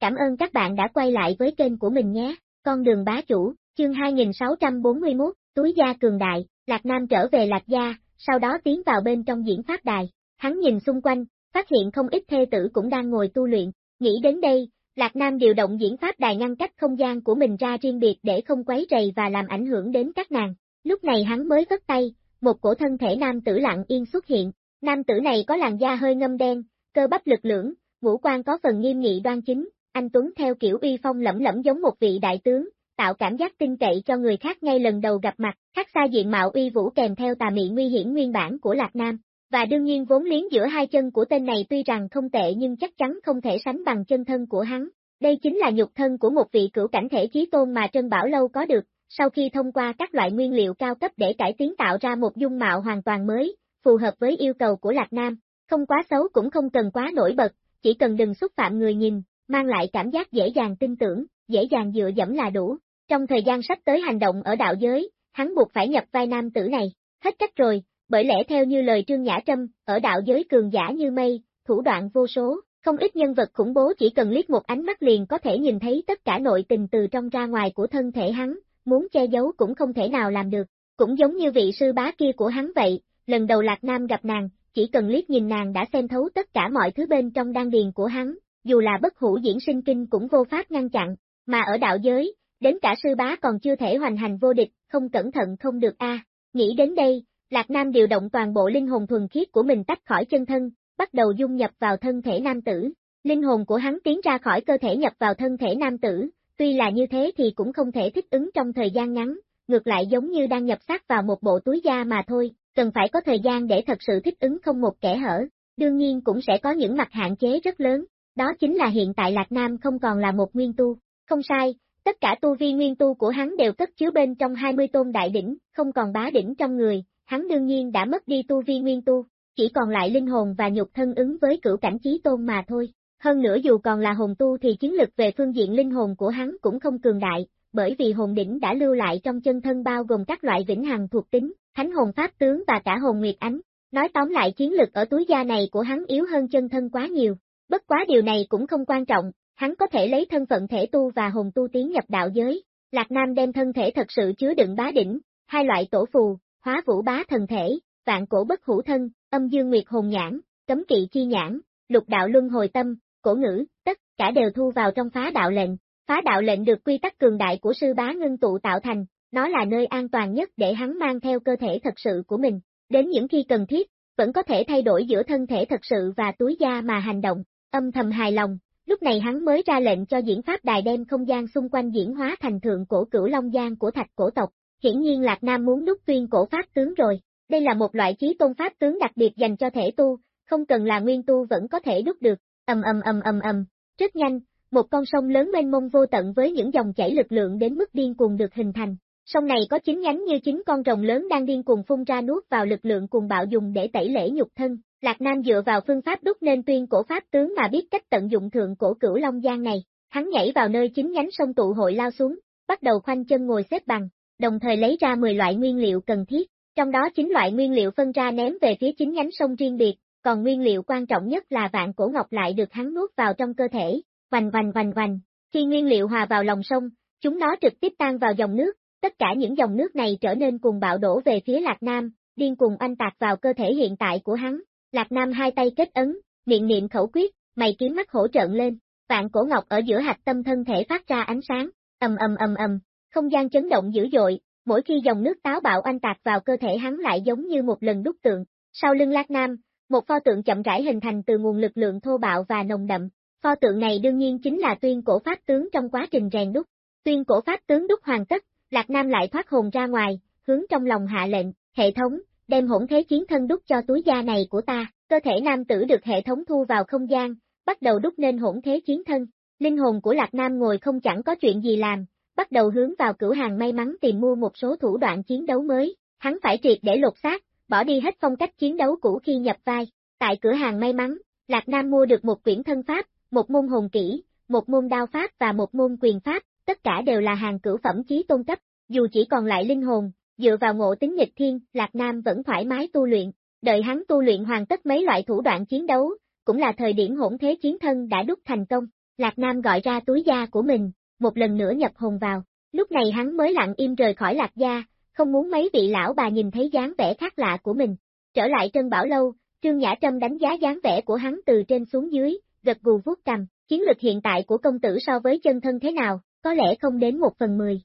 Cảm ơn các bạn đã quay lại với kênh của mình nhé. Con đường bá chủ, chương 2641, túi da cường đại, Lạc Nam trở về Lạc Gia, sau đó tiến vào bên trong diễn pháp đài. Hắn nhìn xung quanh, phát hiện không ít thê tử cũng đang ngồi tu luyện. Nghĩ đến đây, Lạc Nam điều động diễn pháp đài ngăn cách không gian của mình ra riêng biệt để không quấy rầy và làm ảnh hưởng đến các nàng. Lúc này hắn mới vất tay, một cổ thân thể nam tử lặng yên xuất hiện. Nam tử này có làn da hơi ngâm đen, cơ bắp lực lưỡng, ngũ quan có phần nghiêm nghị đoan chính, anh Tuấn theo kiểu uy phong lẫm lẫm giống một vị đại tướng, tạo cảm giác tin cậy cho người khác ngay lần đầu gặp mặt, khác xa diện mạo uy vũ kèm theo tà mị nguy hiểm nguyên bản của Lạc Nam. Và đương nhiên vốn liếng giữa hai chân của tên này tuy rằng không tệ nhưng chắc chắn không thể sánh bằng chân thân của hắn. Đây chính là nhục thân của một vị cửu cảnh thể chí tôn mà Trân Bảo Lâu có được, sau khi thông qua các loại nguyên liệu cao cấp để cải tiến tạo ra một dung mạo hoàn toàn mới, phù hợp với yêu cầu của Lạc Nam, không quá xấu cũng không cần quá nổi bật, chỉ cần đừng xúc phạm người nhìn, mang lại cảm giác dễ dàng tin tưởng, dễ dàng dựa dẫm là đủ. Trong thời gian sắp tới hành động ở đạo giới, hắn buộc phải nhập vai nam tử này, hết cách rồi, bởi lẽ theo như lời Trương Nhã Trâm, ở đạo giới cường giả như mây, thủ đoạn vô số, không ít nhân vật khủng bố chỉ cần liếc một ánh mắt liền có thể nhìn thấy tất cả nội tình từ trong ra ngoài của thân thể hắn, muốn che giấu cũng không thể nào làm được, cũng giống như vị sư bá kia của hắn vậy, lần đầu Lạc Nam gặp nàng, chỉ cần liếc nhìn nàng đã xem thấu tất cả mọi thứ bên trong đan điền của hắn, dù là bất hủ diễn sinh kinh cũng vô pháp ngăn chặn, mà ở đạo giới, đến cả sư bá còn chưa thể hoành hành vô địch, không cẩn thận không được a. Nghĩ đến đây, Lạc Nam điều động toàn bộ linh hồn thuần khiết của mình tách khỏi chân thân, bắt đầu dung nhập vào thân thể nam tử. Linh hồn của hắn tiến ra khỏi cơ thể nhập vào thân thể nam tử, tuy là như thế thì cũng không thể thích ứng trong thời gian ngắn, ngược lại giống như đang nhập xác vào một bộ túi da mà thôi, cần phải có thời gian để thật sự thích ứng không một kẻ hở, đương nhiên cũng sẽ có những mặt hạn chế rất lớn, đó chính là hiện tại Lạc Nam không còn là một nguyên tu, không sai, tất cả tu vi nguyên tu của hắn đều cất chứa bên trong 20 tôn đại đỉnh, không còn bá đỉnh trong người, hắn đương nhiên đã mất đi tu vi nguyên tu, chỉ còn lại linh hồn và nhục thân ứng với cửu cảnh chí tôn mà thôi. Hơn nữa dù còn là hồn tu thì chiến lực về phương diện linh hồn của hắn cũng không cường đại, bởi vì hồn đỉnh đã lưu lại trong chân thân bao gồm các loại vĩnh hằng thuộc tính, thánh hồn pháp tướng và cả hồn nguyệt ánh. Nói tóm lại chiến lực ở túi da này của hắn yếu hơn chân thân quá nhiều. Bất quá điều này cũng không quan trọng, hắn có thể lấy thân phận thể tu và hồn tu tiến nhập đạo giới. Lạc Nam đem thân thể thật sự chứa đựng bá đỉnh, hai loại tổ phù, hóa vũ bá thần thể, vạn cổ bất hữu thân, âm dương nguyệt hồn nhãn, cấm kỵ chi nhãn, lục đạo luân hồi tâm, cổ ngữ, tất cả đều thu vào trong phá đạo lệnh. Phá đạo lệnh được quy tắc cường đại của sư bá ngưng tụ tạo thành, nó là nơi an toàn nhất để hắn mang theo cơ thể thật sự của mình. Đến những khi cần thiết, vẫn có thể thay đổi giữa thân thể thật sự và túi da mà hành động, âm thầm hài lòng. Lúc này hắn mới ra lệnh cho diễn pháp đài đem không gian xung quanh diễn hóa thành thượng cổ cửu long giang của thạch cổ tộc. Hiển nhiên Lạc Nam muốn đúc tuyên cổ pháp tướng rồi. Đây là một loại chí tôn pháp tướng đặc biệt dành cho thể tu, không cần là nguyên tu vẫn có thể đúc được. Ầm ầm ầm ầm ầm, rất nhanh, một con sông lớn mênh mông vô tận với những dòng chảy lực lượng đến mức điên cuồng được hình thành. Sông này có chín nhánh như chín con rồng lớn đang điên cuồng phun ra nuốt vào lực lượng cuồng bạo dùng để tẩy lễ nhục thân. Lạc Nam dựa vào phương pháp đúc nên tuyên cổ pháp tướng mà biết cách tận dụng thượng cổ cửu long giang này. Hắn nhảy vào nơi chính nhánh sông tụ hội lao xuống, bắt đầu khoanh chân ngồi xếp bằng, đồng thời lấy ra 10 loại nguyên liệu cần thiết. Trong đó chính loại nguyên liệu phân ra ném về phía chính nhánh sông riêng biệt, còn nguyên liệu quan trọng nhất là vạn cổ ngọc lại được hắn nuốt vào trong cơ thể, vành vành vành vành. Khi nguyên liệu hòa vào lòng sông, chúng nó trực tiếp tan vào dòng nước, tất cả những dòng nước này trở nên cùng bạo đổ về phía Lạc Nam, điên cùng anh tạc vào cơ thể hiện tại của hắn. Lạc Nam hai tay kết ấn, miệng niệm khẩu quyết, mày kiếm mắt hổ trợn lên, vạn cổ ngọc ở giữa hạch tâm thân thể phát ra ánh sáng, ầm ầm ầm ầm, không gian chấn động dữ dội, mỗi khi dòng nước táo bạo anh tạc vào cơ thể hắn lại giống như một lần đúc tượng. Sau lưng Lạc Nam, một pho tượng chậm rãi hình thành từ nguồn lực lượng thô bạo và nồng đậm. Pho tượng này đương nhiên chính là tuyên cổ pháp tướng trong quá trình rèn đúc. Tuyên cổ pháp tướng đúc hoàn tất, Lạc Nam lại thoát hồn ra ngoài, hướng trong lòng hạ lệnh, hệ thống, đem hỗn thế chiến thân đúc cho túi da này của ta, cơ thể nam tử được hệ thống thu vào không gian, bắt đầu đúc nên hỗn thế chiến thân. Linh hồn của Lạc Nam ngồi không chẳng có chuyện gì làm, bắt đầu hướng vào cửu hàng may mắn tìm mua một số thủ đoạn chiến đấu mới, hắn phải triệt để lột xác, bỏ đi hết phong cách chiến đấu cũ khi nhập vai. Tại cửa hàng may mắn, Lạc Nam mua được một quyển thân pháp, một môn hồn kỹ, một môn đao pháp và một môn quyền pháp, tất cả đều là hàng cửu phẩm chí tôn cấp, dù chỉ còn lại linh hồn, dựa vào ngộ tính nghịch thiên, Lạc Nam vẫn thoải mái tu luyện, đợi hắn tu luyện hoàn tất mấy loại thủ đoạn chiến đấu, cũng là thời điểm hỗn thế chiến thân đã đúc thành công. Lạc Nam gọi ra túi da của mình, một lần nữa nhập hồn vào. Lúc này hắn mới lặng im rời khỏi Lạc gia, không muốn mấy vị lão bà nhìn thấy dáng vẻ khác lạ của mình. Trở lại Trân Bảo Lâu, Trương Nhã Trâm đánh giá dáng vẻ của hắn từ trên xuống dưới, gật gù vuốt cầm, chiến lực hiện tại của công tử so với chân thân thế nào, có lẽ không đến một phần mười.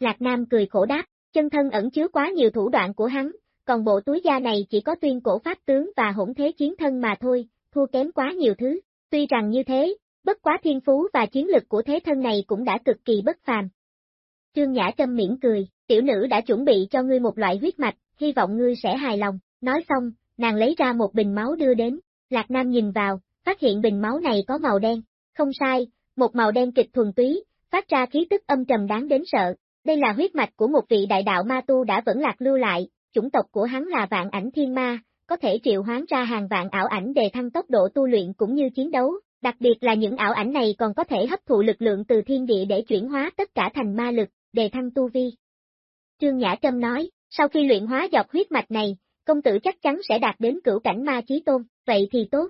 Lạc Nam cười khổ đáp, chân thân ẩn chứa quá nhiều thủ đoạn của hắn, còn bộ túi da này chỉ có tuyên cổ pháp tướng và hỗn thế chiến thân mà thôi, thua kém quá nhiều thứ. Tuy rằng như thế, bất quá thiên phú và chiến lực của thế thân này cũng đã cực kỳ bất phàm. Trương Nhã Trâm miễn cười, tiểu nữ đã chuẩn bị cho ngươi một loại huyết mạch, hy vọng ngươi sẽ hài lòng. Nói xong, nàng lấy ra một bình máu đưa đến, Lạc Nam nhìn vào, phát hiện bình máu này có màu đen. Không sai, một màu đen kịch thuần túy, phát ra khí tức âm trầm đáng đến sợ. Đây là huyết mạch của một vị đại đạo ma tu đã vẫn lạc lưu lại, chủng tộc của hắn là vạn ảnh thiên ma, có thể triệu hoán ra hàng vạn ảo ảnh để thăng tốc độ tu luyện cũng như chiến đấu, đặc biệt là những ảo ảnh này còn có thể hấp thụ lực lượng từ thiên địa để chuyển hóa tất cả thành ma lực, để thăng tu vi. Trương Nhã Trâm nói, sau khi luyện hóa dọc huyết mạch này, công tử chắc chắn sẽ đạt đến cửu cảnh ma chí tôn, vậy thì tốt.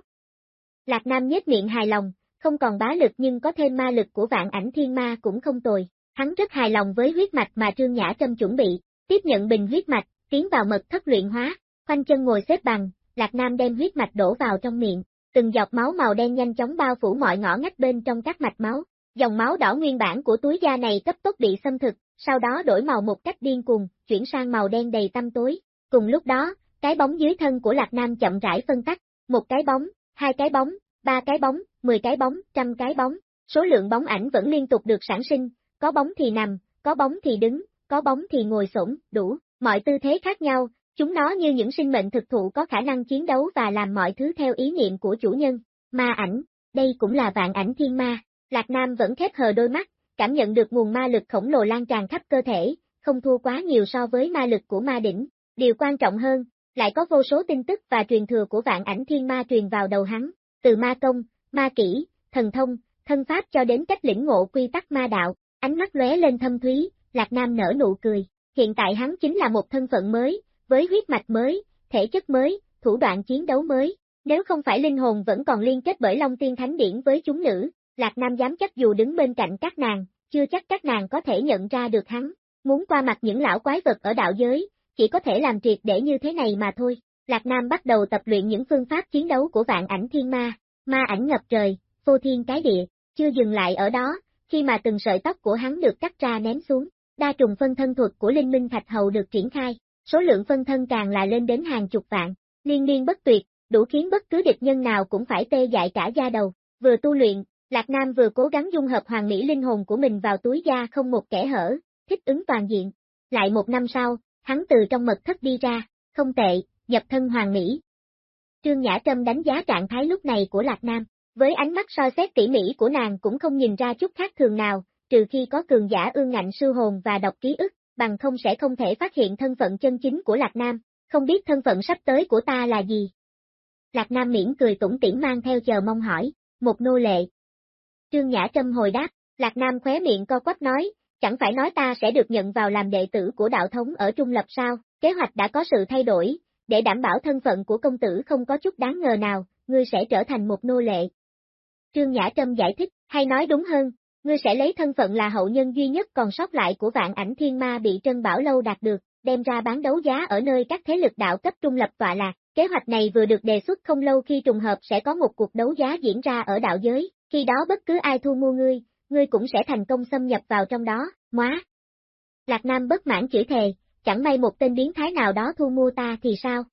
Lạc Nam nhếch miệng hài lòng, không còn bá lực nhưng có thêm ma lực của vạn ảnh thiên ma cũng không tồi. Hắn rất hài lòng với huyết mạch mà Trương Nhã Trâm chuẩn bị, tiếp nhận bình huyết mạch, tiến vào mật thất luyện hóa, khoanh chân ngồi xếp bằng, Lạc Nam đem huyết mạch đổ vào trong miệng, từng giọt máu màu đen nhanh chóng bao phủ mọi ngõ ngách bên trong các mạch máu. Dòng máu đỏ nguyên bản của túi da này cấp tốc bị xâm thực, sau đó đổi màu một cách điên cuồng, chuyển sang màu đen đầy tăm tối. Cùng lúc đó, cái bóng dưới thân của Lạc Nam chậm rãi phân tách, một cái bóng, hai cái bóng, ba cái bóng, mười cái bóng, trăm cái bóng. Số lượng bóng ảnh vẫn liên tục được sản sinh, có bóng thì nằm, có bóng thì đứng, có bóng thì ngồi xổm, đủ, mọi tư thế khác nhau, chúng nó như những sinh mệnh thực thụ có khả năng chiến đấu và làm mọi thứ theo ý niệm của chủ nhân. Ma ảnh, đây cũng là vạn ảnh thiên ma, Lạc Nam vẫn khép hờ đôi mắt, cảm nhận được nguồn ma lực khổng lồ lan tràn khắp cơ thể, không thua quá nhiều so với ma lực của ma đỉnh. Điều quan trọng hơn, lại có vô số tin tức và truyền thừa của vạn ảnh thiên ma truyền vào đầu hắn, từ ma công, ma kỹ, thần thông, thân pháp cho đến cách lĩnh ngộ quy tắc ma đạo, ánh mắt lóe lên thâm thúy, Lạc Nam nở nụ cười, hiện tại hắn chính là một thân phận mới, với huyết mạch mới, thể chất mới, thủ đoạn chiến đấu mới, nếu không phải linh hồn vẫn còn liên kết bởi Long Tiên Thánh Điển với chúng nữ, Lạc Nam dám chắc dù đứng bên cạnh các nàng, chưa chắc các nàng có thể nhận ra được hắn, muốn qua mặt những lão quái vật ở đạo giới, chỉ có thể làm triệt để như thế này mà thôi. Lạc Nam bắt đầu tập luyện những phương pháp chiến đấu của vạn ảnh thiên ma, ma ảnh ngập trời, phô thiên cái địa, chưa dừng lại ở đó, khi mà từng sợi tóc của hắn được cắt ra ném xuống, đa trùng phân thân thuật của Linh Minh Thạch Hầu được triển khai, số lượng phân thân càng là lên đến hàng chục vạn, liên liên bất tuyệt, đủ khiến bất cứ địch nhân nào cũng phải tê dại cả da đầu, vừa tu luyện, Lạc Nam vừa cố gắng dung hợp hoàng mỹ linh hồn của mình vào túi da không một kẻ hở, thích ứng toàn diện. Lại một năm sau, hắn từ trong mật thất đi ra, không tệ, nhập thân hoàng mỹ. Trương Nhã Trâm đánh giá trạng thái lúc này của Lạc Nam, với ánh mắt so xét tỉ mỉ của nàng cũng không nhìn ra chút khác thường nào, trừ khi có cường giả ương ngạnh sư hồn và đọc ký ức, bằng không sẽ không thể phát hiện thân phận chân chính của Lạc Nam, không biết thân phận sắp tới của ta là gì. Lạc Nam miễn cười tủm tỉm mang theo chờ mong hỏi, một nô lệ. Trương Nhã Trâm hồi đáp, Lạc Nam khóe miệng co quắp nói, chẳng phải nói ta sẽ được nhận vào làm đệ tử của đạo thống ở Trung Lập sao, kế hoạch đã có sự thay đổi, để đảm bảo thân phận của công tử không có chút đáng ngờ nào, ngươi sẽ trở thành một nô lệ. Trương Nhã Trâm giải thích, hay nói đúng hơn, ngươi sẽ lấy thân phận là hậu nhân duy nhất còn sót lại của vạn ảnh thiên ma bị Trân Bảo Lâu đạt được, đem ra bán đấu giá ở nơi các thế lực đạo cấp trung lập tọa lạc. Kế hoạch này vừa được đề xuất không lâu khi trùng hợp sẽ có một cuộc đấu giá diễn ra ở đạo giới, khi đó bất cứ ai thu mua ngươi, ngươi cũng sẽ thành công xâm nhập vào trong đó, móa. Lạc Nam bất mãn chửi thề, chẳng may một tên biến thái nào đó thu mua ta thì sao?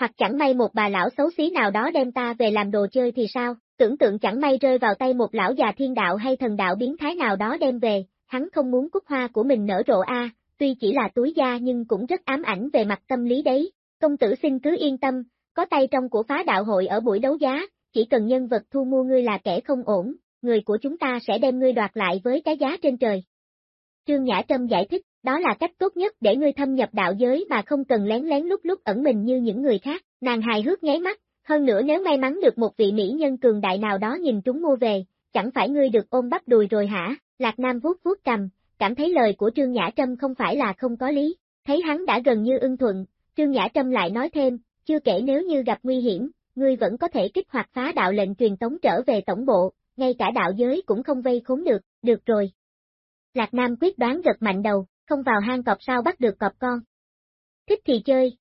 Hoặc chẳng may một bà lão xấu xí nào đó đem ta về làm đồ chơi thì sao? Tưởng tượng chẳng may rơi vào tay một lão già thiên đạo hay thần đạo biến thái nào đó đem về, hắn không muốn cúc hoa của mình nở rộ a, tuy chỉ là túi da nhưng cũng rất ám ảnh về mặt tâm lý đấy. Công tử xin cứ yên tâm, có tay trong của phá đạo hội ở buổi đấu giá, chỉ cần nhân vật thu mua ngươi là kẻ không ổn, người của chúng ta sẽ đem ngươi đoạt lại với cái giá trên trời. Trương Nhã Trâm giải thích, đó là cách tốt nhất để ngươi thâm nhập đạo giới mà không cần lén lén lúc lúc ẩn mình như những người khác, nàng hài hước nháy mắt, hơn nữa nếu may mắn được một vị mỹ nhân cường đại nào đó nhìn chúng mua về, chẳng phải ngươi được ôm bắp đùi rồi hả? Lạc Nam vuốt vuốt cầm, cảm thấy lời của Trương Nhã Trâm không phải là không có lý, thấy hắn đã gần như ưng thuận, Trương Nhã Trâm lại nói thêm, chưa kể nếu như gặp nguy hiểm, ngươi vẫn có thể kích hoạt phá đạo lệnh truyền tống trở về tổng bộ, ngay cả đạo giới cũng không vây khốn được, được rồi. Lạc Nam quyết đoán gật mạnh đầu, không vào hang cọp sao bắt được cọp con. Thích thì chơi.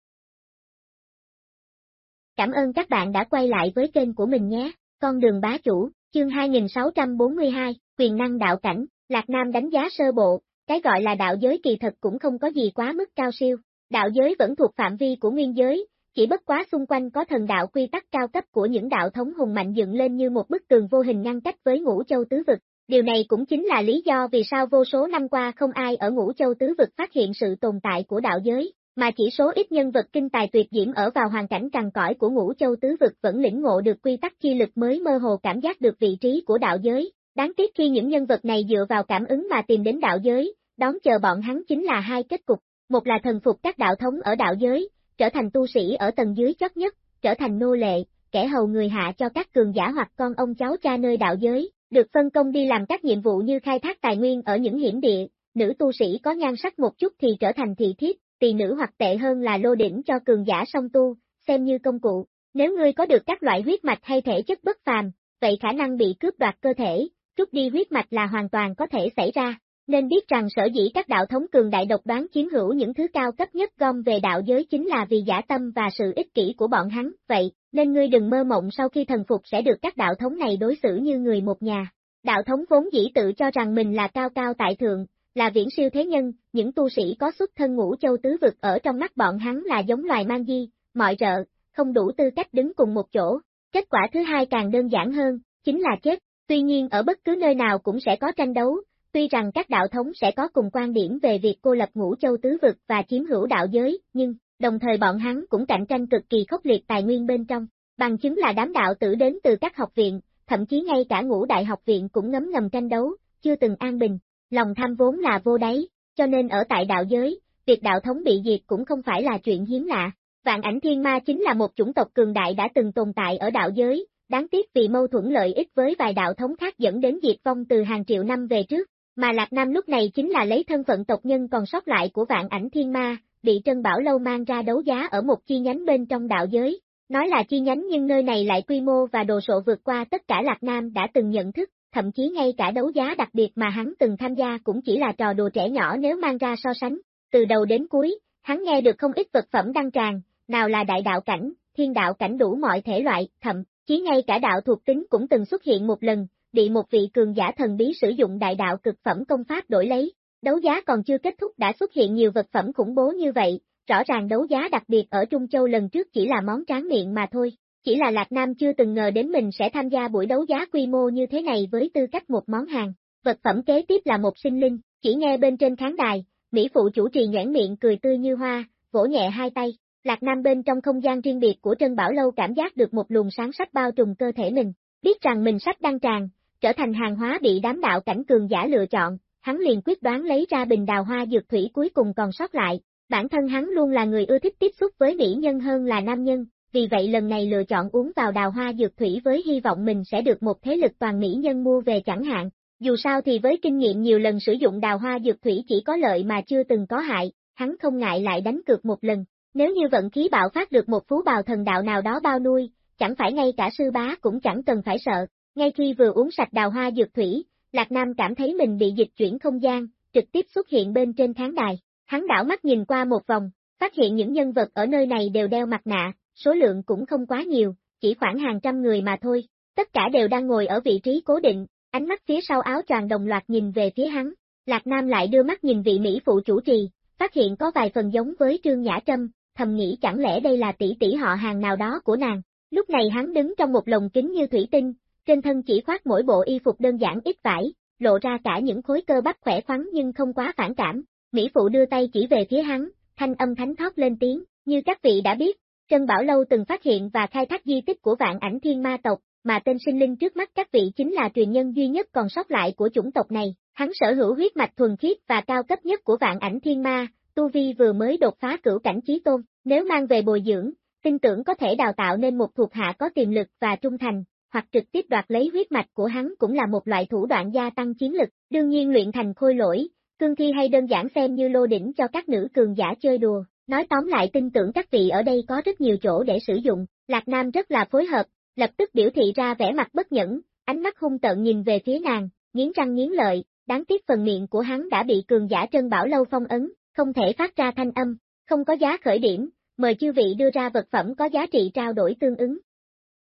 Cảm ơn các bạn đã quay lại với kênh của mình nhé, con đường bá chủ, chương 2642, quyền năng đạo cảnh, Lạc Nam đánh giá sơ bộ, cái gọi là đạo giới kỳ thật cũng không có gì quá mức cao siêu, đạo giới vẫn thuộc phạm vi của nguyên giới, chỉ bất quá xung quanh có thần đạo quy tắc cao cấp của những đạo thống hùng mạnh dựng lên như một bức tường vô hình ngăn cách với ngũ châu tứ vực. Điều này cũng chính là lý do vì sao vô số năm qua không ai ở ngũ châu tứ vực phát hiện sự tồn tại của đạo giới, mà chỉ số ít nhân vật kinh tài tuyệt diễm ở vào hoàn cảnh cằn cõi của ngũ châu tứ vực vẫn lĩnh ngộ được quy tắc chi lực mới mơ hồ cảm giác được vị trí của đạo giới. Đáng tiếc khi những nhân vật này dựa vào cảm ứng mà tìm đến đạo giới, đón chờ bọn hắn chính là hai kết cục, một là thần phục các đạo thống ở đạo giới, trở thành tu sĩ ở tầng dưới chót nhất, trở thành nô lệ, kẻ hầu người hạ cho các cường giả hoặc con ông cháu cha nơi đạo giới, được phân công đi làm các nhiệm vụ như khai thác tài nguyên ở những hiểm địa, nữ tu sĩ có nhan sắc một chút thì trở thành thị thiếp, tỳ nữ hoặc tệ hơn là lô đỉnh cho cường giả song tu, xem như công cụ. Nếu ngươi có được các loại huyết mạch hay thể chất bất phàm, vậy khả năng bị cướp đoạt cơ thể, rút đi huyết mạch là hoàn toàn có thể xảy ra. Nên biết rằng sở dĩ các đạo thống cường đại độc đoán chiếm hữu những thứ cao cấp nhất gom về đạo giới chính là vì giả tâm và sự ích kỷ của bọn hắn, vậy, nên ngươi đừng mơ mộng sau khi thần phục sẽ được các đạo thống này đối xử như người một nhà. Đạo thống vốn dĩ tự cho rằng mình là cao cao tại thượng, là viễn siêu thế nhân, những tu sĩ có xuất thân ngũ châu tứ vực ở trong mắt bọn hắn là giống loài mang di, mọi rợ, không đủ tư cách đứng cùng một chỗ. Kết quả thứ hai càng đơn giản hơn, chính là chết, tuy nhiên ở bất cứ nơi nào cũng sẽ có tranh đấu, tuy rằng các đạo thống sẽ có cùng quan điểm về việc cô lập ngũ châu tứ vực và chiếm hữu đạo giới, nhưng, đồng thời bọn hắn cũng cạnh tranh cực kỳ khốc liệt tài nguyên bên trong, bằng chứng là đám đạo tử đến từ các học viện, thậm chí ngay cả ngũ đại học viện cũng ngấm ngầm tranh đấu, chưa từng an bình, lòng tham vốn là vô đáy, cho nên ở tại đạo giới, việc đạo thống bị diệt cũng không phải là chuyện hiếm lạ. Vạn ảnh thiên ma chính là một chủng tộc cường đại đã từng tồn tại ở đạo giới, đáng tiếc vì mâu thuẫn lợi ích với vài đạo thống khác dẫn đến diệt vong từ hàng triệu năm về trước, mà Lạc Nam lúc này chính là lấy thân phận tộc nhân còn sót lại của vạn ảnh thiên ma, bị Trân Bảo Lâu mang ra đấu giá ở một chi nhánh bên trong đạo giới. Nói là chi nhánh nhưng nơi này lại quy mô và đồ sộ vượt qua tất cả Lạc Nam đã từng nhận thức, thậm chí ngay cả đấu giá đặc biệt mà hắn từng tham gia cũng chỉ là trò đùa trẻ nhỏ nếu mang ra so sánh. Từ đầu đến cuối, hắn nghe được không ít vật phẩm đăng tràn, nào là đại đạo cảnh, thiên đạo cảnh đủ mọi thể loại, thậm chí ngay cả đạo thuộc tính cũng từng xuất hiện một lần, bị một vị cường giả thần bí sử dụng đại đạo cực phẩm công pháp đổi lấy. Đấu giá còn chưa kết thúc đã xuất hiện nhiều vật phẩm khủng bố như vậy, rõ ràng đấu giá đặc biệt ở Trung Châu lần trước chỉ là món tráng miệng mà thôi. Chỉ là Lạc Nam chưa từng ngờ đến mình sẽ tham gia buổi đấu giá quy mô như thế này với tư cách một món hàng. Vật phẩm kế tiếp là một sinh linh, chỉ nghe bên trên khán đài, Mỹ phụ chủ trì nhoảng miệng cười tươi như hoa, vỗ nhẹ hai tay. Lạc Nam bên trong không gian riêng biệt của Trân Bảo Lâu cảm giác được một luồng sáng sắc bao trùm cơ thể mình, biết rằng mình sắp đăng tràn, trở thành hàng hóa bị đám đạo cảnh cường giả lựa chọn, hắn liền quyết đoán lấy ra bình đào hoa dược thủy cuối cùng còn sót lại. Bản thân hắn luôn là người ưa thích tiếp xúc với mỹ nhân hơn là nam nhân, vì vậy lần này lựa chọn uống vào đào hoa dược thủy với hy vọng mình sẽ được một thế lực toàn mỹ nhân mua về chẳng hạn. Dù sao thì với kinh nghiệm nhiều lần sử dụng đào hoa dược thủy chỉ có lợi mà chưa từng có hại, hắn không ngại lại đánh cược một lần. Nếu như vận khí bạo phát được một phú bào thần đạo nào đó bao nuôi, chẳng phải ngay cả sư bá cũng chẳng cần phải sợ. Ngay khi vừa uống sạch đào hoa dược thủy, Lạc Nam cảm thấy mình bị dịch chuyển không gian, trực tiếp xuất hiện bên trên khán đài. Hắn đảo mắt nhìn qua một vòng, phát hiện những nhân vật ở nơi này đều đeo mặt nạ, số lượng cũng không quá nhiều, chỉ khoảng hàng trăm người mà thôi, tất cả đều đang ngồi ở vị trí cố định, ánh mắt phía sau áo choàng đồng loạt nhìn về phía hắn, Lạc Nam lại đưa mắt nhìn vị Mỹ phụ chủ trì, phát hiện có vài phần giống với Trương Nhã Trâm, thầm nghĩ chẳng lẽ đây là tỷ tỷ họ hàng nào đó của nàng. Lúc này hắn đứng trong một lồng kính như thủy tinh, trên thân chỉ khoác mỗi bộ y phục đơn giản ít vải, lộ ra cả những khối cơ bắp khỏe khoắn nhưng không quá phản cảm. Mỹ phụ đưa tay chỉ về phía hắn, thanh âm thánh thót lên tiếng, như các vị đã biết, Trân Bảo Lâu từng phát hiện và khai thác di tích của vạn ảnh thiên ma tộc, mà tên sinh linh trước mắt các vị chính là truyền nhân duy nhất còn sót lại của chủng tộc này. Hắn sở hữu huyết mạch thuần khiết và cao cấp nhất của vạn ảnh thiên ma, Tu Vi vừa mới đột phá cửu cảnh trí tôn, nếu mang về bồi dưỡng, tin tưởng có thể đào tạo nên một thuộc hạ có tiềm lực và trung thành, hoặc trực tiếp đoạt lấy huyết mạch của hắn cũng là một loại thủ đoạn gia tăng chiến lực, đương nhiên luyện thành khôi lỗi, cương thi hay đơn giản xem như lô đỉnh cho các nữ cường giả chơi đùa. Nói tóm lại tin tưởng các vị ở đây có rất nhiều chỗ để sử dụng, Lạc Nam rất là phối hợp, lập tức biểu thị ra vẻ mặt bất nhẫn, ánh mắt hung tợn nhìn về phía nàng, nghiến răng nghiến lợi, đáng tiếc phần miệng của hắn đã bị cường giả Trân Bảo Lâu phong ấn, không thể phát ra thanh âm, không có giá khởi điểm, mời chư vị đưa ra vật phẩm có giá trị trao đổi tương ứng.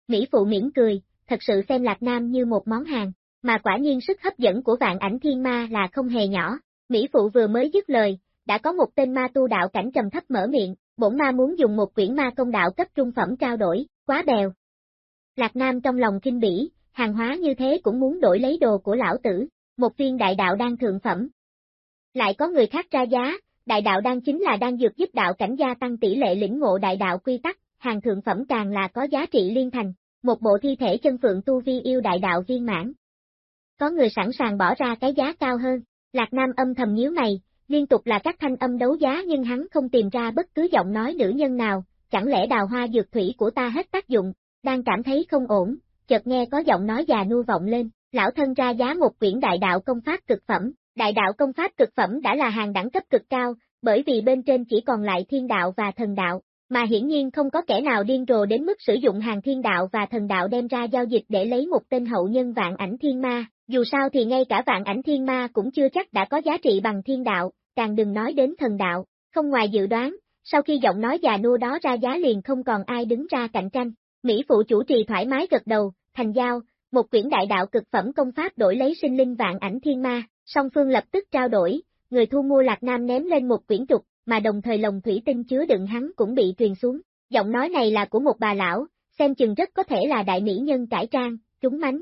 Mỹ Phụ miễn cười, thật sự xem Lạc Nam như một món hàng, mà quả nhiên sức hấp dẫn của vạn ảnh thiên ma là không hề nhỏ. Mỹ Phụ vừa mới dứt lời, đã có một tên ma tu đạo cảnh trầm thấp mở miệng, bổn ma muốn dùng một quyển ma công đạo cấp trung phẩm trao đổi, quá bèo. Lạc Nam trong lòng kinh bỉ, hàng hóa như thế cũng muốn đổi lấy đồ của lão tử, một viên đại đạo đang thượng phẩm. Lại có người khác ra giá, đại đạo đang chính là đang dược giúp đạo cảnh gia tăng tỷ lệ lĩnh ngộ đại đạo quy tắc, hàng thượng phẩm càng là có giá trị liên thành, một bộ thi thể chân phượng tu vi yêu đại đạo viên mãn. Có người sẵn sàng bỏ ra cái giá cao hơn, Lạc Nam âm thầm nhíu mày, liên tục là các thanh âm đấu giá nhưng hắn không tìm ra bất cứ giọng nói nữ nhân nào, chẳng lẽ đào hoa dược thủy của ta hết tác dụng, đang cảm thấy không ổn, chợt nghe có giọng nói già nua vọng lên, lão thân ra giá một quyển đại đạo công pháp cực phẩm, đại đạo công pháp cực phẩm đã là hàng đẳng cấp cực cao, bởi vì bên trên chỉ còn lại thiên đạo và thần đạo, mà hiển nhiên không có kẻ nào điên rồ đến mức sử dụng hàng thiên đạo và thần đạo đem ra giao dịch để lấy một tên hậu nhân vạn ảnh thiên ma, dù sao thì ngay cả vạn ảnh thiên ma cũng chưa chắc đã có giá trị bằng thiên đạo, càng đừng nói đến thần đạo, không ngoài dự đoán, sau khi giọng nói già nua đó ra giá liền không còn ai đứng ra cạnh tranh, Mỹ phụ chủ trì thoải mái gật đầu, thành giao, một quyển đại đạo cực phẩm công pháp đổi lấy sinh linh vạn ảnh thiên ma, song phương lập tức trao đổi, người thu mua Lạc Nam ném lên một quyển trục, mà đồng thời lồng thủy tinh chứa đựng hắn cũng bị truyền xuống. Giọng nói này là của một bà lão, xem chừng rất có thể là đại mỹ nhân cải trang, trúng mánh.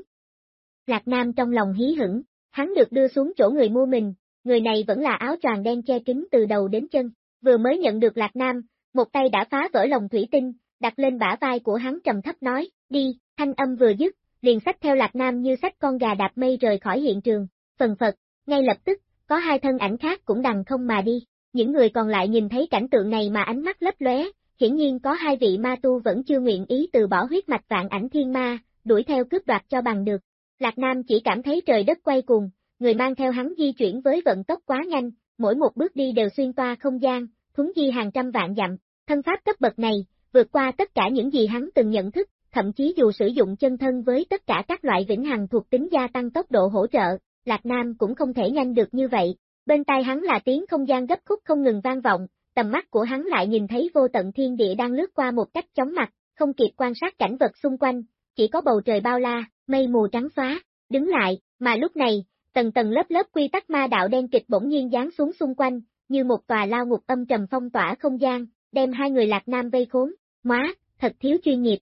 Lạc Nam trong lòng hí hửng, hắn được đưa xuống chỗ người mua mình, người này vẫn là áo choàng đen che kín từ đầu đến chân, vừa mới nhận được Lạc Nam, một tay đã phá vỡ lồng thủy tinh, đặt lên bả vai của hắn trầm thấp nói, đi, thanh âm vừa dứt, liền sách theo Lạc Nam như sách con gà đạp mây rời khỏi hiện trường, phần phật, ngay lập tức, có hai thân ảnh khác cũng đằng không mà đi, những người còn lại nhìn thấy cảnh tượng này mà ánh mắt lấp lóe, hiển nhiên có hai vị ma tu vẫn chưa nguyện ý từ bỏ huyết mạch vạn ảnh thiên ma, đuổi theo cướp đoạt cho bằng được. Lạc Nam chỉ cảm thấy trời đất quay cuồng, người mang theo hắn di chuyển với vận tốc quá nhanh, mỗi một bước đi đều xuyên toa không gian, thúng di hàng trăm vạn dặm, thân pháp cấp bậc này, vượt qua tất cả những gì hắn từng nhận thức, thậm chí dù sử dụng chân thân với tất cả các loại vĩnh hằng thuộc tính gia tăng tốc độ hỗ trợ, Lạc Nam cũng không thể nhanh được như vậy. Bên tai hắn là tiếng không gian gấp khúc không ngừng vang vọng, tầm mắt của hắn lại nhìn thấy vô tận thiên địa đang lướt qua một cách chóng mặt, không kịp quan sát cảnh vật xung quanh, chỉ có bầu trời bao la, mây mù trắng xóa, đứng lại, mà lúc này, tầng tầng lớp lớp quy tắc ma đạo đen kịch bỗng nhiên giáng xuống xung quanh, như một tòa lao ngục âm trầm phong tỏa không gian, đem hai người Lạc Nam vây khốn, móa, thật thiếu chuyên nghiệp.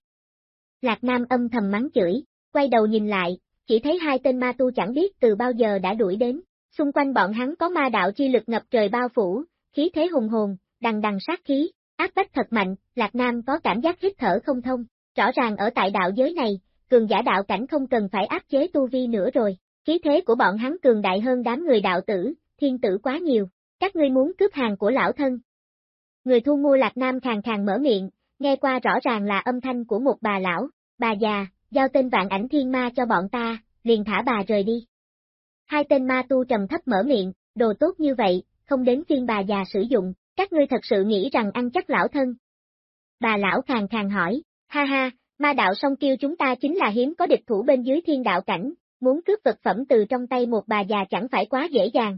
Lạc Nam âm thầm mắng chửi, quay đầu nhìn lại, chỉ thấy hai tên ma tu chẳng biết từ bao giờ đã đuổi đến, xung quanh bọn hắn có ma đạo chi lực ngập trời bao phủ, khí thế hùng hồn, đằng đằng sát khí, áp bách thật mạnh, Lạc Nam có cảm giác hít thở không thông, rõ ràng ở tại đạo giới này, cường giả đạo cảnh không cần phải áp chế tu vi nữa rồi, khí thế của bọn hắn cường đại hơn đám người đạo tử, thiên tử quá nhiều, các ngươi muốn cướp hàng của lão thân. Người thu mua Lạc Nam khàng khàng mở miệng, nghe qua rõ ràng là âm thanh của một bà lão, bà già, giao tên vạn ảnh thiên ma cho bọn ta, liền thả bà rời đi. Hai tên ma tu trầm thấp mở miệng, đồ tốt như vậy, không đến phiên bà già sử dụng, các ngươi thật sự nghĩ rằng ăn chắc lão thân. Bà lão khàng khàng hỏi, ha ha, ma đạo song kiêu chúng ta chính là hiếm có địch thủ bên dưới thiên đạo cảnh, muốn cướp vật phẩm từ trong tay một bà già chẳng phải quá dễ dàng.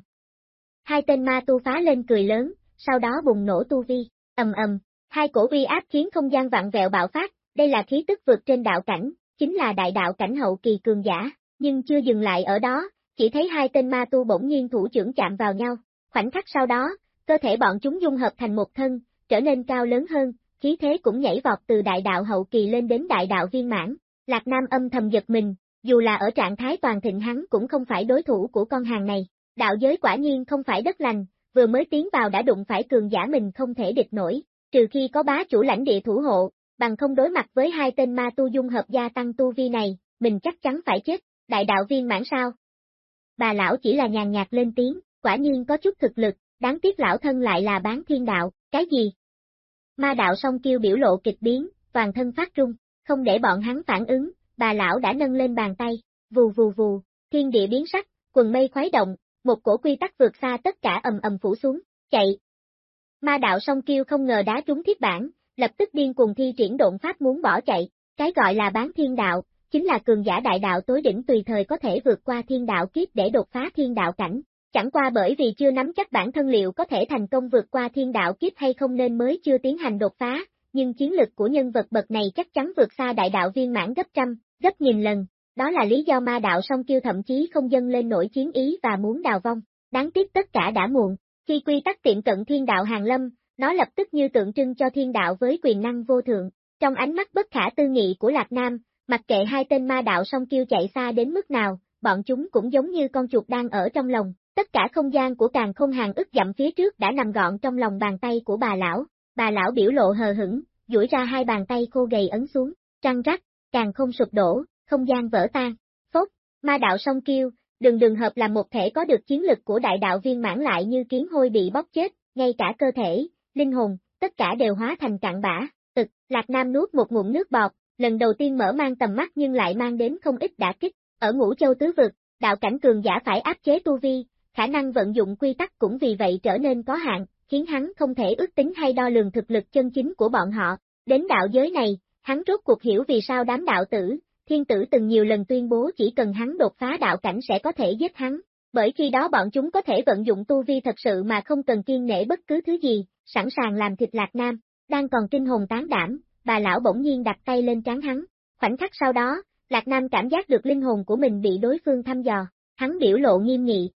Hai tên ma tu phá lên cười lớn, sau đó bùng nổ tu vi, ầm ầm, hai cổ vi áp khiến không gian vạn vẹo bạo phát, đây là khí tức vượt trên đạo cảnh, chính là đại đạo cảnh hậu kỳ cường giả, nhưng chưa dừng lại ở đó, chỉ thấy hai tên ma tu bỗng nhiên thủ trưởng chạm vào nhau, khoảnh khắc sau đó, cơ thể bọn chúng dung hợp thành một thân, trở nên cao lớn hơn, khí thế cũng nhảy vọt từ đại đạo hậu kỳ lên đến đại đạo viên mãn. Lạc Nam âm thầm giật mình, dù là ở trạng thái toàn thịnh hắn cũng không phải đối thủ của con hàng này. Đạo giới quả nhiên không phải đất lành, vừa mới tiến vào đã đụng phải cường giả mình không thể địch nổi, trừ khi có bá chủ lãnh địa thủ hộ, bằng không đối mặt với hai tên ma tu dung hợp gia tăng tu vi này, mình chắc chắn phải chết, đại đạo viên mãn sao? Bà lão chỉ là nhàn nhạt lên tiếng, quả nhiên có chút thực lực, đáng tiếc lão thân lại là bán thiên đạo, cái gì? Ma đạo song kêu biểu lộ kịch biến, toàn thân phát trung, không để bọn hắn phản ứng, bà lão đã nâng lên bàn tay, vù vù vù, thiên địa biến sắc, quần mây khoái động, một cổ quy tắc vượt xa tất cả ầm ầm phủ xuống, chạy. Ma đạo song kêu không ngờ đá trúng thiết bản, lập tức điên cuồng thi triển độn pháp muốn bỏ chạy, cái gọi là bán thiên đạo, chính là cường giả đại đạo tối đỉnh tùy thời có thể vượt qua thiên đạo kiếp để đột phá thiên đạo cảnh. Chẳng qua bởi vì chưa nắm chắc bản thân liệu có thể thành công vượt qua thiên đạo kiếp hay không nên mới chưa tiến hành đột phá, nhưng chiến lực của nhân vật bậc này chắc chắn vượt xa đại đạo viên mãn gấp trăm, gấp nghìn lần. Đó là lý do ma đạo song kiêu thậm chí không dâng lên nổi chiến ý và muốn đào vong. Đáng tiếc tất cả đã muộn. Khi quy tắc tiệm cận thiên đạo hàng lâm, nó lập tức như tượng trưng cho thiên đạo với quyền năng vô thượng. Trong ánh mắt bất khả tư nghị của Lạc Nam, mặc kệ hai tên ma đạo song kiêu chạy xa đến mức nào, bọn chúng cũng giống như con chuột đang ở trong lòng. Tất cả không gian của càng không hàng ức dặm phía trước đã nằm gọn trong lòng bàn tay của bà lão. Bà lão biểu lộ hờ hững, duỗi ra hai bàn tay khô gầy ấn xuống, trăng rắc, càng không sụp đổ, không gian vỡ tan. Phốt, ma đạo song kiêu, đừng đừng hợp là một thể có được chiến lực của đại đạo viên mãn lại như kiến hôi bị bóp chết, ngay cả cơ thể, linh hồn, tất cả đều hóa thành cạn bã. Tực, Lạc Nam nuốt một ngụm nước bọt, lần đầu tiên mở mang tầm mắt nhưng lại mang đến không ít đả kích. Ở ngũ châu tứ vực, đạo cảnh cường giả phải áp chế tu vi, khả năng vận dụng quy tắc cũng vì vậy trở nên có hạn, khiến hắn không thể ước tính hay đo lường thực lực chân chính của bọn họ. Đến đạo giới này, hắn rốt cuộc hiểu vì sao đám đạo tử, thiên tử từng nhiều lần tuyên bố chỉ cần hắn đột phá đạo cảnh sẽ có thể giết hắn, bởi khi đó bọn chúng có thể vận dụng tu vi thật sự mà không cần kiên nể bất cứ thứ gì, sẵn sàng làm thịt lạc nam, đang còn kinh hồn tán đảm, bà lão bỗng nhiên đặt tay lên trán hắn, khoảnh khắc sau đó, lạc nam cảm giác được linh hồn của mình bị đối phương thăm dò, hắn biểu lộ nghiêm nghị.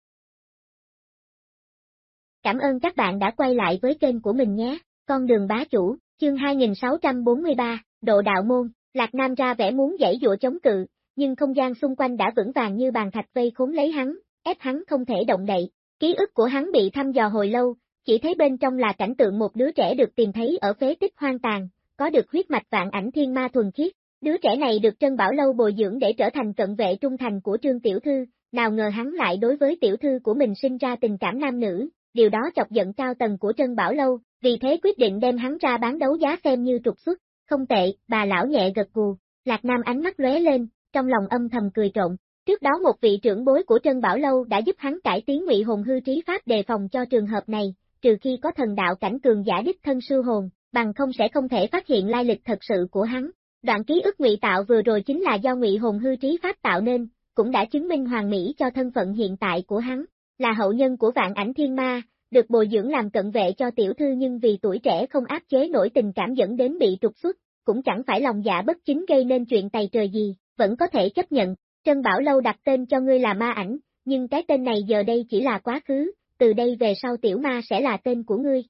Cảm ơn các bạn đã quay lại với kênh của mình nhé, con đường bá chủ, chương 2643, độ đạo môn, lạc nam ra vẻ muốn dãy dụa chống cự, nhưng không gian xung quanh đã vững vàng như bàn thạch vây khốn lấy hắn, ép hắn không thể động đậy. Ký ức của hắn bị thăm dò hồi lâu, chỉ thấy bên trong là cảnh tượng một đứa trẻ được tìm thấy ở phế tích hoang tàn, có được huyết mạch vạn ảnh thiên ma thuần khiết. Đứa trẻ này được Trân Bảo Lâu bồi dưỡng để trở thành cận vệ trung thành của Trương Tiểu Thư, nào ngờ hắn lại đối với tiểu thư của mình sinh ra tình cảm nam nữ, điều đó chọc giận cao tầng của Trân Bảo Lâu, vì thế quyết định đem hắn ra bán đấu giá xem như trục xuất. Không tệ, bà lão nhẹ gật gù, Lạc Nam ánh mắt lóe lên, trong lòng âm thầm cười trộn, Trước đó một vị trưởng bối của Trân Bảo Lâu đã giúp hắn cải tiến ngụy hồn hư trí pháp đề phòng cho trường hợp này, trừ khi có thần đạo cảnh cường giả đích thân sư hồn, bằng không sẽ không thể phát hiện lai lịch thật sự của hắn. Đoạn ký ức ngụy tạo vừa rồi chính là do ngụy hồn hư trí pháp tạo nên, cũng đã chứng minh hoàn mỹ cho thân phận hiện tại của hắn, là hậu nhân của vạn ảnh thiên ma, được bồi dưỡng làm cận vệ cho tiểu thư nhưng vì tuổi trẻ không áp chế nổi tình cảm dẫn đến bị trục xuất, cũng chẳng phải lòng dạ bất chính gây nên chuyện tày trời gì, vẫn có thể chấp nhận, Trân Bảo Lâu đặt tên cho ngươi là ma ảnh, nhưng cái tên này giờ đây chỉ là quá khứ, từ đây về sau tiểu ma sẽ là tên của ngươi.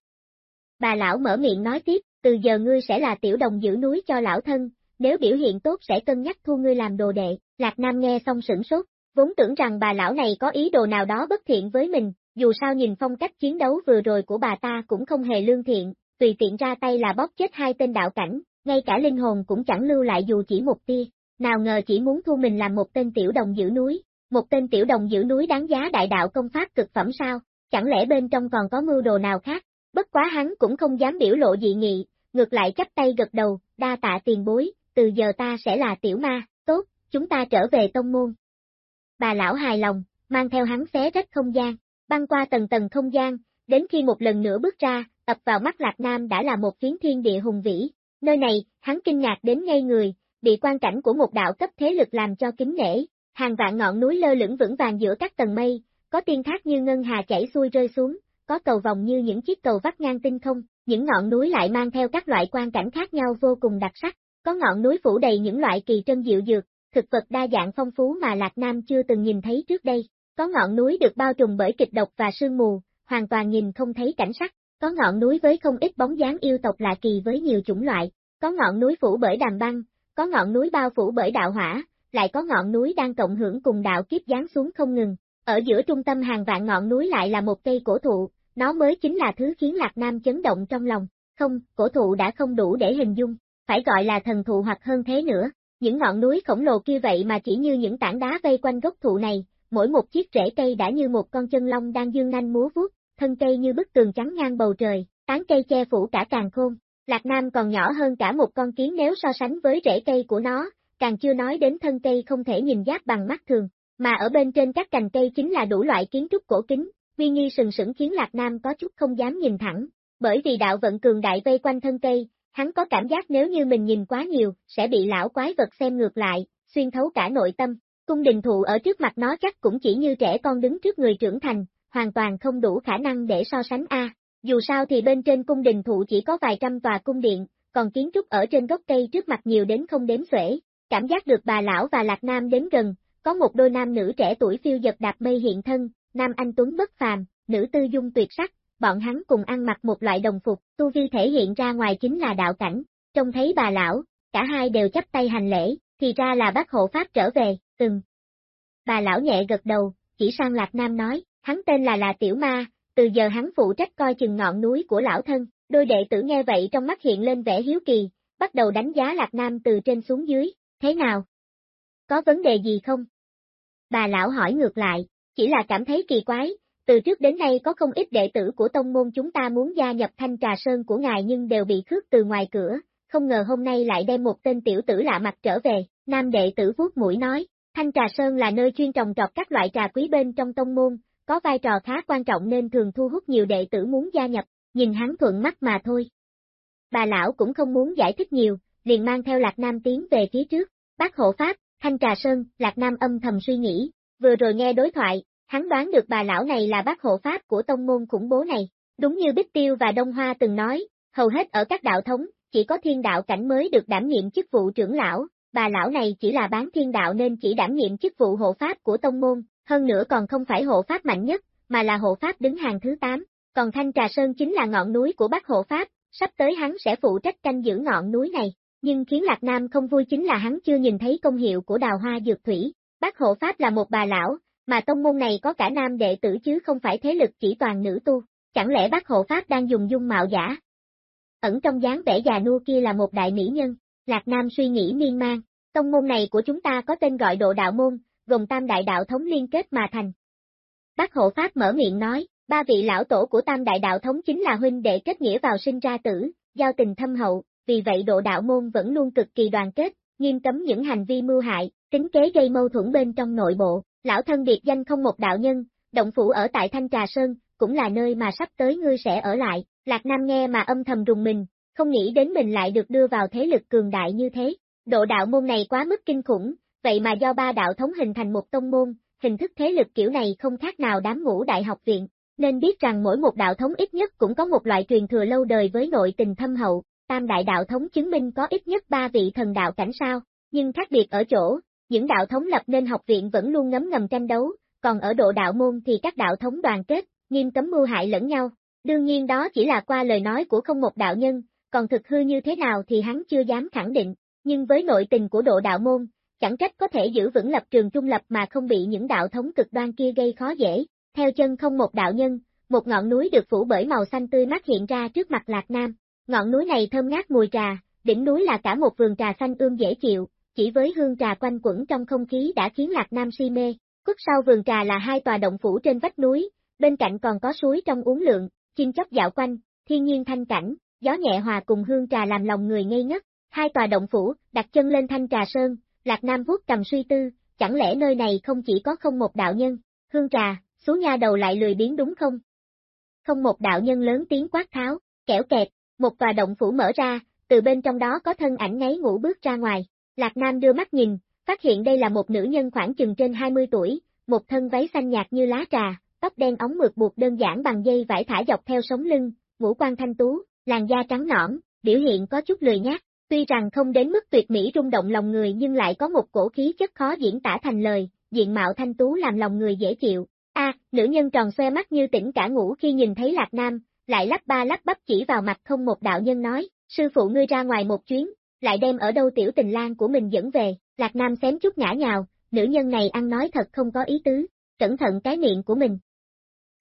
Bà lão mở miệng nói tiếp, từ giờ ngươi sẽ là tiểu đồng giữ núi cho lão thân, nếu biểu hiện tốt sẽ cân nhắc thu ngươi làm đồ đệ, Lạc Nam nghe xong sửng sốt, vốn tưởng rằng bà lão này có ý đồ nào đó bất thiện với mình, dù sao nhìn phong cách chiến đấu vừa rồi của bà ta cũng không hề lương thiện, tùy tiện ra tay là bóp chết hai tên đạo cảnh, ngay cả linh hồn cũng chẳng lưu lại dù chỉ một tia, nào ngờ chỉ muốn thu mình làm một tên tiểu đồng giữ núi, một tên tiểu đồng giữ núi đáng giá đại đạo công pháp cực phẩm sao, chẳng lẽ bên trong còn có mưu đồ nào khác, bất quá hắn cũng không dám biểu lộ dị nghị, ngược lại chắp tay gật đầu, đa tạ tiền bối, từ giờ ta sẽ là tiểu ma, tốt, chúng ta trở về tông môn. Bà lão hài lòng, mang theo hắn xé rách không gian, băng qua tầng tầng không gian, đến khi một lần nữa bước ra, tập vào mắt Lạc Nam đã là một phiến thiên địa hùng vĩ. Nơi này, hắn kinh ngạc đến ngay người, bị quan cảnh của một đạo cấp thế lực làm cho kính nể, hàng vạn ngọn núi lơ lửng vững vàng giữa các tầng mây, có tiên thác như ngân hà chảy xuôi rơi xuống, có cầu vòng như những chiếc cầu vắt ngang tinh không, những ngọn núi lại mang theo các loại quan cảnh khác nhau vô cùng đặc sắc, có ngọn núi phủ đầy những loại kỳ trân diệu dược, thực vật đa dạng phong phú mà Lạc Nam chưa từng nhìn thấy trước đây, có ngọn núi được bao trùm bởi kịch độc và sương mù, hoàn toàn nhìn không thấy cảnh sắc, có ngọn núi với không ít bóng dáng yêu tộc lạ kỳ với nhiều chủng loại, có ngọn núi phủ bởi đàm băng, có ngọn núi bao phủ bởi đạo hỏa, lại có ngọn núi đang cộng hưởng cùng đạo kiếp giáng xuống không ngừng. Ở giữa trung tâm hàng vạn ngọn núi lại là một cây cổ thụ, nó mới chính là thứ khiến Lạc Nam chấn động trong lòng. Không, cổ thụ đã không đủ để hình dung, phải gọi là thần thụ hoặc hơn thế nữa. Những ngọn núi khổng lồ kia vậy mà chỉ như những tảng đá vây quanh gốc thụ này, mỗi một chiếc rễ cây đã như một con chân long đang dương nanh múa vuốt, thân cây như bức tường trắng ngang bầu trời, tán cây che phủ cả càng khôn. Lạc Nam còn nhỏ hơn cả một con kiến nếu so sánh với rễ cây của nó, càng chưa nói đến thân cây không thể nhìn giáp bằng mắt thường, mà ở bên trên các cành cây chính là đủ loại kiến trúc cổ kính, uy nghi sừng sững khiến Lạc Nam có chút không dám nhìn thẳng, bởi vì đạo vận cường đại vây quanh thân cây, hắn có cảm giác nếu như mình nhìn quá nhiều, sẽ bị lão quái vật xem ngược lại, xuyên thấu cả nội tâm. Cung đình thụ ở trước mặt nó chắc cũng chỉ như trẻ con đứng trước người trưởng thành, hoàn toàn không đủ khả năng để so sánh A. Dù sao thì bên trên cung đình thụ chỉ có vài trăm tòa cung điện, còn kiến trúc ở trên gốc cây trước mặt nhiều đến không đếm xuể. Cảm giác được bà lão và Lạc Nam đến gần, có một đôi nam nữ trẻ tuổi phiêu dật đạp mây hiện thân, nam anh tuấn bất phàm, nữ tư dung tuyệt sắc, bọn hắn cùng ăn mặc một loại đồng phục, tu vi thể hiện ra ngoài chính là đạo cảnh. Trông thấy bà lão, cả hai đều chấp tay hành lễ, thì ra là bác hộ pháp trở về, từng. Bà lão nhẹ gật đầu, chỉ sang Lạc Nam nói, hắn tên là là Tiểu Ma, từ giờ hắn phụ trách coi chừng ngọn núi của lão thân, đôi đệ tử nghe vậy trong mắt hiện lên vẻ hiếu kỳ, bắt đầu đánh giá Lạc Nam từ trên xuống dưới, thế nào? Có vấn đề gì không? Bà lão hỏi ngược lại, chỉ là cảm thấy kỳ quái, từ trước đến nay có không ít đệ tử của tông môn chúng ta muốn gia nhập thanh trà sơn của ngài nhưng đều bị khước từ ngoài cửa, không ngờ hôm nay lại đem một tên tiểu tử lạ mặt trở về, nam đệ tử vuốt mũi nói, thanh trà sơn là nơi chuyên trồng trọt các loại trà quý bên trong tông môn, có vai trò khá quan trọng nên thường thu hút nhiều đệ tử muốn gia nhập, nhìn hắn thuận mắt mà thôi. Bà lão cũng không muốn giải thích nhiều, liền mang theo Lạc Nam tiến về phía trước, bác hộ pháp, thanh trà sơn, Lạc Nam âm thầm suy nghĩ, vừa rồi nghe đối thoại, hắn đoán được bà lão này là bác hộ pháp của tông môn khủng bố này, đúng như Bích Tiêu và Đông Hoa từng nói, hầu hết ở các đạo thống, chỉ có thiên đạo cảnh mới được đảm nhiệm chức vụ trưởng lão, bà lão này chỉ là bán thiên đạo nên chỉ đảm nhiệm chức vụ hộ pháp của tông môn, hơn nữa còn không phải hộ pháp mạnh nhất, mà là hộ pháp đứng hàng thứ 8, còn Thanh Trà Sơn chính là ngọn núi của bác hộ pháp, sắp tới hắn sẽ phụ trách canh giữ ngọn núi này, nhưng khiến Lạc Nam không vui chính là hắn chưa nhìn thấy công hiệu của đào hoa dược thủy, bác hộ pháp là một bà lão, mà tông môn này có cả nam đệ tử chứ không phải thế lực chỉ toàn nữ tu, chẳng lẽ bác hộ pháp đang dùng dung mạo giả? Ẩn trong dáng vẻ già nua kia là một đại mỹ nhân, Lạc Nam suy nghĩ miên man, tông môn này của chúng ta có tên gọi độ đạo môn, gồm tam đại đạo thống liên kết mà thành. Bác hộ pháp mở miệng nói, ba vị lão tổ của tam đại đạo thống chính là huynh đệ kết nghĩa vào sinh ra tử, giao tình thâm hậu, vì vậy độ đạo môn vẫn luôn cực kỳ đoàn kết, nghiêm cấm những hành vi mưu hại, tính kế gây mâu thuẫn bên trong nội bộ, lão thân biệt danh không một đạo nhân, động phủ ở tại Thanh Trà Sơn, cũng là nơi mà sắp tới ngươi sẽ ở lại, Lạc Nam nghe mà âm thầm rùng mình, không nghĩ đến mình lại được đưa vào thế lực cường đại như thế, độ đạo môn này quá mức kinh khủng, vậy mà do ba đạo thống hình thành một tông môn, hình thức thế lực kiểu này không khác nào đám ngũ đại học viện, nên biết rằng mỗi một đạo thống ít nhất cũng có một loại truyền thừa lâu đời với nội tình thâm hậu, tam đại đạo thống chứng minh có ít nhất ba vị thần đạo cảnh sao, nhưng khác biệt ở chỗ, những đạo thống lập nên học viện vẫn luôn ngấm ngầm tranh đấu, còn ở độ đạo môn thì các đạo thống đoàn kết, nghiêm cấm mưu hại lẫn nhau. Đương nhiên đó chỉ là qua lời nói của không một đạo nhân, còn thực hư như thế nào thì hắn chưa dám khẳng định, nhưng với nội tình của độ đạo môn, chẳng trách có thể giữ vững lập trường trung lập mà không bị những đạo thống cực đoan kia gây khó dễ. Theo chân không một đạo nhân, một ngọn núi được phủ bởi màu xanh tươi mát hiện ra trước mặt Lạc Nam. Ngọn núi này thơm ngát mùi trà, đỉnh núi là cả một vườn trà xanh ươm dễ chịu, chỉ với hương trà quanh quẩn trong không khí đã khiến Lạc Nam si mê. Khuất sau vườn trà là hai tòa động phủ trên vách núi, bên cạnh còn có suối trong uống lượng, chim chóc dạo quanh, thiên nhiên thanh cảnh, gió nhẹ hòa cùng hương trà làm lòng người ngây ngất. Hai tòa động phủ, đặt chân lên thanh trà sơn, Lạc Nam vuốt cầm suy tư, chẳng lẽ nơi này không chỉ có không một đạo nhân, hương trà, xuống nha đầu lại lười biến đúng không? Không một đạo nhân lớn tiếng quát tháo, kẻo kẹt, một tòa động phủ mở ra, từ bên trong đó có thân ảnh ngáy ngủ bước ra ngoài. Lạc Nam đưa mắt nhìn, phát hiện đây là một nữ nhân khoảng chừng trên 20 tuổi, một thân váy xanh nhạt như lá trà, tóc đen ống mượt buộc đơn giản bằng dây vải thả dọc theo sống lưng, ngũ quan thanh tú, làn da trắng nõn, biểu hiện có chút lười nhác, tuy rằng không đến mức tuyệt mỹ rung động lòng người nhưng lại có một cổ khí chất khó diễn tả thành lời, diện mạo thanh tú làm lòng người dễ chịu. A, nữ nhân tròn xoe mắt như tỉnh cả ngủ khi nhìn thấy Lạc Nam, lại lắp ba lắp bắp chỉ vào mặt không một đạo nhân nói, sư phụ ngươi ra ngoài một chuyến, lại đem ở đâu tiểu tình lang của mình dẫn về, Lạc Nam xém chút ngã nhào, nữ nhân này ăn nói thật không có ý tứ, cẩn thận cái miệng của mình.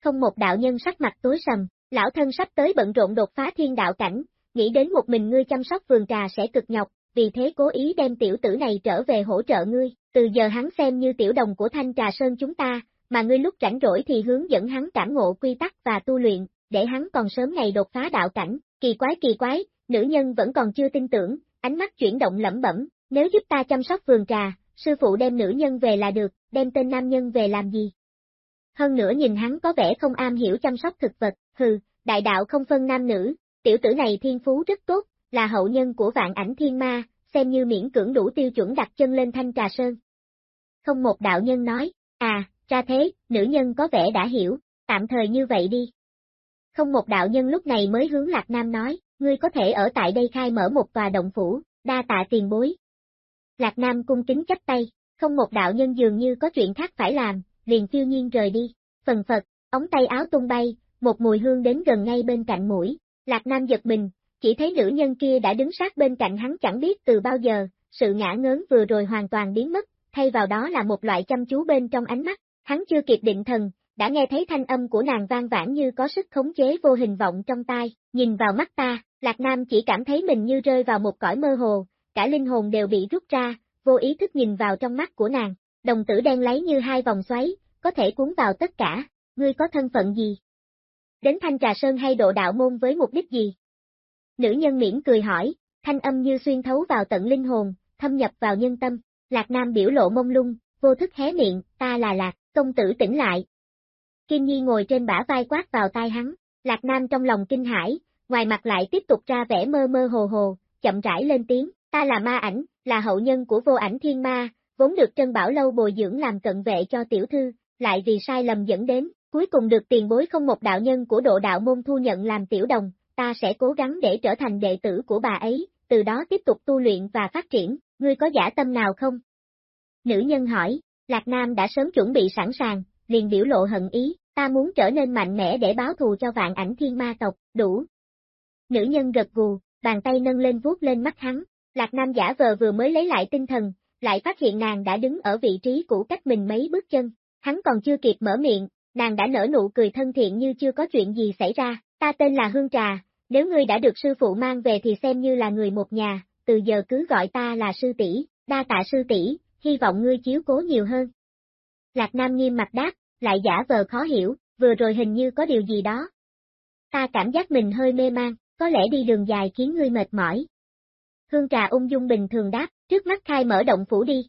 Không một đạo nhân sắc mặt tối sầm, lão thân sắp tới bận rộn đột phá thiên đạo cảnh, nghĩ đến một mình ngươi chăm sóc vườn trà sẽ cực nhọc, vì thế cố ý đem tiểu tử này trở về hỗ trợ ngươi, từ giờ hắn xem như tiểu đồng của thanh trà sơn chúng ta, mà ngươi lúc rảnh rỗi thì hướng dẫn hắn cảm ngộ quy tắc và tu luyện, để hắn còn sớm ngày đột phá đạo cảnh, kỳ quái kỳ quái, nữ nhân vẫn còn chưa tin tưởng, ánh mắt chuyển động lẩm bẩm, nếu giúp ta chăm sóc vườn trà, sư phụ đem nữ nhân về là được, đem tên nam nhân về làm gì? Hơn nữa nhìn hắn có vẻ không am hiểu chăm sóc thực vật, hừ, đại đạo không phân nam nữ, tiểu tử này thiên phú rất tốt, là hậu nhân của vạn ảnh thiên ma, xem như miễn cưỡng đủ tiêu chuẩn đặt chân lên thanh trà sơn. Không một đạo nhân nói, à, ra thế, nữ nhân có vẻ đã hiểu, tạm thời như vậy đi. Không một đạo nhân lúc này mới hướng Lạc Nam nói, ngươi có thể ở tại đây khai mở một tòa động phủ, đa tạ tiền bối. Lạc Nam cung kính chấp tay, không một đạo nhân dường như có chuyện khác phải làm, liền phiêu nhiên rời đi. Phần phật, ống tay áo tung bay, một mùi hương đến gần ngay bên cạnh mũi. Lạc Nam giật mình, chỉ thấy nữ nhân kia đã đứng sát bên cạnh hắn chẳng biết từ bao giờ, sự ngã ngớn vừa rồi hoàn toàn biến mất, thay vào đó là một loại chăm chú bên trong ánh mắt, hắn chưa kịp định thần, đã nghe thấy thanh âm của nàng vang vãn như có sức khống chế vô hình vọng trong tai, nhìn vào mắt ta, Lạc Nam chỉ cảm thấy mình như rơi vào một cõi mơ hồ, cả linh hồn đều bị rút ra, vô ý thức nhìn vào trong mắt của nàng, đồng tử đen lấy như hai vòng xoáy, có thể cuốn vào tất cả, ngươi có thân phận gì? Đến thanh trà sơn hay độ đạo môn với mục đích gì? Nữ nhân miễn cười hỏi, thanh âm như xuyên thấu vào tận linh hồn, thâm nhập vào nhân tâm, Lạc Nam biểu lộ mông lung, vô thức hé miệng, ta là Lạc, công tử tỉnh lại. Kim Nhi ngồi trên bả vai quát vào tai hắn, Lạc Nam trong lòng kinh hãi, ngoài mặt lại tiếp tục ra vẻ mơ mơ hồ hồ, chậm rãi lên tiếng, ta là ma ảnh, là hậu nhân của vô ảnh thiên ma, vốn được Trân Bảo Lâu bồi dưỡng làm cận vệ cho tiểu thư, lại vì sai lầm dẫn đến, cuối cùng được tiền bối không một đạo nhân của độ đạo môn thu nhận làm tiểu đồng, ta sẽ cố gắng để trở thành đệ tử của bà ấy, từ đó tiếp tục tu luyện và phát triển, ngươi có giả tâm nào không? Nữ nhân hỏi, Lạc Nam đã sớm chuẩn bị sẵn sàng, liền biểu lộ hận ý, ta muốn trở nên mạnh mẽ để báo thù cho vạn ảnh thiên ma tộc, đủ. Nữ nhân gật gù, bàn tay nâng lên vuốt lên mắt hắn, Lạc Nam giả vờ vừa mới lấy lại tinh thần, lại phát hiện nàng đã đứng ở vị trí cũ cách mình mấy bước chân, hắn còn chưa kịp mở miệng, nàng đã nở nụ cười thân thiện như chưa có chuyện gì xảy ra, ta tên là Hương Trà, nếu ngươi đã được sư phụ mang về thì xem như là người một nhà, từ giờ cứ gọi ta là sư tỷ, đa tạ sư tỷ, hy vọng ngươi chiếu cố nhiều hơn. Lạc Nam nghiêm mặt đáp, lại giả vờ khó hiểu, vừa rồi hình như có điều gì đó. Ta cảm giác mình hơi mê man, có lẽ đi đường dài khiến ngươi mệt mỏi. Hương trà ung dung bình thường đáp, trước mắt khai mở động phủ đi.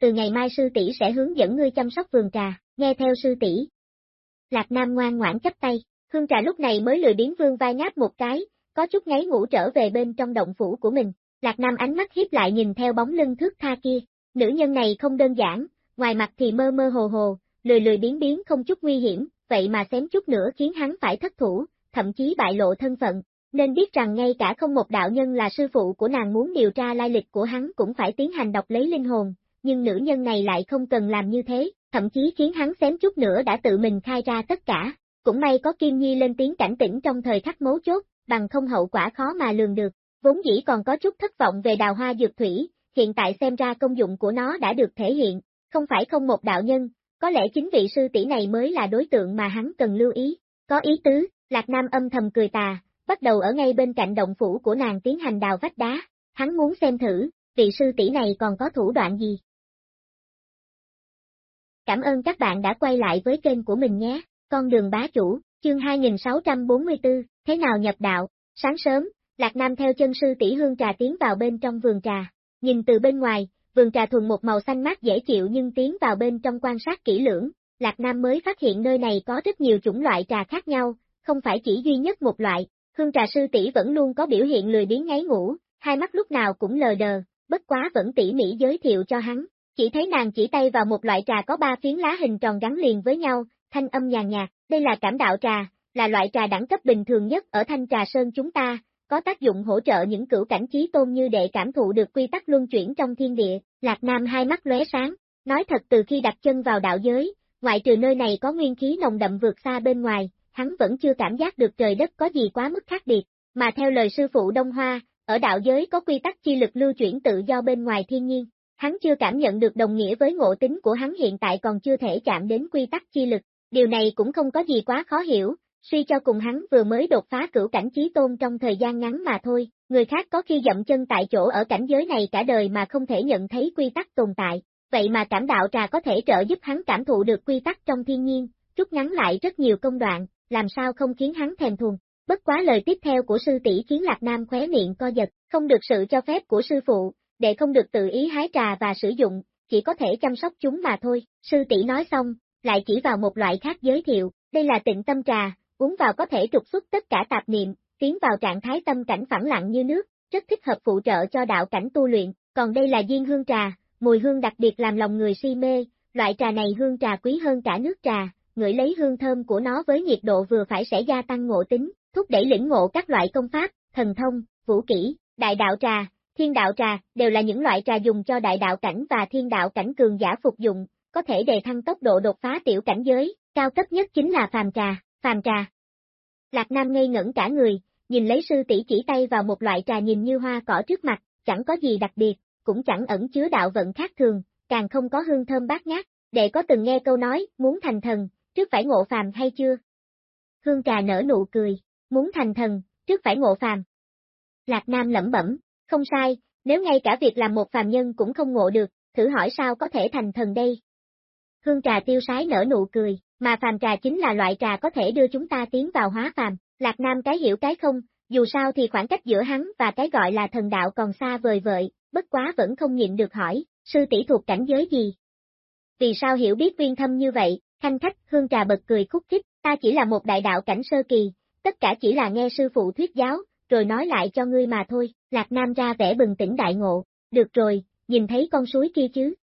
Từ ngày mai sư tỷ sẽ hướng dẫn ngươi chăm sóc vườn trà, nghe theo sư tỷ. Lạc Nam ngoan ngoãn chấp tay, Hương trà lúc này mới lười biến vương vai ngáp một cái, có chút ngáy ngủ trở về bên trong động phủ của mình. Lạc Nam ánh mắt hiếp lại nhìn theo bóng lưng thước tha kia, nữ nhân này không đơn giản, ngoài mặt thì mơ mơ hồ hồ, lười lười biến biến không chút nguy hiểm, vậy mà xém chút nữa khiến hắn phải thất thủ, thậm chí bại lộ thân phận, nên biết rằng ngay cả không một đạo nhân là sư phụ của nàng muốn điều tra lai lịch của hắn cũng phải tiến hành đọc lấy linh hồn, nhưng nữ nhân này lại không cần làm như thế, thậm chí khiến hắn xém chút nữa đã tự mình khai ra tất cả. Cũng may có Kim Nhi lên tiếng cảnh tỉnh trong thời khắc mấu chốt, bằng không hậu quả khó mà lường được, vốn dĩ còn có chút thất vọng về đào hoa dược thủy, hiện tại xem ra công dụng của nó đã được thể hiện, không phải không một đạo nhân, có lẽ chính vị sư tỷ này mới là đối tượng mà hắn cần lưu ý. Có ý tứ, Lạc Nam âm thầm cười tà, bắt đầu ở ngay bên cạnh động phủ của nàng tiến hành đào vách đá, hắn muốn xem thử, vị sư tỷ này còn có thủ đoạn gì. Cảm ơn các bạn đã quay lại với kênh của mình nhé, con đường bá chủ, chương 2644, thế nào nhập đạo, sáng sớm, Lạc Nam theo chân sư tỷ hương trà tiến vào bên trong vườn trà, nhìn từ bên ngoài, vườn trà thuần một màu xanh mát dễ chịu nhưng tiến vào bên trong quan sát kỹ lưỡng, Lạc Nam mới phát hiện nơi này có rất nhiều chủng loại trà khác nhau, không phải chỉ duy nhất một loại, hương trà sư tỷ vẫn luôn có biểu hiện lười biếng ngáy ngủ, hai mắt lúc nào cũng lờ đờ, bất quá vẫn tỉ mỉ giới thiệu cho hắn, chỉ thấy nàng chỉ tay vào một loại trà có ba phiến lá hình tròn gắn liền với nhau, thanh âm nhàn nhạt, đây là cảm đạo trà, là loại trà đẳng cấp bình thường nhất ở thanh trà sơn chúng ta, có tác dụng hỗ trợ những cửu cảnh trí tôn như đệ cảm thụ được quy tắc luân chuyển trong thiên địa, Lạc Nam hai mắt lóe sáng, nói thật từ khi đặt chân vào đạo giới, ngoại trừ nơi này có nguyên khí nồng đậm vượt xa bên ngoài, hắn vẫn chưa cảm giác được trời đất có gì quá mức khác biệt, mà theo lời sư phụ Đông Hoa, ở đạo giới có quy tắc chi lực lưu chuyển tự do bên ngoài thiên nhiên, hắn chưa cảm nhận được đồng nghĩa với ngộ tính của hắn hiện tại còn chưa thể chạm đến quy tắc chi lực, điều này cũng không có gì quá khó hiểu, suy cho cùng hắn vừa mới đột phá cửu cảnh trí tôn trong thời gian ngắn mà thôi, người khác có khi dậm chân tại chỗ ở cảnh giới này cả đời mà không thể nhận thấy quy tắc tồn tại, vậy mà cảm đạo trà có thể trợ giúp hắn cảm thụ được quy tắc trong thiên nhiên, rút ngắn lại rất nhiều công đoạn, làm sao không khiến hắn thèm thuồng. Bất quá lời tiếp theo của sư tỷ khiến Lạc Nam khóe miệng co giật, không được sự cho phép của sư phụ, để không được tự ý hái trà và sử dụng, chỉ có thể chăm sóc chúng mà thôi. Sư tỷ nói xong, lại chỉ vào một loại khác giới thiệu, đây là tịnh tâm trà, uống vào có thể trục xuất tất cả tạp niệm, tiến vào trạng thái tâm cảnh phẳng lặng như nước, rất thích hợp phụ trợ cho đạo cảnh tu luyện, còn đây là diên hương trà, mùi hương đặc biệt làm lòng người si mê, loại trà này hương trà quý hơn cả nước trà, ngửi lấy hương thơm của nó với nhiệt độ vừa phải sẽ gia tăng ngộ tính, thúc đẩy lĩnh ngộ các loại công pháp, thần thông, vũ kỹ, đại đạo trà, thiên đạo trà, đều là những loại trà dùng cho đại đạo cảnh và thiên đạo cảnh cường giả phục dụng, có thể đề thăng tốc độ đột phá tiểu cảnh giới, cao cấp nhất chính là phàm trà, phàm trà. Lạc Nam ngây ngẩn cả người, nhìn lấy sư tỷ chỉ tay vào một loại trà nhìn như hoa cỏ trước mặt, chẳng có gì đặc biệt, cũng chẳng ẩn chứa đạo vận khác thường, càng không có hương thơm bát ngát, đệ có từng nghe câu nói, muốn thành thần, trước phải ngộ phàm hay chưa? Hương trà nở nụ cười, muốn thành thần, trước phải ngộ phàm. Lạc Nam lẩm bẩm, không sai, nếu ngay cả việc làm một phàm nhân cũng không ngộ được, thử hỏi sao có thể thành thần đây? Hương trà tiêu sái nở nụ cười, mà phàm trà chính là loại trà có thể đưa chúng ta tiến vào hóa phàm, Lạc Nam cái hiểu cái không, dù sao thì khoảng cách giữa hắn và cái gọi là thần đạo còn xa vời vợi, bất quá vẫn không nhịn được hỏi, sư tỷ thuộc cảnh giới gì? Vì sao hiểu biết viên thâm như vậy, Thanh khách, hương trà bật cười khúc khích, ta chỉ là một đại đạo cảnh sơ kỳ, tất cả chỉ là nghe sư phụ thuyết giáo, rồi nói lại cho ngươi mà thôi, Lạc Nam ra vẻ bừng tỉnh đại ngộ, được rồi, nhìn thấy con suối kia chứ.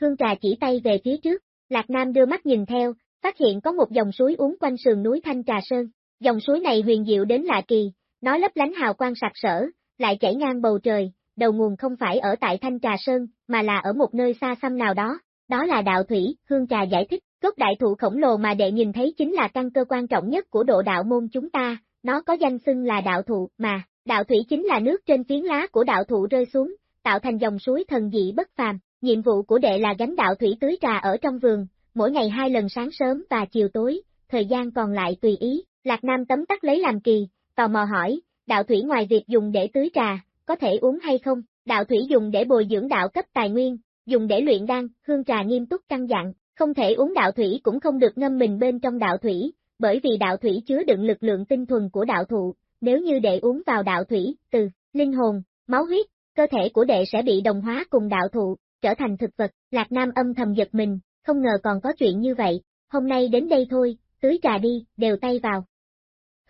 Hương trà chỉ tay về phía trước, Lạc Nam đưa mắt nhìn theo, phát hiện có một dòng suối uốn quanh sườn núi Thanh Trà Sơn, dòng suối này huyền diệu đến lạ kỳ, nó lấp lánh hào quang sặc sỡ, lại chảy ngang bầu trời, đầu nguồn không phải ở tại Thanh Trà Sơn, mà là ở một nơi xa xăm nào đó, đó là đạo thủy, hương trà giải thích, gốc đại thụ khổng lồ mà đệ nhìn thấy chính là căn cơ quan trọng nhất của độ đạo môn chúng ta, nó có danh xưng là đạo thụ, mà, đạo thủy chính là nước trên phiến lá của đạo thụ rơi xuống, tạo thành dòng suối thần dị bất phàm, nhiệm vụ của đệ là gánh đạo thủy tưới trà ở trong vườn, mỗi ngày hai lần sáng sớm và chiều tối, thời gian còn lại tùy ý, Lạc Nam tấm tắc lấy làm kỳ, tò mò hỏi, đạo thủy ngoài việc dùng để tưới trà, có thể uống hay không, đạo thủy dùng để bồi dưỡng đạo cấp tài nguyên, dùng để luyện đan, hương trà nghiêm túc căn dặn, không thể uống đạo thủy cũng không được ngâm mình bên trong đạo thủy, bởi vì đạo thủy chứa đựng lực lượng tinh thuần của đạo thụ, nếu như đệ uống vào đạo thủy, từ linh hồn, máu huyết, cơ thể của đệ sẽ bị đồng hóa cùng đạo thụ, trở thành thực vật, Lạc Nam âm thầm giật mình, không ngờ còn có chuyện như vậy, hôm nay đến đây thôi, tưới trà đi, đều tay vào.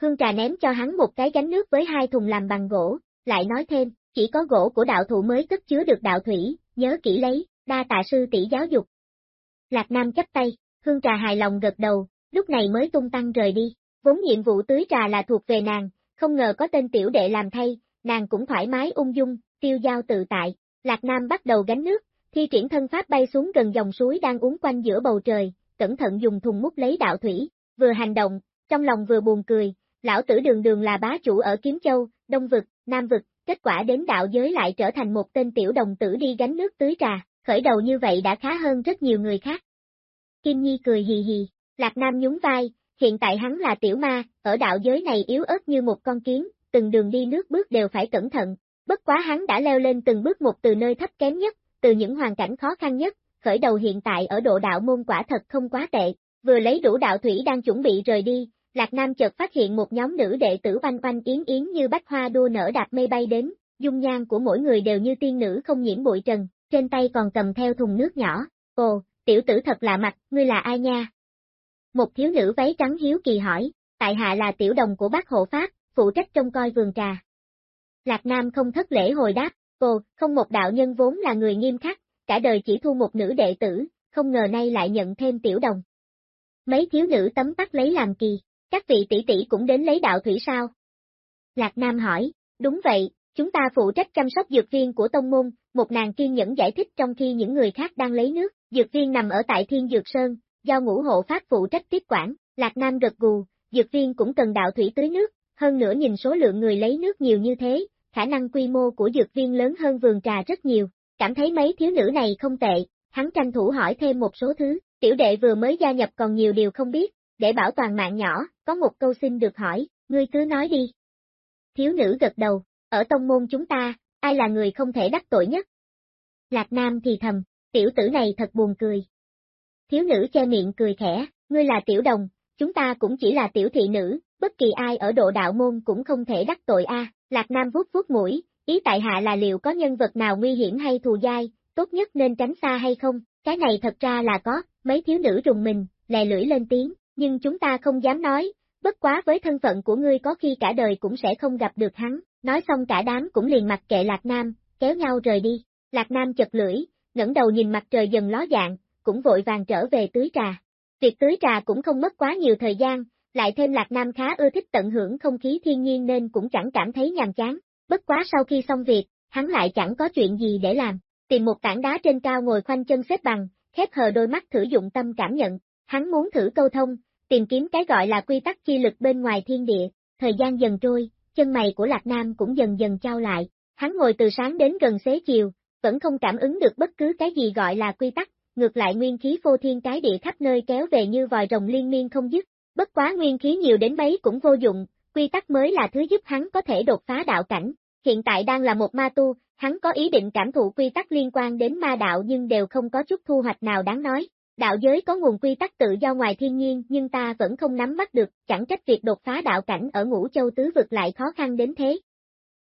Hương trà ném cho hắn một cái gánh nước với hai thùng làm bằng gỗ, lại nói thêm, chỉ có gỗ của đạo thụ mới cất chứa được đạo thủy, nhớ kỹ lấy, đa tạ sư tỷ giáo dục. Lạc Nam chấp tay, hương trà hài lòng gật đầu, lúc này mới tung tăng rời đi, vốn nhiệm vụ tưới trà là thuộc về nàng, không ngờ có tên tiểu đệ làm thay, nàng cũng thoải mái ung dung, tiêu giao tự tại, Lạc Nam bắt đầu gánh nước, thi triển thân pháp bay xuống gần dòng suối đang uốn quanh giữa bầu trời, cẩn thận dùng thùng múc lấy đạo thủy, vừa hành động, trong lòng vừa buồn cười, lão tử đường đường là bá chủ ở Kiếm Châu, Đông Vực, Nam Vực, kết quả đến đạo giới lại trở thành một tên tiểu đồng tử đi gánh nước tưới trà, khởi đầu như vậy đã khá hơn rất nhiều người khác. Kim Nhi cười hì hì, Lạc Nam nhún vai, hiện tại hắn là tiểu ma, ở đạo giới này yếu ớt như một con kiến, từng đường đi nước bước đều phải cẩn thận, bất quá hắn đã leo lên từng bước một từ nơi thấp kém nhất, từ những hoàn cảnh khó khăn nhất, khởi đầu hiện tại ở độ đạo môn quả thật không quá tệ, vừa lấy đủ đạo thủy đang chuẩn bị rời đi, Lạc Nam chợt phát hiện một nhóm nữ đệ tử oanh oanh yến yến như bách hoa đua nở đạp mây bay đến, dung nhan của mỗi người đều như tiên nữ không nhiễm bụi trần, trên tay còn cầm theo thùng nước nhỏ, ồ, tiểu tử thật lạ mặt, ngươi là ai nha? Một thiếu nữ váy trắng hiếu kỳ hỏi, tại hạ là tiểu đồng của bác hộ pháp, phụ trách trông coi vườn trà. Lạc Nam không thất lễ hồi đáp, ồ, không một đạo nhân vốn là người nghiêm khắc, cả đời chỉ thu một nữ đệ tử, không ngờ nay lại nhận thêm tiểu đồng. Mấy thiếu nữ tấm tắc lấy làm kỳ, các vị tỷ tỷ cũng đến lấy đạo thủy sao? Lạc Nam hỏi, đúng vậy, chúng ta phụ trách chăm sóc dược viên của tông môn, một nàng kiên nhẫn giải thích trong khi những người khác đang lấy nước, dược viên nằm ở tại Thiên Dược Sơn, do ngũ hộ pháp phụ trách tiếp quản, Lạc Nam gật gù, dược viên cũng cần đạo thủy tưới nước, hơn nữa nhìn số lượng người lấy nước nhiều như thế, khả năng quy mô của dược viên lớn hơn vườn trà rất nhiều, cảm thấy mấy thiếu nữ này không tệ, hắn tranh thủ hỏi thêm một số thứ, tiểu đệ vừa mới gia nhập còn nhiều điều không biết, để bảo toàn mạng nhỏ, có một câu xin được hỏi, ngươi cứ nói đi. Thiếu nữ gật đầu, ở tông môn chúng ta, ai là người không thể đắc tội nhất? Lạc Nam thì thầm, tiểu tử này thật buồn cười. Thiếu nữ che miệng cười khẽ, ngươi là tiểu đồng, chúng ta cũng chỉ là tiểu thị nữ, bất kỳ ai ở độ đạo môn cũng không thể đắc tội a. Lạc Nam vuốt vuốt mũi, ý tại hạ là liệu có nhân vật nào nguy hiểm hay thù dai, tốt nhất nên tránh xa hay không, cái này thật ra là có, mấy thiếu nữ rùng mình, lè lưỡi lên tiếng, nhưng chúng ta không dám nói, bất quá với thân phận của ngươi có khi cả đời cũng sẽ không gặp được hắn, nói xong cả đám cũng liền mặc kệ Lạc Nam, kéo nhau rời đi. Lạc Nam chật lưỡi, ngẩng đầu nhìn mặt trời dần ló dạng, cũng vội vàng trở về tưới trà. Việc tưới trà cũng không mất quá nhiều thời gian, lại thêm Lạc Nam khá ưa thích tận hưởng không khí thiên nhiên nên cũng chẳng cảm thấy nhàm chán. Bất quá sau khi xong việc, hắn lại chẳng có chuyện gì để làm, tìm một tảng đá trên cao ngồi khoanh chân xếp bằng, khép hờ đôi mắt thử dụng tâm cảm nhận, hắn muốn thử câu thông, tìm kiếm cái gọi là quy tắc chi lực bên ngoài thiên địa, thời gian dần trôi, chân mày của Lạc Nam cũng dần dần trao lại, hắn ngồi từ sáng đến gần xế chiều, vẫn không cảm ứng được bất cứ cái gì gọi là quy tắc, ngược lại nguyên khí phô thiên cái địa khắp nơi kéo về như vòi rồng liên miên không dứt, bất quá nguyên khí nhiều đến mấy cũng vô dụng, quy tắc mới là thứ giúp hắn có thể đột phá đạo cảnh, hiện tại đang là một ma tu, hắn có ý định cảm thụ quy tắc liên quan đến ma đạo nhưng đều không có chút thu hoạch nào đáng nói. Đạo giới có nguồn quy tắc tự do ngoài thiên nhiên nhưng ta vẫn không nắm bắt được, chẳng trách việc đột phá đạo cảnh ở ngũ châu tứ vực lại khó khăn đến thế.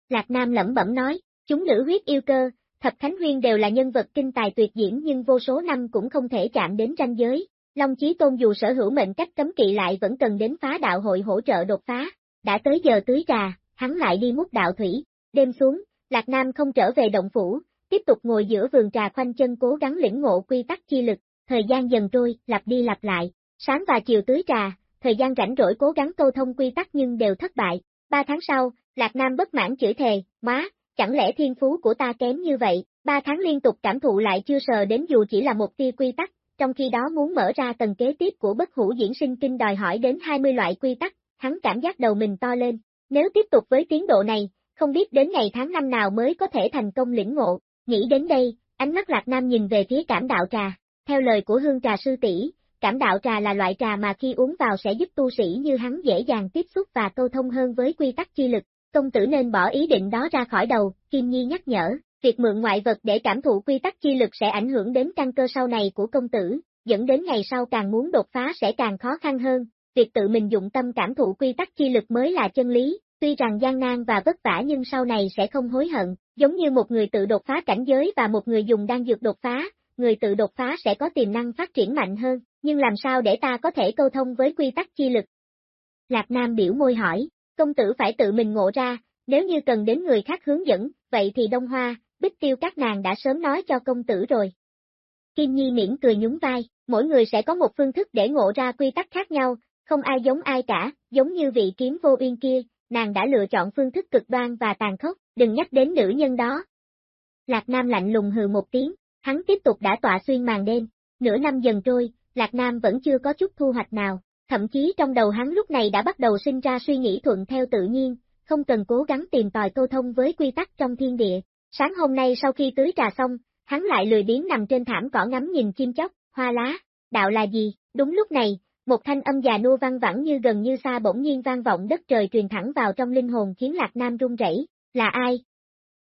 Lạc Nam lẩm bẩm nói, chúng nữ huyết yêu cơ, Thập Khánh Huyên đều là nhân vật kinh tài tuyệt diễm nhưng vô số năm cũng không thể chạm đến ranh giới. Long Chí Tôn dù sở hữu mệnh cách cấm kỵ lại vẫn cần đến phá đạo hội hỗ trợ đột phá. Đã tới giờ tưới trà, hắn lại đi múc đạo thủy. Đêm xuống, Lạc Nam không trở về động phủ, tiếp tục ngồi giữa vườn trà khoanh chân cố gắng lĩnh ngộ quy tắc chi lực. Thời gian dần trôi, lặp đi lặp lại. Sáng và chiều tưới trà, thời gian rảnh rỗi cố gắng câu thông quy tắc nhưng đều thất bại. Ba tháng sau, Lạc Nam bất mãn chửi thề, má, chẳng lẽ thiên phú của ta kém như vậy, ba tháng liên tục cảm thụ lại chưa sờ đến dù chỉ là một tia quy tắc, trong khi đó muốn mở ra tầng kế tiếp của bất hủ diễn sinh kinh đòi hỏi đến 20 loại quy tắc, hắn cảm giác đầu mình to lên, nếu tiếp tục với tiến độ này, không biết đến ngày tháng năm nào mới có thể thành công lĩnh ngộ, nghĩ đến đây, ánh mắt Lạc Nam nhìn về phía cảm đạo trà, theo lời của hương trà sư tỷ cảm đạo trà là loại trà mà khi uống vào sẽ giúp tu sĩ như hắn dễ dàng tiếp xúc và câu thông hơn với quy tắc chi lực, công tử nên bỏ ý định đó ra khỏi đầu, Kim Nhi nhắc nhở, việc mượn ngoại vật để cảm thụ quy tắc chi lực sẽ ảnh hưởng đến căn cơ sau này của công tử, dẫn đến ngày sau càng muốn đột phá sẽ càng khó khăn hơn, việc tự mình dụng tâm cảm thụ quy tắc chi lực mới là chân lý, tuy rằng gian nan và vất vả nhưng sau này sẽ không hối hận, giống như một người tự đột phá cảnh giới và một người dùng đan dược đột phá, người tự đột phá sẽ có tiềm năng phát triển mạnh hơn, nhưng làm sao để ta có thể câu thông với quy tắc chi lực? Lạc Nam biểu môi hỏi, công tử phải tự mình ngộ ra, nếu như cần đến người khác hướng dẫn, vậy thì Đông Hoa, Bích Tiêu các nàng đã sớm nói cho công tử rồi. Kim Nhi miễn cười nhún vai, mỗi người sẽ có một phương thức để ngộ ra quy tắc khác nhau, không ai giống ai cả, giống như vị kiếm vô uyên kia, nàng đã lựa chọn phương thức cực đoan và tàn khốc, đừng nhắc đến nữ nhân đó. Lạc Nam lạnh lùng hừ một tiếng, hắn tiếp tục đã tọa xuyên màn đêm, nửa năm dần trôi, Lạc Nam vẫn chưa có chút thu hoạch nào, thậm chí trong đầu hắn lúc này đã bắt đầu sinh ra suy nghĩ thuận theo tự nhiên, không cần cố gắng tìm tòi câu thông với quy tắc trong thiên địa. Sáng hôm nay sau khi tưới trà xong, hắn lại lười biếng nằm trên thảm cỏ ngắm nhìn chim chóc, hoa lá, đạo là gì? Đúng lúc này, một thanh âm già nua vang vẳng như gần như xa bỗng nhiên vang vọng đất trời truyền thẳng vào trong linh hồn khiến Lạc Nam run rẩy. Là ai?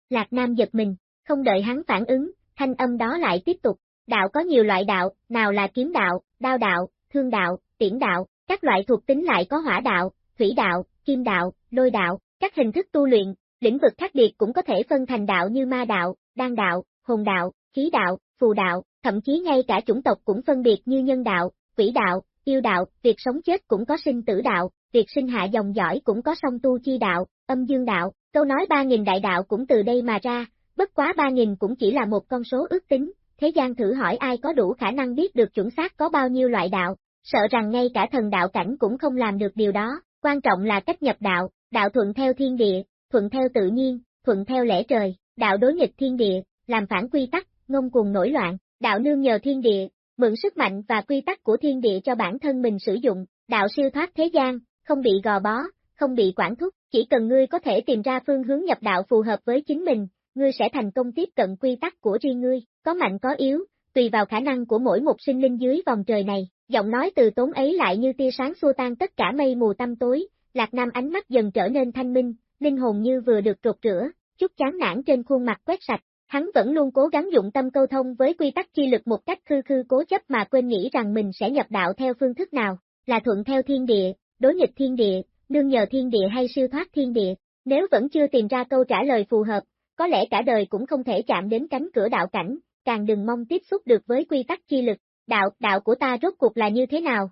Lạc Nam giật mình, không đợi hắn phản ứng, thanh âm đó lại tiếp tục. Đạo có nhiều loại đạo, nào là kiếm đạo, đao đạo, thương đạo, tiễn đạo, các loại thuộc tính lại có hỏa đạo, thủy đạo, kim đạo, lôi đạo, các hình thức tu luyện, lĩnh vực khác biệt cũng có thể phân thành đạo như ma đạo, đan đạo, hồn đạo, khí đạo, phù đạo, thậm chí ngay cả chủng tộc cũng phân biệt như nhân đạo, quỷ đạo, yêu đạo, việc sống chết cũng có sinh tử đạo, việc sinh hạ dòng dõi cũng có song tu chi đạo, âm dương đạo, câu nói 3.000 đại đạo cũng từ đây mà ra, bất quá 3.000 cũng chỉ là một con số ước tính, thế gian thử hỏi ai có đủ khả năng biết được chuẩn xác có bao nhiêu loại đạo, sợ rằng ngay cả thần đạo cảnh cũng không làm được điều đó, quan trọng là cách nhập đạo, đạo thuận theo thiên địa, thuận theo tự nhiên, thuận theo lẽ trời, đạo đối nghịch thiên địa, làm phản quy tắc, ngông cuồng nổi loạn, đạo nương nhờ thiên địa, mượn sức mạnh và quy tắc của thiên địa cho bản thân mình sử dụng, đạo siêu thoát thế gian, không bị gò bó, không bị quản thúc, chỉ cần ngươi có thể tìm ra phương hướng nhập đạo phù hợp với chính mình, ngươi sẽ thành công tiếp cận quy tắc của riêng ngươi, có mạnh có yếu, tùy vào khả năng của mỗi một sinh linh dưới vòng trời này, giọng nói từ tốn ấy lại như tia sáng xua tan tất cả mây mù tăm tối, Lạc Nam ánh mắt dần trở nên thanh minh, linh hồn như vừa được trột rửa, chút chán nản trên khuôn mặt quét sạch, hắn vẫn luôn cố gắng dụng tâm câu thông với quy tắc chi lực một cách khư khư cố chấp mà quên nghĩ rằng mình sẽ nhập đạo theo phương thức nào, là thuận theo thiên địa, đối nghịch thiên địa, nương nhờ thiên địa hay siêu thoát thiên địa, nếu vẫn chưa tìm ra câu trả lời phù hợp, có lẽ cả đời cũng không thể chạm đến cánh cửa đạo cảnh, càng đừng mong tiếp xúc được với quy tắc chi lực, đạo, đạo của ta rốt cuộc là như thế nào?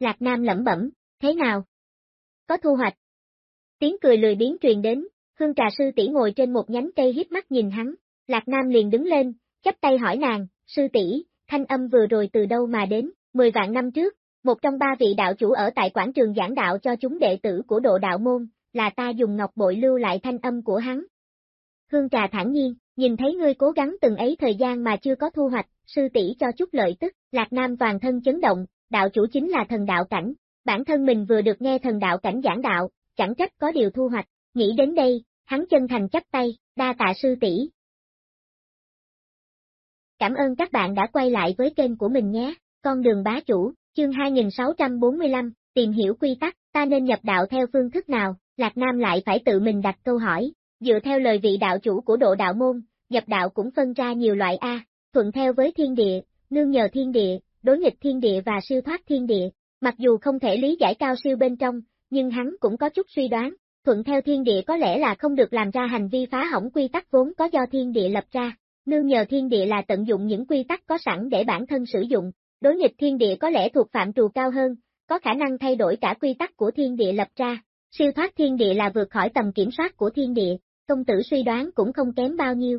Lạc Nam lẩm bẩm, thế nào? Có thu hoạch. Tiếng cười lười biến truyền đến, Hương trà sư tỷ ngồi trên một nhánh cây hiếp mắt nhìn hắn, Lạc Nam liền đứng lên, chắp tay hỏi nàng, sư tỷ, thanh âm vừa rồi từ đâu mà đến, mười vạn năm trước, một trong ba vị đạo chủ ở tại quảng trường giảng đạo cho chúng đệ tử của độ đạo môn, là ta dùng ngọc bội lưu lại thanh âm của hắn. Hương trà thản nhiên, nhìn thấy ngươi cố gắng từng ấy thời gian mà chưa có thu hoạch, sư tỷ cho chút lợi tức, Lạc Nam toàn thân chấn động, đạo chủ chính là thần đạo cảnh, bản thân mình vừa được nghe thần đạo cảnh giảng đạo, chẳng trách có điều thu hoạch, nghĩ đến đây, hắn chân thành chấp tay, đa tạ sư tỷ. Cảm ơn các bạn đã quay lại với kênh của mình nhé, con đường bá chủ, chương 2645, tìm hiểu quy tắc, ta nên nhập đạo theo phương thức nào, Lạc Nam lại phải tự mình đặt câu hỏi, dựa theo lời vị đạo chủ của độ đạo môn, nhập đạo cũng phân ra nhiều loại A, thuận theo với thiên địa, nương nhờ thiên địa, đối nghịch thiên địa và siêu thoát thiên địa, mặc dù không thể lý giải cao siêu bên trong, nhưng hắn cũng có chút suy đoán, thuận theo thiên địa có lẽ là không được làm ra hành vi phá hỏng quy tắc vốn có do thiên địa lập ra, nương nhờ thiên địa là tận dụng những quy tắc có sẵn để bản thân sử dụng, đối nghịch thiên địa có lẽ thuộc phạm trù cao hơn, có khả năng thay đổi cả quy tắc của thiên địa lập ra, siêu thoát thiên địa là vượt khỏi tầm kiểm soát của thiên địa, công tử suy đoán cũng không kém bao nhiêu.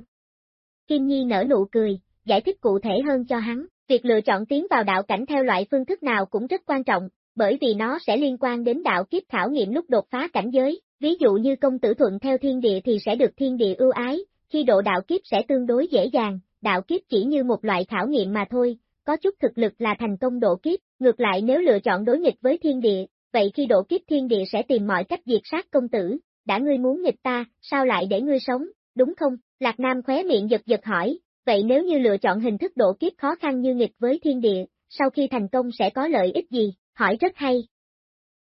Kim Nhi nở nụ cười, giải thích cụ thể hơn cho hắn, việc lựa chọn tiến vào đạo cảnh theo loại phương thức nào cũng rất quan trọng, bởi vì nó sẽ liên quan đến đạo kiếp khảo nghiệm lúc đột phá cảnh giới, ví dụ như công tử thuận theo thiên địa thì sẽ được thiên địa ưu ái, khi độ đạo kiếp sẽ tương đối dễ dàng, đạo kiếp chỉ như một loại khảo nghiệm mà thôi, có chút thực lực là thành công độ kiếp, ngược lại nếu lựa chọn đối nghịch với thiên địa, vậy khi độ kiếp thiên địa sẽ tìm mọi cách diệt sát công tử, đã ngươi muốn nghịch ta, sao lại để ngươi sống, đúng không? Lạc Nam khóe miệng giật giật hỏi, vậy nếu như lựa chọn hình thức độ kiếp khó khăn như nghịch với thiên địa, sau khi thành công sẽ có lợi ích gì, hỏi rất hay.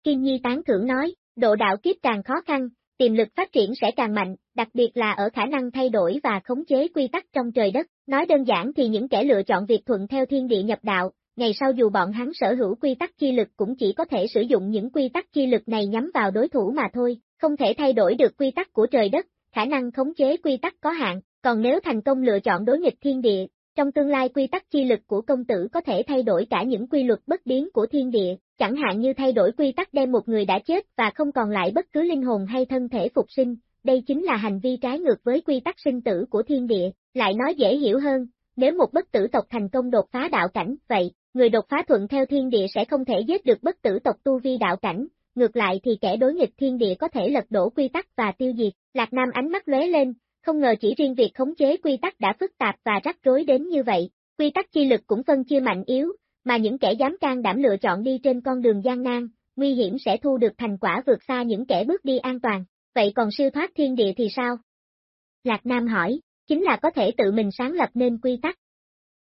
Kim Nhi tán thưởng nói, độ đạo kiếp càng khó khăn, tiềm lực phát triển sẽ càng mạnh, đặc biệt là ở khả năng thay đổi và khống chế quy tắc trong trời đất. Nói đơn giản thì những kẻ lựa chọn việc thuận theo thiên địa nhập đạo, ngày sau dù bọn hắn sở hữu quy tắc chi lực cũng chỉ có thể sử dụng những quy tắc chi lực này nhắm vào đối thủ mà thôi, không thể thay đổi được quy tắc của trời đất, khả năng khống chế quy tắc có hạn, còn nếu thành công lựa chọn đối nghịch thiên địa, trong tương lai quy tắc chi lực của công tử có thể thay đổi cả những quy luật bất biến của thiên địa, chẳng hạn như thay đổi quy tắc đem một người đã chết và không còn lại bất cứ linh hồn hay thân thể phục sinh, đây chính là hành vi trái ngược với quy tắc sinh tử của thiên địa, lại nói dễ hiểu hơn, nếu một bất tử tộc thành công đột phá đạo cảnh, vậy, người đột phá thuận theo thiên địa sẽ không thể giết được bất tử tộc tu vi đạo cảnh, ngược lại thì kẻ đối nghịch thiên địa có thể lật đổ quy tắc và tiêu diệt, Lạc Nam ánh mắt lóe lên, không ngờ chỉ riêng việc khống chế quy tắc đã phức tạp và rắc rối đến như vậy, quy tắc chi lực cũng phân chia mạnh yếu, mà những kẻ dám can đảm lựa chọn đi trên con đường gian nan, nguy hiểm sẽ thu được thành quả vượt xa những kẻ bước đi an toàn, vậy còn siêu thoát thiên địa thì sao? Lạc Nam hỏi, chính là có thể tự mình sáng lập nên quy tắc.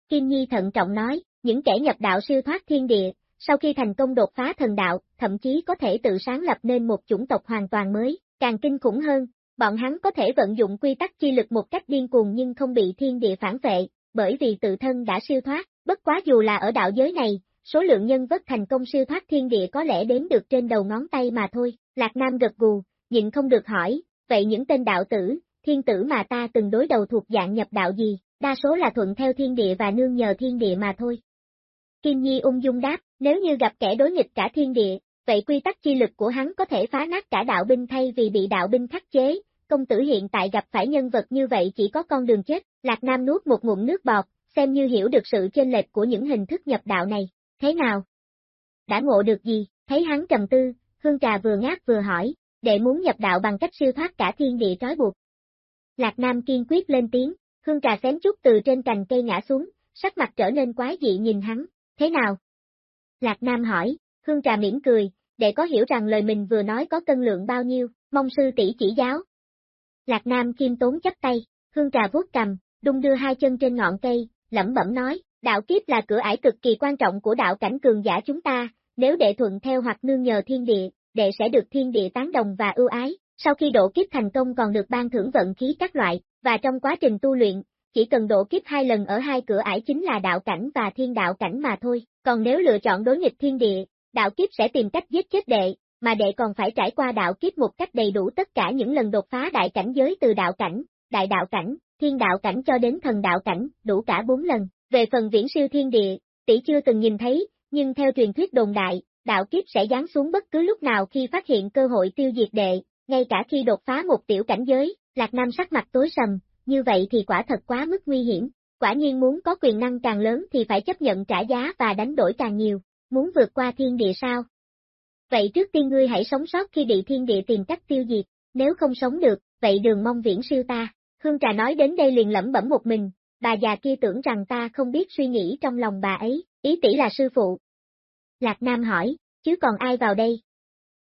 Kim Nhi thận trọng nói, những kẻ nhập đạo siêu thoát thiên địa, sau khi thành công đột phá thần đạo, thậm chí có thể tự sáng lập nên một chủng tộc hoàn toàn mới, càng kinh khủng hơn, bọn hắn có thể vận dụng quy tắc chi lực một cách điên cuồng nhưng không bị thiên địa phản vệ, bởi vì tự thân đã siêu thoát, bất quá dù là ở đạo giới này, số lượng nhân vất thành công siêu thoát thiên địa có lẽ đếm được trên đầu ngón tay mà thôi, Lạc Nam gật gù, nhịn không được hỏi, vậy những tên đạo tử, thiên tử mà ta từng đối đầu thuộc dạng nhập đạo gì, đa số là thuận theo thiên địa và nương nhờ thiên địa mà thôi. Kim Nhi ung dung đáp, nếu như gặp kẻ đối nghịch cả thiên địa, vậy quy tắc chi lực của hắn có thể phá nát cả đạo binh thay vì bị đạo binh khắc chế, công tử hiện tại gặp phải nhân vật như vậy chỉ có con đường chết, Lạc Nam nuốt một ngụm nước bọt, xem như hiểu được sự chênh lệch của những hình thức nhập đạo này, thế nào? Đã ngộ được gì, thấy hắn trầm tư, Hương Trà vừa ngáp vừa hỏi, đệ muốn nhập đạo bằng cách siêu thoát cả thiên địa trói buộc. Lạc Nam kiên quyết lên tiếng, Hương Trà xém chút từ trên cành cây ngã xuống, sắc mặt trở nên quái dị nhìn hắn, thế nào? Lạc Nam hỏi, Hương Trà mỉm cười, để có hiểu rằng lời mình vừa nói có cân lượng bao nhiêu, mong sư tỷ chỉ giáo. Lạc Nam kim tốn chấp tay, Hương Trà vuốt cầm, đung đưa hai chân trên ngọn cây, lẩm bẩm nói, đạo kiếp là cửa ải cực kỳ quan trọng của đạo cảnh cường giả chúng ta, nếu đệ thuận theo hoặc nương nhờ thiên địa, đệ sẽ được thiên địa tán đồng và ưu ái, sau khi độ kiếp thành công còn được ban thưởng vận khí các loại, và trong quá trình tu luyện, chỉ cần độ kiếp hai lần ở hai cửa ải chính là đạo cảnh và thiên đạo cảnh mà thôi, còn nếu lựa chọn đối nghịch thiên địa, đạo kiếp sẽ tìm cách giết chết đệ, mà đệ còn phải trải qua đạo kiếp một cách đầy đủ tất cả những lần đột phá đại cảnh giới từ đạo cảnh, đại đạo cảnh, thiên đạo cảnh cho đến thần đạo cảnh, đủ cả bốn lần. Về phần viễn siêu thiên địa, tỷ chưa từng nhìn thấy, nhưng theo truyền thuyết đồn đại, đạo kiếp sẽ giáng xuống bất cứ lúc nào khi phát hiện cơ hội tiêu diệt đệ, ngay cả khi đột phá một tiểu cảnh giới, Lạc Nam sắc mặt tối sầm, như vậy thì quả thật quá mức nguy hiểm, quả nhiên muốn có quyền năng càng lớn thì phải chấp nhận trả giá và đánh đổi càng nhiều, muốn vượt qua thiên địa sao? Vậy trước tiên ngươi hãy sống sót khi bị thiên địa tìm cách tiêu diệt, nếu không sống được, vậy đường mong viễn siêu ta. Hương Trà nói đến đây liền lẩm bẩm một mình, bà già kia tưởng rằng ta không biết suy nghĩ trong lòng bà ấy, ý tỷ là sư phụ. Lạc Nam hỏi, chứ còn ai vào đây?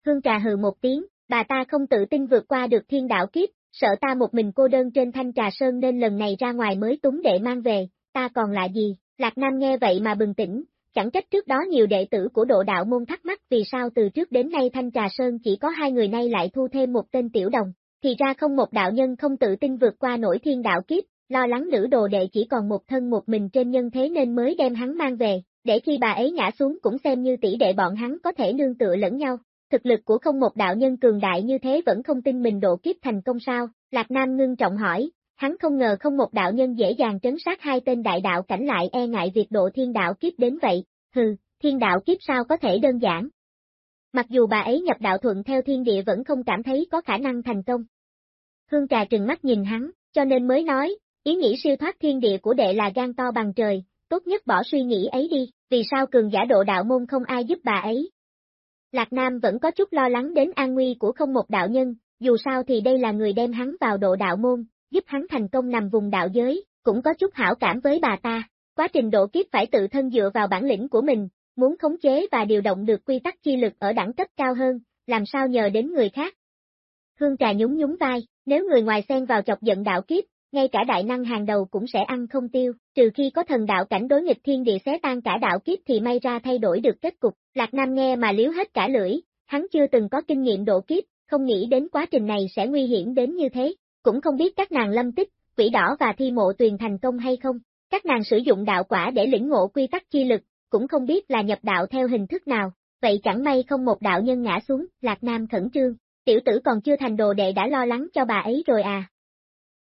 Hương Trà hừ một tiếng, bà ta không tự tin vượt qua được thiên đạo kiếp, sợ ta một mình cô đơn trên thanh trà sơn nên lần này ra ngoài mới túng đệ mang về, ta còn lại gì? Lạc Nam nghe vậy mà bừng tỉnh, chẳng trách trước đó nhiều đệ tử của độ đạo môn thắc mắc vì sao từ trước đến nay thanh trà sơn chỉ có hai người nay lại thu thêm một tên tiểu đồng, thì ra không một đạo nhân không tự tin vượt qua nổi thiên đạo kiếp, lo lắng nữ đồ đệ chỉ còn một thân một mình trên nhân thế nên mới đem hắn mang về, để khi bà ấy ngã xuống cũng xem như tỷ đệ bọn hắn có thể nương tựa lẫn nhau. Thực lực của không một đạo nhân cường đại như thế vẫn không tin mình độ kiếp thành công sao, Lạc Nam ngưng trọng hỏi, hắn không ngờ không một đạo nhân dễ dàng trấn sát hai tên đại đạo cảnh lại e ngại việc độ thiên đạo kiếp đến vậy, hừ, thiên đạo kiếp sao có thể đơn giản. Mặc dù bà ấy nhập đạo thuận theo thiên địa vẫn không cảm thấy có khả năng thành công. Hương trà trừng mắt nhìn hắn, cho nên mới nói, ý nghĩ siêu thoát thiên địa của đệ là gan to bằng trời, tốt nhất bỏ suy nghĩ ấy đi, vì sao cường giả độ đạo môn không ai giúp bà ấy. Lạc Nam vẫn có chút lo lắng đến an nguy của không một đạo nhân, dù sao thì đây là người đem hắn vào độ đạo môn, giúp hắn thành công nằm vùng đạo giới, cũng có chút hảo cảm với bà ta. Quá trình độ kiếp phải tự thân dựa vào bản lĩnh của mình, muốn khống chế và điều động được quy tắc chi lực ở đẳng cấp cao hơn, làm sao nhờ đến người khác. Hương trà nhún nhún vai, nếu người ngoài xen vào chọc giận đạo kiếp, ngay cả đại năng hàng đầu cũng sẽ ăn không tiêu, trừ khi có thần đạo cảnh đối nghịch thiên địa xé tan cả đạo kiếp thì may ra thay đổi được kết cục. Lạc Nam nghe mà liếu hết cả lưỡi, hắn chưa từng có kinh nghiệm độ kiếp, không nghĩ đến quá trình này sẽ nguy hiểm đến như thế, cũng không biết các nàng lâm tích, quỷ đỏ và thi mộ tuyền thành công hay không. Các nàng sử dụng đạo quả để lĩnh ngộ quy tắc chi lực, cũng không biết là nhập đạo theo hình thức nào, vậy chẳng may không một đạo nhân ngã xuống, Lạc Nam khẩn trương, tiểu tử còn chưa thành đồ đệ đã lo lắng cho bà ấy rồi à.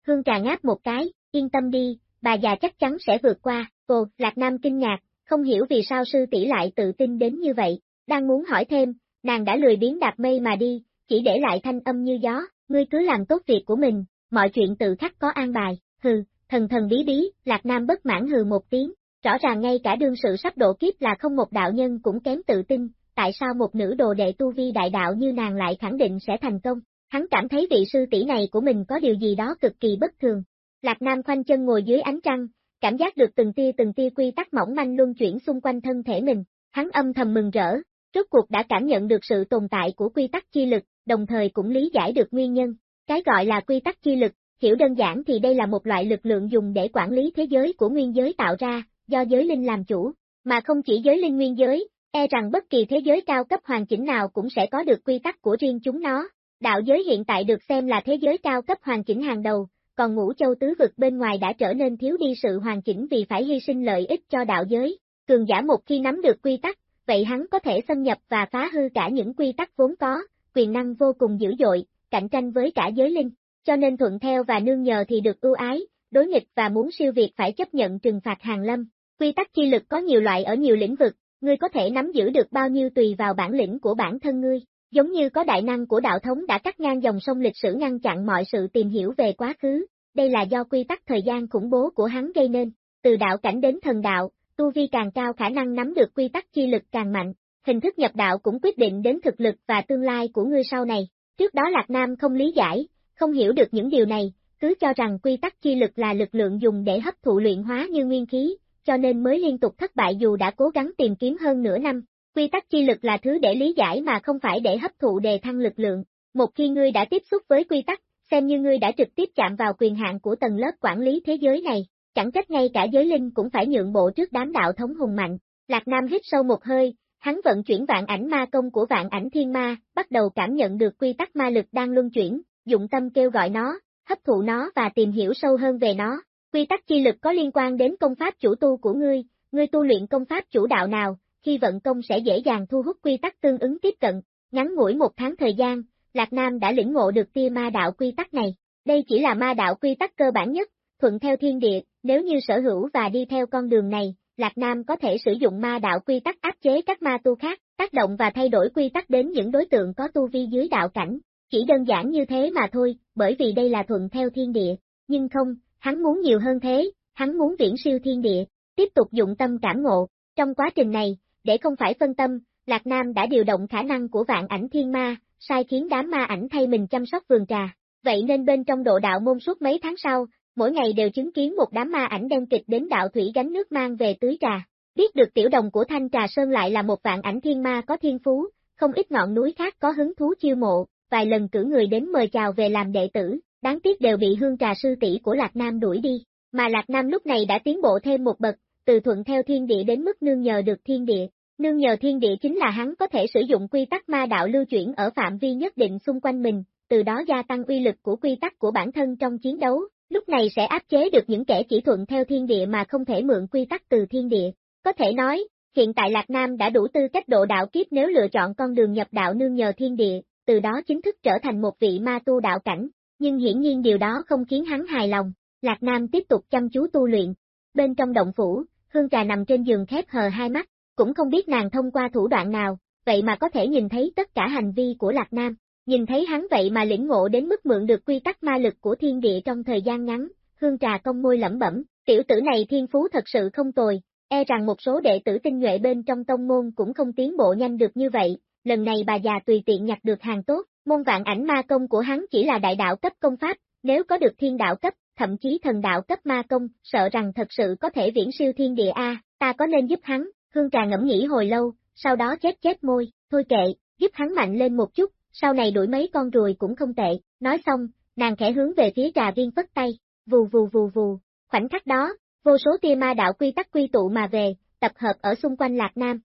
Hương trà ngáp một cái, yên tâm đi, bà già chắc chắn sẽ vượt qua, cô, Lạc Nam kinh ngạc, không hiểu vì sao sư tỷ lại tự tin đến như vậy, đang muốn hỏi thêm, nàng đã lười biến đạp mây mà đi, chỉ để lại thanh âm như gió, ngươi cứ làm tốt việc của mình, mọi chuyện tự khắc có an bài, hừ, thần thần bí bí, Lạc Nam bất mãn hừ một tiếng, rõ ràng ngay cả đương sự sắp độ kiếp là không một đạo nhân cũng kém tự tin, tại sao một nữ đồ đệ tu vi đại đạo như nàng lại khẳng định sẽ thành công, hắn cảm thấy vị sư tỷ này của mình có điều gì đó cực kỳ bất thường. Lạc Nam khoanh chân ngồi dưới ánh trăng, cảm giác được từng tia từng tia quy tắc mỏng manh luân chuyển xung quanh thân thể mình, hắn âm thầm mừng rỡ, rốt cuộc đã cảm nhận được sự tồn tại của quy tắc chi lực, đồng thời cũng lý giải được nguyên nhân. Cái gọi là quy tắc chi lực, hiểu đơn giản thì đây là một loại lực lượng dùng để quản lý thế giới của nguyên giới tạo ra, do giới linh làm chủ, mà không chỉ giới linh nguyên giới, e rằng bất kỳ thế giới cao cấp hoàn chỉnh nào cũng sẽ có được quy tắc của riêng chúng nó. Đạo giới hiện tại được xem là thế giới cao cấp hoàn chỉnh hàng đầu, còn ngũ châu tứ vực bên ngoài đã trở nên thiếu đi sự hoàn chỉnh vì phải hy sinh lợi ích cho đạo giới. Cường giả một khi nắm được quy tắc, vậy hắn có thể xâm nhập và phá hư cả những quy tắc vốn có, quyền năng vô cùng dữ dội, cạnh tranh với cả giới linh, cho nên thuận theo và nương nhờ thì được ưu ái, đối nghịch và muốn siêu việt phải chấp nhận trừng phạt hàng lâm. Quy tắc chi lực có nhiều loại ở nhiều lĩnh vực, ngươi có thể nắm giữ được bao nhiêu tùy vào bản lĩnh của bản thân ngươi. Giống như có đại năng của đạo thống đã cắt ngang dòng sông lịch sử ngăn chặn mọi sự tìm hiểu về quá khứ, đây là do quy tắc thời gian khủng bố của hắn gây nên, từ đạo cảnh đến thần đạo, tu vi càng cao khả năng nắm được quy tắc chi lực càng mạnh, hình thức nhập đạo cũng quyết định đến thực lực và tương lai của ngươi sau này. Trước đó Lạc Nam không lý giải, không hiểu được những điều này, cứ cho rằng quy tắc chi lực là lực lượng dùng để hấp thụ luyện hóa như nguyên khí, cho nên mới liên tục thất bại dù đã cố gắng tìm kiếm hơn nửa năm. Quy tắc chi lực là thứ để lý giải mà không phải để hấp thụ đề thăng lực lượng. Một khi ngươi đã tiếp xúc với quy tắc, xem như ngươi đã trực tiếp chạm vào quyền hạn của tầng lớp quản lý thế giới này, chẳng trách ngay cả giới linh cũng phải nhượng bộ trước đám đạo thống hùng mạnh. Lạc Nam hít sâu một hơi, hắn vận chuyển vạn ảnh ma công của vạn ảnh thiên ma, bắt đầu cảm nhận được quy tắc ma lực đang luân chuyển, dụng tâm kêu gọi nó, hấp thụ nó và tìm hiểu sâu hơn về nó. Quy tắc chi lực có liên quan đến công pháp chủ tu của ngươi, ngươi tu luyện công pháp chủ đạo nào, khi vận công sẽ dễ dàng thu hút quy tắc tương ứng tiếp cận, ngắn ngủi một tháng thời gian, Lạc Nam đã lĩnh ngộ được tia ma đạo quy tắc này. Đây chỉ là ma đạo quy tắc cơ bản nhất, thuận theo thiên địa, nếu như sở hữu và đi theo con đường này, Lạc Nam có thể sử dụng ma đạo quy tắc áp chế các ma tu khác, tác động và thay đổi quy tắc đến những đối tượng có tu vi dưới đạo cảnh. Chỉ đơn giản như thế mà thôi, bởi vì đây là thuận theo thiên địa. Nhưng không, hắn muốn nhiều hơn thế, hắn muốn viễn siêu thiên địa, tiếp tục dụng tâm cảm ngộ. Trong quá trình này, để không phải phân tâm, Lạc Nam đã điều động khả năng của vạn ảnh thiên ma, sai khiến đám ma ảnh thay mình chăm sóc vườn trà. Vậy nên bên trong độ đạo môn suốt mấy tháng sau, mỗi ngày đều chứng kiến một đám ma ảnh đen kịch đến đạo thủy gánh nước mang về tưới trà. Biết được tiểu đồng của Thanh Trà Sơn lại là một vạn ảnh thiên ma có thiên phú, không ít ngọn núi khác có hứng thú chiêu mộ, vài lần cử người đến mời chào về làm đệ tử, đáng tiếc đều bị hương trà sư tỷ của Lạc Nam đuổi đi, mà Lạc Nam lúc này đã tiến bộ thêm một bậc, từ thuận theo thiên địa đến mức nương nhờ được thiên địa. Nương nhờ thiên địa chính là hắn có thể sử dụng quy tắc ma đạo lưu chuyển ở phạm vi nhất định xung quanh mình, từ đó gia tăng uy lực của quy tắc của bản thân trong chiến đấu, lúc này sẽ áp chế được những kẻ chỉ thuận theo thiên địa mà không thể mượn quy tắc từ thiên địa. Có thể nói, hiện tại Lạc Nam đã đủ tư cách độ đạo kiếp nếu lựa chọn con đường nhập đạo nương nhờ thiên địa, từ đó chính thức trở thành một vị ma tu đạo cảnh, nhưng hiển nhiên điều đó không khiến hắn hài lòng. Lạc Nam tiếp tục chăm chú tu luyện. Bên trong động phủ, Hương Trà nằm trên giường khép hờ hai mắt, cũng không biết nàng thông qua thủ đoạn nào, vậy mà có thể nhìn thấy tất cả hành vi của Lạc Nam. Nhìn thấy hắn vậy mà lĩnh ngộ đến mức mượn được quy tắc ma lực của thiên địa trong thời gian ngắn, Hương Trà công môi lẩm bẩm, tiểu tử này thiên phú thật sự không tồi, e rằng một số đệ tử tinh nhuệ bên trong tông môn cũng không tiến bộ nhanh được như vậy, lần này bà già tùy tiện nhặt được hàng tốt, môn vạn ảnh ma công của hắn chỉ là đại đạo cấp công pháp, nếu có được thiên đạo cấp, thậm chí thần đạo cấp ma công, sợ rằng thật sự có thể viễn siêu thiên địa A, ta có nên giúp hắn, hương trà ngẫm nghĩ hồi lâu, sau đó chết chết môi, thôi kệ, giúp hắn mạnh lên một chút, sau này đuổi mấy con ruồi cũng không tệ, nói xong, nàng khẽ hướng về phía trà viên phất tay, vù vù vù vù, khoảnh khắc đó, vô số tia ma đạo quy tắc quy tụ mà về, tập hợp ở xung quanh Lạc Nam,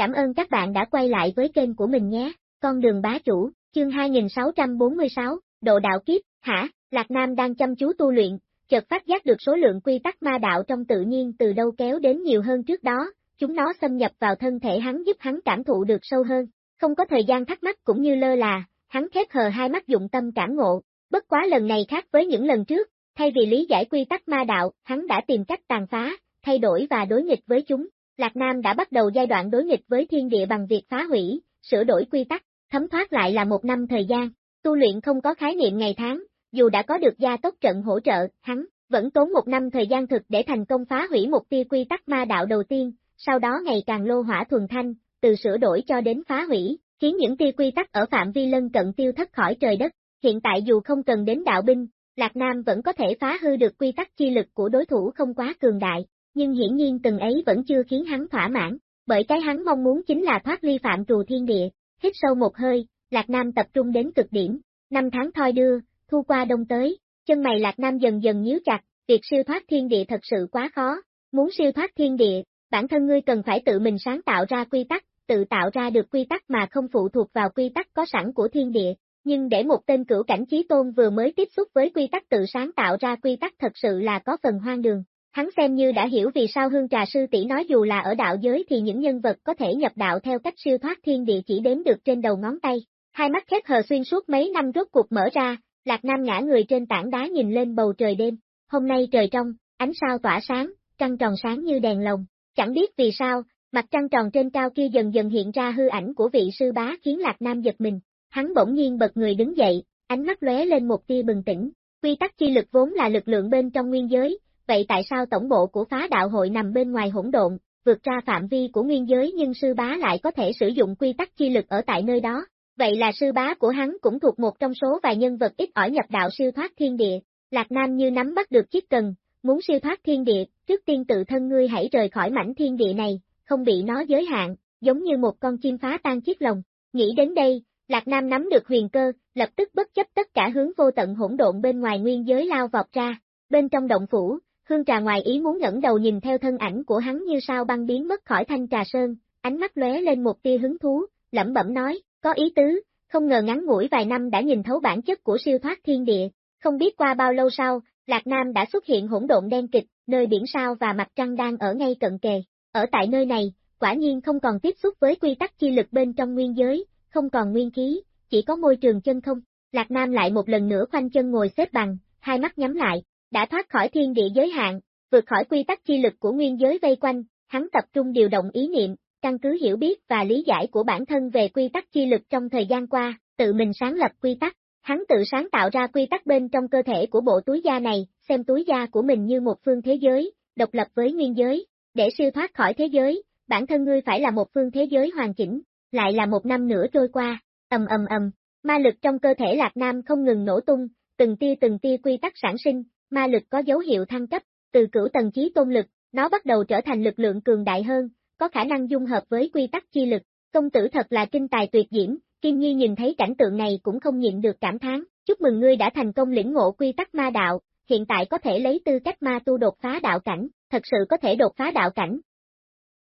Cảm ơn các bạn đã quay lại với kênh của mình nhé. Con đường bá chủ, chương 2646, độ đạo kiếp, hả, Lạc Nam đang chăm chú tu luyện, chợt phát giác được số lượng quy tắc ma đạo trong tự nhiên từ đâu kéo đến nhiều hơn trước đó, chúng nó xâm nhập vào thân thể hắn giúp hắn cảm thụ được sâu hơn, không có thời gian thắc mắc cũng như lơ là, hắn khép hờ hai mắt dụng tâm cảm ngộ, bất quá lần này khác với những lần trước, thay vì lý giải quy tắc ma đạo, hắn đã tìm cách tàn phá, thay đổi và đối nghịch với chúng, Lạc Nam đã bắt đầu giai đoạn đối nghịch với thiên địa bằng việc phá hủy, sửa đổi quy tắc, thấm thoát lại là một năm thời gian, tu luyện không có khái niệm ngày tháng, dù đã có được gia tốc trận hỗ trợ, hắn vẫn tốn một năm thời gian thực để thành công phá hủy một tia quy tắc ma đạo đầu tiên, sau đó ngày càng lô hỏa thuần thanh, từ sửa đổi cho đến phá hủy, khiến những tia quy tắc ở phạm vi lân cận tiêu thất khỏi trời đất. Hiện tại dù không cần đến đạo binh, Lạc Nam vẫn có thể phá hư được quy tắc chi lực của đối thủ không quá cường đại, nhưng hiển nhiên từng ấy vẫn chưa khiến hắn thỏa mãn, bởi cái hắn mong muốn chính là thoát ly phạm trù thiên địa, hít sâu một hơi, Lạc Nam tập trung đến cực điểm, năm tháng thoi đưa, thu qua đông tới, chân mày Lạc Nam dần dần nhíu chặt, việc siêu thoát thiên địa thật sự quá khó, muốn siêu thoát thiên địa, bản thân ngươi cần phải tự mình sáng tạo ra quy tắc, tự tạo ra được quy tắc mà không phụ thuộc vào quy tắc có sẵn của thiên địa, nhưng để một tên cửu cảnh trí tôn vừa mới tiếp xúc với quy tắc tự sáng tạo ra quy tắc thật sự là có phần hoang đường. Hắn xem như đã hiểu vì sao hương trà sư tỷ nói dù là ở đạo giới thì những nhân vật có thể nhập đạo theo cách siêu thoát thiên địa chỉ đếm được trên đầu ngón tay. Hai mắt khép hờ xuyên suốt mấy năm rốt cuộc mở ra, Lạc Nam ngã người trên tảng đá nhìn lên bầu trời đêm. Hôm nay trời trong, ánh sao tỏa sáng, trăng tròn sáng như đèn lồng. Chẳng biết vì sao, mặt trăng tròn trên cao kia dần dần hiện ra hư ảnh của vị sư bá khiến Lạc Nam giật mình. Hắn bỗng nhiên bật người đứng dậy, ánh mắt lóe lên một tia bừng tỉnh. Quy tắc chi lực vốn là lực lượng bên trong nguyên giới, vậy tại sao tổng bộ của phá đạo hội nằm bên ngoài hỗn độn, vượt ra phạm vi của nguyên giới nhưng sư bá lại có thể sử dụng quy tắc chi lực ở tại nơi đó, vậy là sư bá của hắn cũng thuộc một trong số vài nhân vật ít ỏi nhập đạo siêu thoát thiên địa, Lạc Nam như nắm bắt được chiếc cần, muốn siêu thoát thiên địa, trước tiên tự thân ngươi hãy rời khỏi mảnh thiên địa này, không bị nó giới hạn, giống như một con chim phá tan chiếc lồng. Nghĩ đến đây, Lạc Nam nắm được huyền cơ, lập tức bất chấp tất cả hướng vô tận hỗn độn bên ngoài nguyên giới lao vọt ra. Bên trong động phủ, Hương trà ngoài ý muốn ngẩng đầu nhìn theo thân ảnh của hắn như sao băng biến mất khỏi thanh trà sơn, ánh mắt lóe lên một tia hứng thú, lẩm bẩm nói, có ý tứ, không ngờ ngắn ngủi vài năm đã nhìn thấu bản chất của siêu thoát thiên địa, không biết qua bao lâu sau, Lạc Nam đã xuất hiện hỗn độn đen kịch, nơi biển sao và mặt trăng đang ở ngay cận kề. Ở tại nơi này, quả nhiên không còn tiếp xúc với quy tắc chi lực bên trong nguyên giới, không còn nguyên khí, chỉ có môi trường chân không. Lạc Nam lại một lần nữa khoanh chân ngồi xếp bằng, hai mắt nhắm lại, đã thoát khỏi thiên địa giới hạn, vượt khỏi quy tắc chi lực của nguyên giới vây quanh, hắn tập trung điều động ý niệm, căn cứ hiểu biết và lý giải của bản thân về quy tắc chi lực trong thời gian qua, tự mình sáng lập quy tắc. Hắn tự sáng tạo ra quy tắc bên trong cơ thể của bộ túi da này, xem túi da của mình như một phương thế giới, độc lập với nguyên giới. Để siêu thoát khỏi thế giới, bản thân ngươi phải là một phương thế giới hoàn chỉnh. Lại là một năm nữa trôi qua, ầm ầm ầm, ma lực trong cơ thể Lạc Nam không ngừng nổ tung, từng tia từng tia quy tắc sản sinh, ma lực có dấu hiệu thăng cấp, từ cửu tầng chí tôn lực, nó bắt đầu trở thành lực lượng cường đại hơn, có khả năng dung hợp với quy tắc chi lực. Công tử thật là kinh tài tuyệt diễm, Kim Nhi nhìn thấy cảnh tượng này cũng không nhịn được cảm thán, chúc mừng ngươi đã thành công lĩnh ngộ quy tắc ma đạo, hiện tại có thể lấy tư cách ma tu đột phá đạo cảnh, thật sự có thể đột phá đạo cảnh.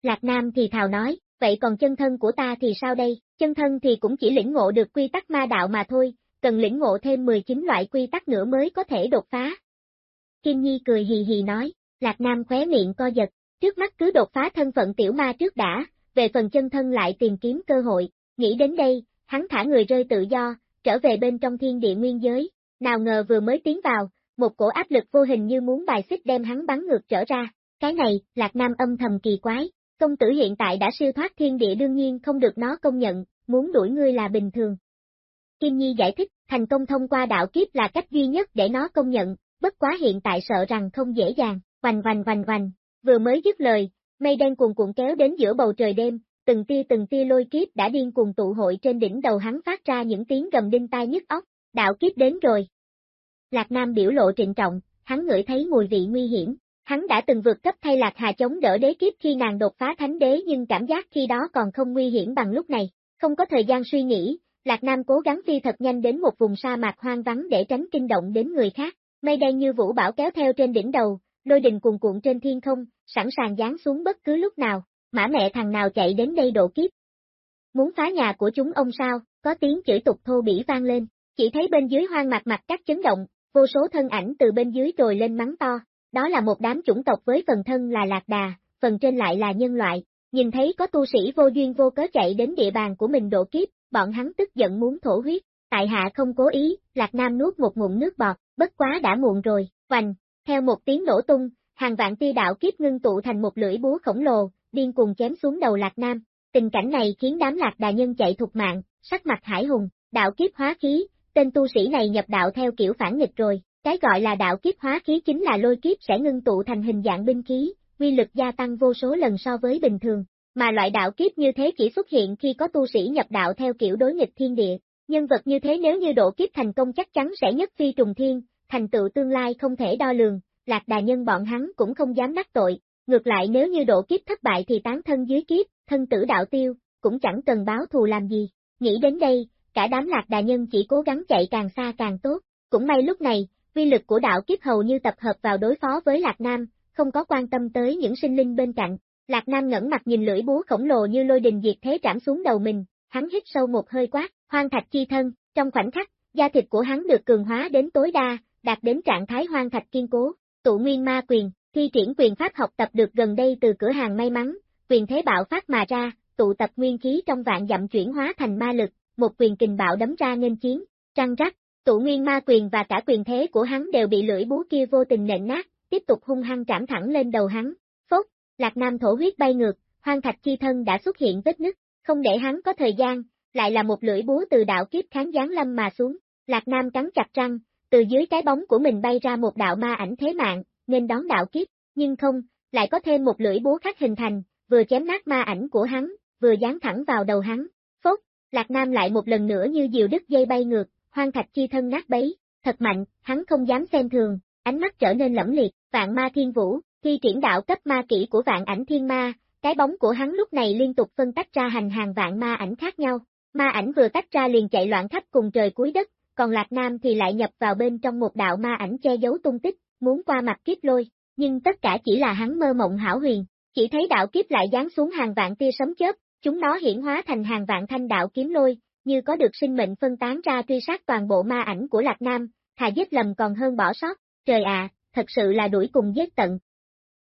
Lạc Nam thì thào nói, vậy còn chân thân của ta thì sao đây, chân thân thì cũng chỉ lĩnh ngộ được quy tắc ma đạo mà thôi, cần lĩnh ngộ thêm 19 loại quy tắc nữa mới có thể đột phá. Kim Nhi cười hì hì nói, Lạc Nam khóe miệng co giật, trước mắt cứ đột phá thân phận tiểu ma trước đã, về phần chân thân lại tìm kiếm cơ hội, nghĩ đến đây, hắn thả người rơi tự do, trở về bên trong thiên địa nguyên giới, nào ngờ vừa mới tiến vào, một cổ áp lực vô hình như muốn bài xích đem hắn bắn ngược trở ra, cái này, Lạc Nam âm thầm kỳ quái, công tử hiện tại đã siêu thoát thiên địa đương nhiên không được nó công nhận, muốn đuổi ngươi là bình thường. Kim Nhi giải thích, thành công thông qua đạo kiếp là cách duy nhất để nó công nhận, bất quá hiện tại sợ rằng không dễ dàng, vành vành vành vành, vừa mới dứt lời, mây đen cuồn cuộn kéo đến giữa bầu trời đêm, từng tia từng tia lôi kiếp đã điên cuồng tụ hội trên đỉnh đầu hắn phát ra những tiếng gầm đinh tai nhức óc, đạo kiếp đến rồi. Lạc Nam biểu lộ trịnh trọng, hắn ngửi thấy mùi vị nguy hiểm, hắn đã từng vượt cấp thay Lạc Hà chống đỡ đế kiếp khi nàng đột phá thánh đế nhưng cảm giác khi đó còn không nguy hiểm bằng lúc này, không có thời gian suy nghĩ, Lạc Nam cố gắng phi thật nhanh đến một vùng sa mạc hoang vắng để tránh kinh động đến người khác, mây đen như vũ bão kéo theo trên đỉnh đầu, lôi đình cuồn cuộn trên thiên không, sẵn sàng giáng xuống bất cứ lúc nào, mã mẹ thằng nào chạy đến đây độ kiếp. Muốn phá nhà của chúng ông sao, có tiếng chửi tục thô bỉ vang lên, chỉ thấy bên dưới hoang mặt mặt các chấn động, vô số thân ảnh từ bên dưới trồi lên mắng to, đó là một đám chủng tộc với phần thân là lạc đà, phần trên lại là nhân loại, nhìn thấy có tu sĩ vô duyên vô cớ chạy đến địa bàn của mình độ kiếp, bọn hắn tức giận muốn thổ huyết, tại hạ không cố ý, Lạc Nam nuốt một ngụm nước bọt, bất quá đã muộn rồi, hoành, theo một tiếng nổ tung, hàng vạn tia đạo kiếp ngưng tụ thành một lưỡi búa khổng lồ, điên cuồng chém xuống đầu Lạc Nam. Tình cảnh này khiến đám Lạc Đà nhân chạy thục mạng, sắc mặt hải hùng, đạo kiếp hóa khí, tên tu sĩ này nhập đạo theo kiểu phản nghịch rồi, cái gọi là đạo kiếp hóa khí chính là lôi kiếp sẽ ngưng tụ thành hình dạng binh khí, quy lực gia tăng vô số lần so với bình thường, mà loại đạo kiếp như thế chỉ xuất hiện khi có tu sĩ nhập đạo theo kiểu đối nghịch thiên địa. Nhân vật như thế nếu như độ kiếp thành công chắc chắn sẽ nhất phi trùng thiên, thành tựu tương lai không thể đo lường, lạc đà nhân bọn hắn cũng không dám đắc tội, ngược lại nếu như độ kiếp thất bại thì tán thân dưới kiếp, thân tử đạo tiêu, cũng chẳng cần báo thù làm gì. Nghĩ đến đây, cả đám lạc đà nhân chỉ cố gắng chạy càng xa càng tốt, cũng may lúc này, vi lực của đạo kiếp hầu như tập hợp vào đối phó với Lạc Nam, không có quan tâm tới những sinh linh bên cạnh. Lạc Nam ngẩng mặt nhìn lưỡi búa khổng lồ như lôi đình diệt thế trảm xuống đầu mình, hắn hít sâu một hơi quát, hoang thạch chi thân, trong khoảnh khắc, da thịt của hắn được cường hóa đến tối đa, đạt đến trạng thái hoang thạch kiên cố, tụ nguyên ma quyền, thi triển quyền pháp học tập được gần đây từ cửa hàng may mắn, quyền thế bạo phát mà ra, tụ tập nguyên khí trong vạn dặm chuyển hóa thành ma lực, một quyền kình bạo đấm ra nghênh chiến, trăng rắc, tụ nguyên ma quyền và cả quyền thế của hắn đều bị lưỡi búa kia vô tình nện nát, tiếp tục hung hăng trảm thẳng lên đầu hắn, phốt, lạc nam thổ huyết bay ngược, hoang thạch chi thân đã xuất hiện vết nứt, không để hắn có thời gian, lại là một lưỡi búa từ đạo kiếp kháng giáng lâm mà xuống, lạc nam cắn chặt răng, từ dưới cái bóng của mình bay ra một đạo ma ảnh thế mạng, nên đón đạo kiếp, nhưng không, lại có thêm một lưỡi búa khác hình thành, vừa chém nát ma ảnh của hắn, vừa dán thẳng vào đầu hắn. Phốt, Lạc Nam lại một lần nữa như diều đứt dây bay ngược, hoang thạch chi thân nát bấy, thật mạnh, hắn không dám xem thường, ánh mắt trở nên lẫm liệt, vạn ma thiên vũ, khi triển đạo cấp ma kỹ của vạn ảnh thiên ma, cái bóng của hắn lúc này liên tục phân tách ra hành hàng vạn ma ảnh khác nhau, ma ảnh vừa tách ra liền chạy loạn khắp cùng trời cuối đất, còn Lạc Nam thì lại nhập vào bên trong một đạo ma ảnh che giấu tung tích, muốn qua mặt kiếp lôi, nhưng tất cả chỉ là hắn mơ mộng hảo huyền, chỉ thấy đạo kiếp lại giáng xuống hàng vạn tia sấm chớp, chúng nó hiển hóa thành hàng vạn thanh đạo kiếm lôi, như có được sinh mệnh phân tán ra truy sát toàn bộ ma ảnh của Lạc Nam, thà giết lầm còn hơn bỏ sót, trời à, thật sự là đuổi cùng giết tận.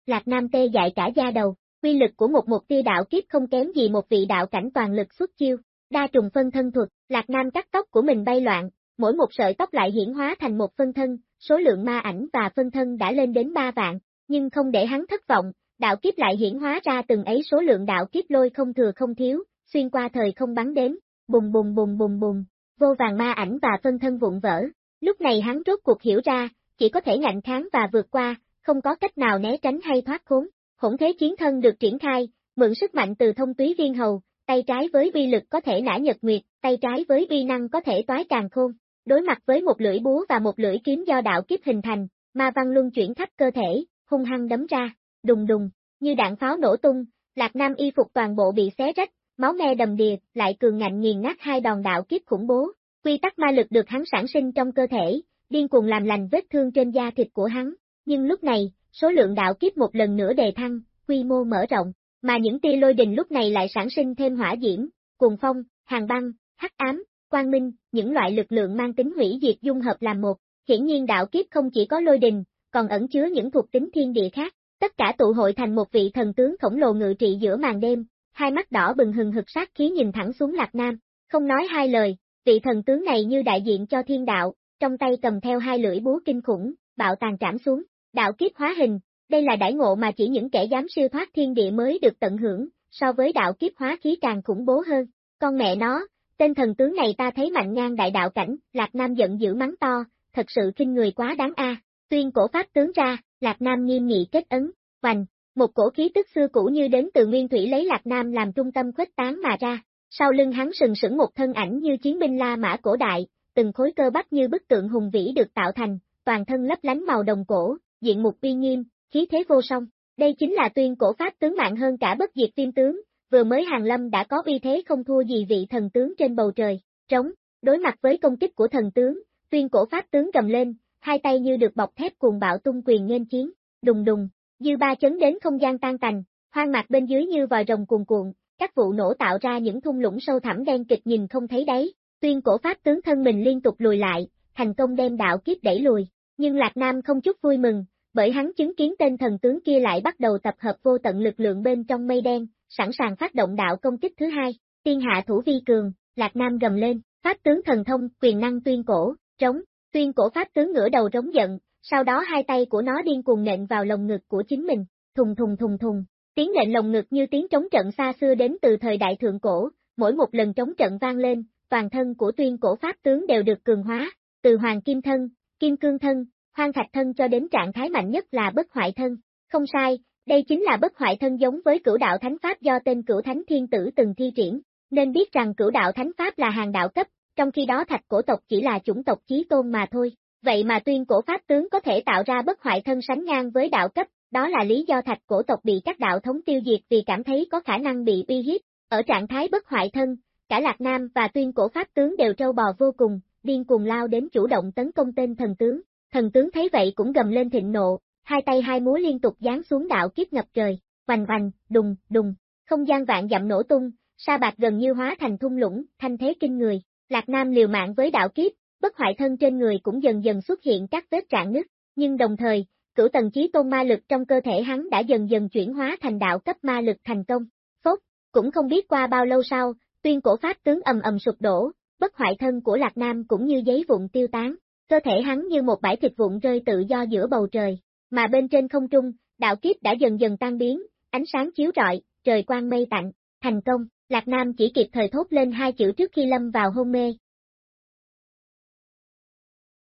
Lạc Nam tê dại cả da đầu, quy lực của một một tia đạo kiếp không kém gì một vị đạo cảnh toàn lực xuất chiêu, đa trùng phân thân thuật, Lạc Nam cắt tóc của mình bay loạn, mỗi một sợi tóc lại hiển hóa thành một phân thân, số lượng ma ảnh và phân thân đã lên đến ba vạn, nhưng không để hắn thất vọng, đạo kiếp lại hiển hóa ra từng ấy số lượng đạo kiếp lôi không thừa không thiếu, xuyên qua thời không bắn đến, bùng bùng bùng bùng bùng, vô vàng ma ảnh và phân thân vụn vỡ. Lúc này hắn rốt cuộc hiểu ra, chỉ có thể ngạnh kháng và vượt qua, không có cách nào né tránh hay thoát khốn. Hỗn thế chiến thân được triển khai, mượn sức mạnh từ thông túy viên hầu, tay trái với bi lực có thể nã nhật nguyệt, tay trái với bi năng có thể toái càng khôn. Đối mặt với một lưỡi búa và một lưỡi kiếm do đạo kiếp hình thành, ma văn luân chuyển khắp cơ thể, hung hăng đấm ra, đùng đùng, như đạn pháo nổ tung, Lạc Nam y phục toàn bộ bị xé rách, máu me đầm đìa, lại cường ngạnh nghiền nát hai đòn đạo kiếp khủng bố. Quy tắc ma lực được hắn sản sinh trong cơ thể, điên cuồng làm lành vết thương trên da thịt của hắn, nhưng lúc này, số lượng đạo kiếp một lần nữa đề thăng, quy mô mở rộng, mà những tia lôi đình lúc này lại sản sinh thêm hỏa diễm, cuồng phong, hàng băng, hắc ám, quang minh, những loại lực lượng mang tính hủy diệt dung hợp làm một. Hiển nhiên đạo kiếp không chỉ có lôi đình, còn ẩn chứa những thuộc tính thiên địa khác, tất cả tụ hội thành một vị thần tướng khổng lồ ngự trị giữa màn đêm, hai mắt đỏ bừng hừng hực sát khí nhìn thẳng xuống Lạc Nam, không nói hai lời, vị thần tướng này như đại diện cho thiên đạo, trong tay cầm theo hai lưỡi búa kinh khủng, bạo tàn trảm xuống, đạo kiếp hóa hình, đây là đại ngộ mà chỉ những kẻ dám siêu thoát thiên địa mới được tận hưởng, so với đạo kiếp hóa khí càng khủng bố hơn, con mẹ nó, tên thần tướng này ta thấy mạnh ngang đại đạo cảnh, Lạc Nam giận dữ mắng to, thật sự kinh người quá đáng a. Tuyên cổ pháp tướng ra, Lạc Nam nghiêm nghị kết ấn, hoành, một cổ khí tức xưa cũ như đến từ nguyên thủy lấy Lạc Nam làm trung tâm khuếch tán mà ra, sau lưng hắn sừng sững một thân ảnh như chiến binh La Mã cổ đại, từng khối cơ bắp như bức tượng hùng vĩ được tạo thành, toàn thân lấp lánh màu đồng cổ, diện mục uy nghiêm, khí thế vô song. Đây chính là tuyên cổ pháp tướng mạnh hơn cả bất diệt tiên tướng, vừa mới hàng lâm đã có uy thế không thua gì vị thần tướng trên bầu trời, trống, đối mặt với công kích của thần tướng, tuyên cổ pháp tướng cầm lên, hai tay như được bọc thép cuồng bạo tung quyền nghênh chiến, đùng đùng, dư ba chấn đến không gian tan tành, hoang mạc bên dưới như vòi rồng cuồn cuộn, các vụ nổ tạo ra những thung lũng sâu thẳm đen kịch nhìn không thấy đáy, tuyên cổ pháp tướng thân mình liên tục lùi lại, thành công đem đạo kiếp đẩy lùi, nhưng Lạc Nam không chút vui mừng, bởi hắn chứng kiến tên thần tướng kia lại bắt đầu tập hợp vô tận lực lượng bên trong mây đen, sẵn sàng phát động đạo công kích thứ hai, tiên hạ thủ vi cường, Lạc Nam gầm lên, pháp tướng thần thông, quyền năng tuyên cổ, trống, tuyên cổ pháp tướng ngửa đầu trống giận, sau đó hai tay của nó điên cuồng nện vào lồng ngực của chính mình, thùng thùng thùng thùng, tiếng nện lồng ngực như tiếng trống trận xa xưa đến từ thời đại thượng cổ, mỗi một lần trống trận vang lên, toàn thân của tuyên cổ pháp tướng đều được cường hóa, từ hoàng kim thân, kim cương thân, hoang thạch thân cho đến trạng thái mạnh nhất là bất hoại thân. Không sai, đây chính là bất hoại thân giống với cửu đạo thánh pháp do tên cửu thánh thiên tử từng thi triển, nên biết rằng cửu đạo thánh pháp là hàng đạo cấp, trong khi đó thạch cổ tộc chỉ là chủng tộc chí tôn mà thôi. Vậy mà tuyên cổ pháp tướng có thể tạo ra bất hoại thân sánh ngang với đạo cấp, đó là lý do thạch cổ tộc bị các đạo thống tiêu diệt vì cảm thấy có khả năng bị uy hiếp. Ở trạng thái bất hoại thân, cả Lạc Nam và tuyên cổ pháp tướng đều trâu bò vô cùng, điên cùng lao đến chủ động tấn công tên thần tướng. Thần tướng thấy vậy cũng gầm lên thịnh nộ, hai tay hai múa liên tục giáng xuống đạo kiếp ngập trời, vành vành, đùng, đùng, không gian vạn dặm nổ tung, sa bạc gần như hóa thành thung lũng, thanh thế kinh người. Lạc Nam liều mạng với đạo kiếp, bất hoại thân trên người cũng dần dần xuất hiện các vết trạng nứt, nhưng đồng thời, cửu tầng chí tôn ma lực trong cơ thể hắn đã dần dần chuyển hóa thành đạo cấp ma lực thành công. Phốt, cũng không biết qua bao lâu sau, tuyên cổ pháp tướng ầm ầm sụp đổ, bất hoại thân của Lạc Nam cũng như giấy vụn tiêu tán, cơ thể hắn như một bãi thịt vụn rơi tự do giữa bầu trời, mà bên trên không trung, đạo kiếp đã dần dần tan biến, ánh sáng chiếu rọi, trời quang mây tạnh, thành công, Lạc Nam chỉ kịp thời thốt lên hai chữ trước khi lâm vào hôn mê.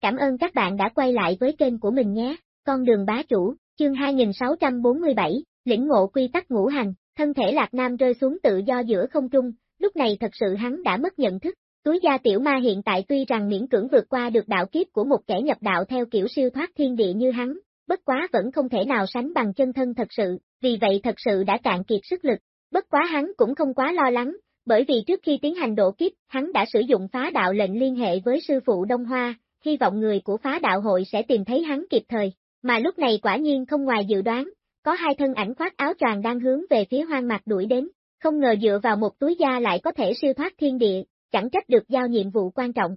Cảm ơn các bạn đã quay lại với kênh của mình nhé, con đường bá chủ, chương 2647, lĩnh ngộ quy tắc ngũ hành, thân thể Lạc Nam rơi xuống tự do giữa không trung, lúc này thật sự hắn đã mất nhận thức, Túi gia tiểu ma hiện tại tuy rằng miễn cưỡng vượt qua được đạo kiếp của một kẻ nhập đạo theo kiểu siêu thoát thiên địa như hắn, bất quá vẫn không thể nào sánh bằng chân thân thật sự, vì vậy thật sự đã cạn kiệt sức lực. Bất quá hắn cũng không quá lo lắng, bởi vì trước khi tiến hành độ kiếp, hắn đã sử dụng phá đạo lệnh liên hệ với sư phụ Đông Hoa, hy vọng người của phá đạo hội sẽ tìm thấy hắn kịp thời. Mà lúc này quả nhiên không ngoài dự đoán, có hai thân ảnh khoác áo choàng đang hướng về phía hoang mạc đuổi đến, không ngờ dựa vào một túi da lại có thể siêu thoát thiên địa, chẳng trách được giao nhiệm vụ quan trọng.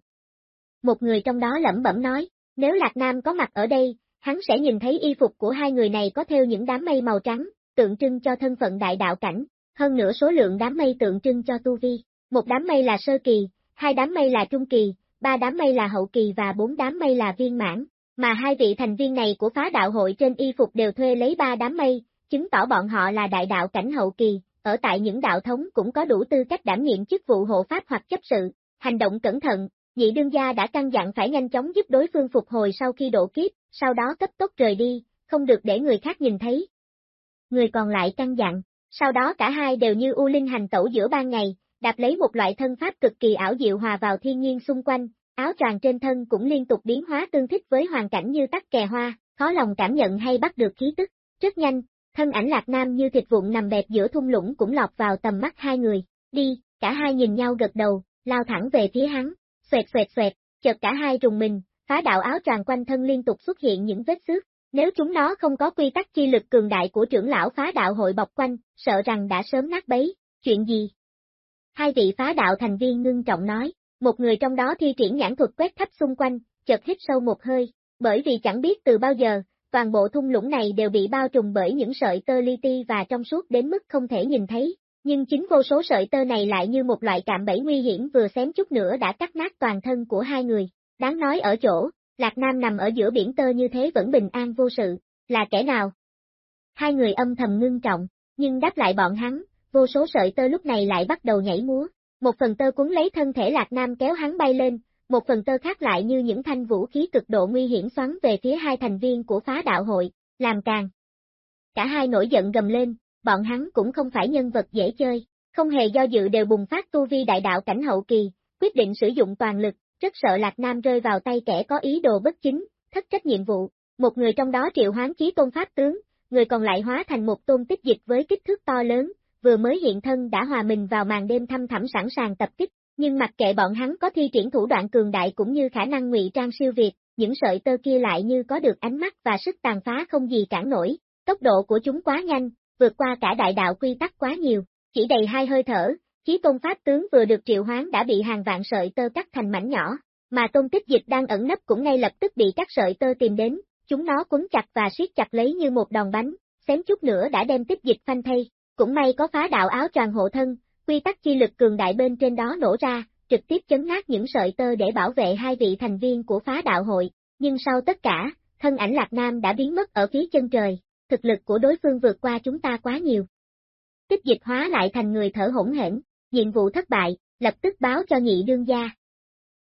Một người trong đó lẩm bẩm nói, nếu Lạc Nam có mặt ở đây, hắn sẽ nhìn thấy y phục của hai người này có theo những đám mây màu trắng, tượng trưng cho thân phận đại đạo cảnh, hơn nữa số lượng đám mây tượng trưng cho tu vi. Một đám mây là sơ kỳ, hai đám mây là trung kỳ, ba đám mây là hậu kỳ và bốn đám mây là viên mãn, mà hai vị thành viên này của phá đạo hội trên y phục đều thuê lấy ba đám mây, chứng tỏ bọn họ là đại đạo cảnh hậu kỳ, ở tại những đạo thống cũng có đủ tư cách đảm nhiệm chức vụ hộ pháp hoặc chấp sự, hành động cẩn thận, nhị đương gia đã căn dặn phải nhanh chóng giúp đối phương phục hồi sau khi độ kiếp, sau đó cấp tốc rời đi, không được để người khác nhìn thấy. Người còn lại căn dặn, sau đó cả hai đều như u linh hành tẩu giữa ban ngày, đạp lấy một loại thân pháp cực kỳ ảo diệu hòa vào thiên nhiên xung quanh, áo choàng trên thân cũng liên tục biến hóa tương thích với hoàn cảnh như tắc kè hoa, khó lòng cảm nhận hay bắt được khí tức. Rất nhanh, thân ảnh lạc nam như thịt vụn nằm bẹp giữa thung lũng cũng lọt vào tầm mắt hai người, đi, cả hai nhìn nhau gật đầu, lao thẳng về phía hắn, xoẹt xoẹt xoẹt, chợt cả hai rùng mình, phá đạo áo choàng quanh thân liên tục xuất hiện những vết xước, nếu chúng nó không có quy tắc chi lực cường đại của trưởng lão phá đạo hội bọc quanh, sợ rằng đã sớm nát bấy, chuyện gì? Hai vị phá đạo thành viên ngưng trọng nói, một người trong đó thi triển nhãn thuật quét khắp xung quanh, chợt hít sâu một hơi, bởi vì chẳng biết từ bao giờ, toàn bộ thung lũng này đều bị bao trùm bởi những sợi tơ li ti và trong suốt đến mức không thể nhìn thấy, nhưng chính vô số sợi tơ này lại như một loại cạm bẫy nguy hiểm vừa xém chút nữa đã cắt nát toàn thân của hai người. Đáng nói ở chỗ, Lạc Nam nằm ở giữa biển tơ như thế vẫn bình an vô sự, là kẻ nào? Hai người âm thầm ngưng trọng, nhưng đáp lại bọn hắn, vô số sợi tơ lúc này lại bắt đầu nhảy múa. Một phần tơ cuốn lấy thân thể Lạc Nam kéo hắn bay lên, một phần tơ khác lại như những thanh vũ khí cực độ nguy hiểm xoắn về phía hai thành viên của phá đạo hội, làm càng. Cả hai nổi giận gầm lên, bọn hắn cũng không phải nhân vật dễ chơi, không hề do dự đều bùng phát tu vi đại đạo cảnh hậu kỳ, quyết định sử dụng toàn lực, rất sợ Lạc Nam rơi vào tay kẻ có ý đồ bất chính, thất trách nhiệm vụ. Một người trong đó triệu hoán chí tôn pháp tướng, người còn lại hóa thành một tôn tích dịch với kích thước to lớn, vừa mới hiện thân đã hòa mình vào màn đêm thăm thẳm sẵn sàng tập kích, nhưng mặc kệ bọn hắn có thi triển thủ đoạn cường đại cũng như khả năng ngụy trang siêu việt, những sợi tơ kia lại như có được ánh mắt và sức tàn phá không gì cản nổi, tốc độ của chúng quá nhanh, vượt qua cả đại đạo quy tắc quá nhiều, chỉ đầy hai hơi thở, khí tôn pháp tướng vừa được triệu hoán đã bị hàng vạn sợi tơ cắt thành mảnh nhỏ, mà tôn tích dịch đang ẩn nấp cũng ngay lập tức bị các sợi tơ tìm đến, chúng nó quấn chặt và siết chặt lấy như một đòn bánh, xém chút nữa đã đem tích dịch phanh thay, cũng may có phá đạo áo tràn hộ thân, quy tắc chi lực cường đại bên trên đó nổ ra, trực tiếp chấn nát những sợi tơ để bảo vệ hai vị thành viên của phá đạo hội, nhưng sau tất cả, thân ảnh Lạc Nam đã biến mất ở phía chân trời, thực lực của đối phương vượt qua chúng ta quá nhiều. Tích dịch hóa lại thành người thở hỗn hển, nhiệm vụ thất bại, lập tức báo cho nhị đương gia.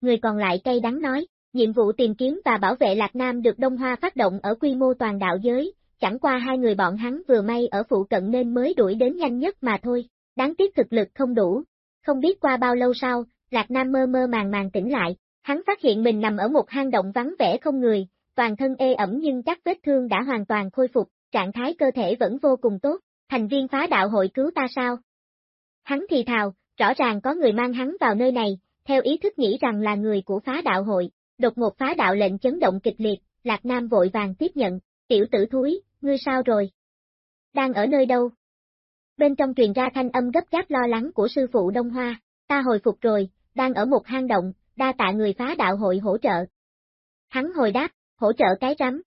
Người còn lại cay đắng nói, nhiệm vụ tìm kiếm và bảo vệ Lạc Nam được Đông Hoa phát động ở quy mô toàn đạo giới, chẳng qua hai người bọn hắn vừa may ở phụ cận nên mới đuổi đến nhanh nhất mà thôi, đáng tiếc thực lực không đủ. Không biết qua bao lâu sau, Lạc Nam mơ mơ màng màng tỉnh lại, hắn phát hiện mình nằm ở một hang động vắng vẻ không người, toàn thân ê ẩm nhưng các vết thương đã hoàn toàn khôi phục, trạng thái cơ thể vẫn vô cùng tốt, thành viên phá đạo hội cứu ta sao? Hắn thì thào, rõ ràng có người mang hắn vào nơi này, theo ý thức nghĩ rằng là người của phá đạo hội, đột ngột phá đạo lệnh chấn động kịch liệt, Lạc Nam vội vàng tiếp nhận, tiểu tử thúi, ngươi sao rồi? Đang ở nơi đâu? Bên trong truyền ra thanh âm gấp gáp lo lắng của sư phụ Đông Hoa, ta hồi phục rồi, đang ở một hang động, đa tạ người phá đạo hội hỗ trợ. Hắn hồi đáp, hỗ trợ cái rắm.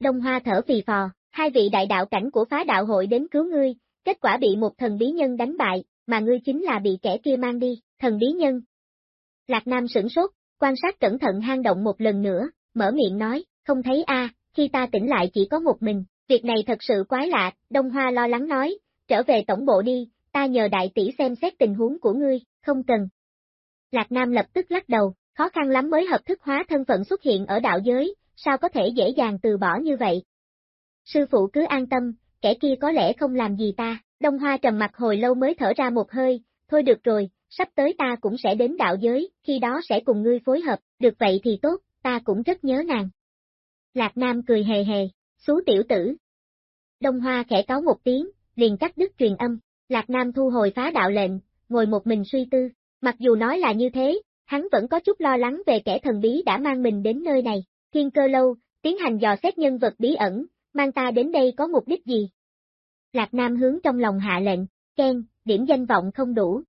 Đông Hoa thở phì phò, hai vị đại đạo cảnh của phá đạo hội đến cứu ngươi, kết quả bị một thần bí nhân đánh bại, mà ngươi chính là bị kẻ kia mang đi, thần bí nhân. Lạc Nam sửng sốt, quan sát cẩn thận hang động một lần nữa, mở miệng nói, không thấy a, khi ta tỉnh lại chỉ có một mình, việc này thật sự quái lạ, Đông Hoa lo lắng nói, trở về tổng bộ đi, ta nhờ đại tỷ xem xét tình huống của ngươi, không cần. Lạc Nam lập tức lắc đầu, khó khăn lắm mới hợp thức hóa thân phận xuất hiện ở đạo giới, sao có thể dễ dàng từ bỏ như vậy. Sư phụ cứ an tâm, kẻ kia có lẽ không làm gì ta, Đông Hoa trầm mặt hồi lâu mới thở ra một hơi, thôi được rồi, sắp tới ta cũng sẽ đến đạo giới, khi đó sẽ cùng ngươi phối hợp, được vậy thì tốt, ta cũng rất nhớ nàng. Lạc Nam cười hề hề, xú tiểu tử. Đông Hoa khẽ cáo một tiếng, liền cắt đứt truyền âm, Lạc Nam thu hồi phá đạo lệnh, ngồi một mình suy tư, mặc dù nói là như thế, hắn vẫn có chút lo lắng về kẻ thần bí đã mang mình đến nơi này, thiên cơ lâu, tiến hành dò xét nhân vật bí ẩn, mang ta đến đây có mục đích gì? Lạc Nam hướng trong lòng hạ lệnh, khen, điểm danh vọng không đủ.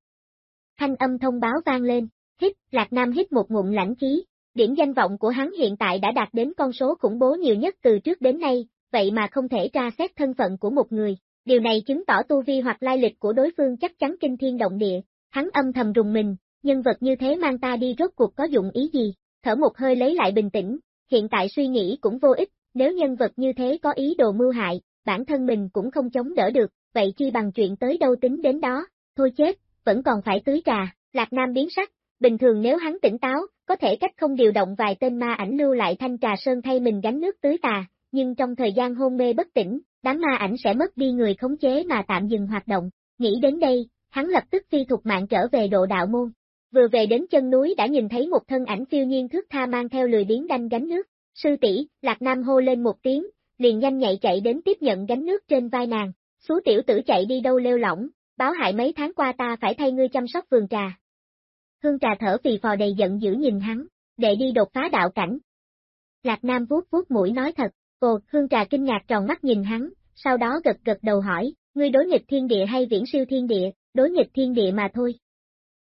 Thanh âm thông báo vang lên, hít, Lạc Nam hít một ngụm lãnh khí, điểm danh vọng của hắn hiện tại đã đạt đến con số khủng bố nhiều nhất từ trước đến nay, vậy mà không thể tra xét thân phận của một người, điều này chứng tỏ tu vi hoặc lai lịch của đối phương chắc chắn kinh thiên động địa, hắn âm thầm rùng mình, nhân vật như thế mang ta đi rốt cuộc có dụng ý gì, thở một hơi lấy lại bình tĩnh, hiện tại suy nghĩ cũng vô ích, nếu nhân vật như thế có ý đồ mưu hại, bản thân mình cũng không chống đỡ được, vậy chi bằng chuyện tới đâu tính đến đó, thôi chết, vẫn còn phải tưới trà, Lạc Nam biến sắc, bình thường nếu hắn tỉnh táo, có thể cách không điều động vài tên ma ảnh lưu lại thanh trà sơn thay mình gánh nước tưới tà, nhưng trong thời gian hôn mê bất tỉnh, đám ma ảnh sẽ mất đi người khống chế mà tạm dừng hoạt động. Nghĩ đến đây, hắn lập tức phi thục mạng trở về độ đạo môn. Vừa về đến chân núi đã nhìn thấy một thân ảnh phiêu nhiên thước tha mang theo lười biến đanh gánh nước. Sư tỷ, Lạc Nam hô lên một tiếng, liền nhanh nhạy chạy đến tiếp nhận gánh nước trên vai nàng. Xú tiểu tử chạy đi đâu lêu lỏng, báo hại mấy tháng qua ta phải thay ngươi chăm sóc vườn trà. Hương trà thở phì phò đầy giận dữ nhìn hắn, để đi đột phá đạo cảnh. Lạc Nam vuốt vuốt mũi nói thật, ồ, hương trà kinh ngạc tròn mắt nhìn hắn, sau đó gật gật đầu hỏi, ngươi đối nghịch thiên địa hay viễn siêu thiên địa, đối nghịch thiên địa mà thôi.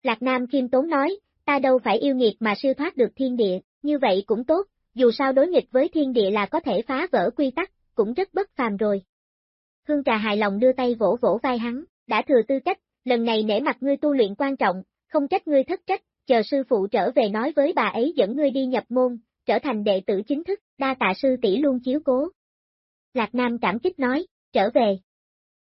Lạc Nam khiêm tốn nói, ta đâu phải yêu nghiệt mà siêu thoát được thiên địa, như vậy cũng tốt, dù sao đối nghịch với thiên địa là có thể phá vỡ quy tắc, cũng rất bất phàm rồi. Hương trà hài lòng đưa tay vỗ vỗ vai hắn, đã thừa tư cách, lần này nể mặt ngươi tu luyện quan trọng, không trách ngươi thất trách, chờ sư phụ trở về nói với bà ấy dẫn ngươi đi nhập môn, trở thành đệ tử chính thức, đa tạ sư tỷ luôn chiếu cố. Lạc Nam cảm kích nói, trở về.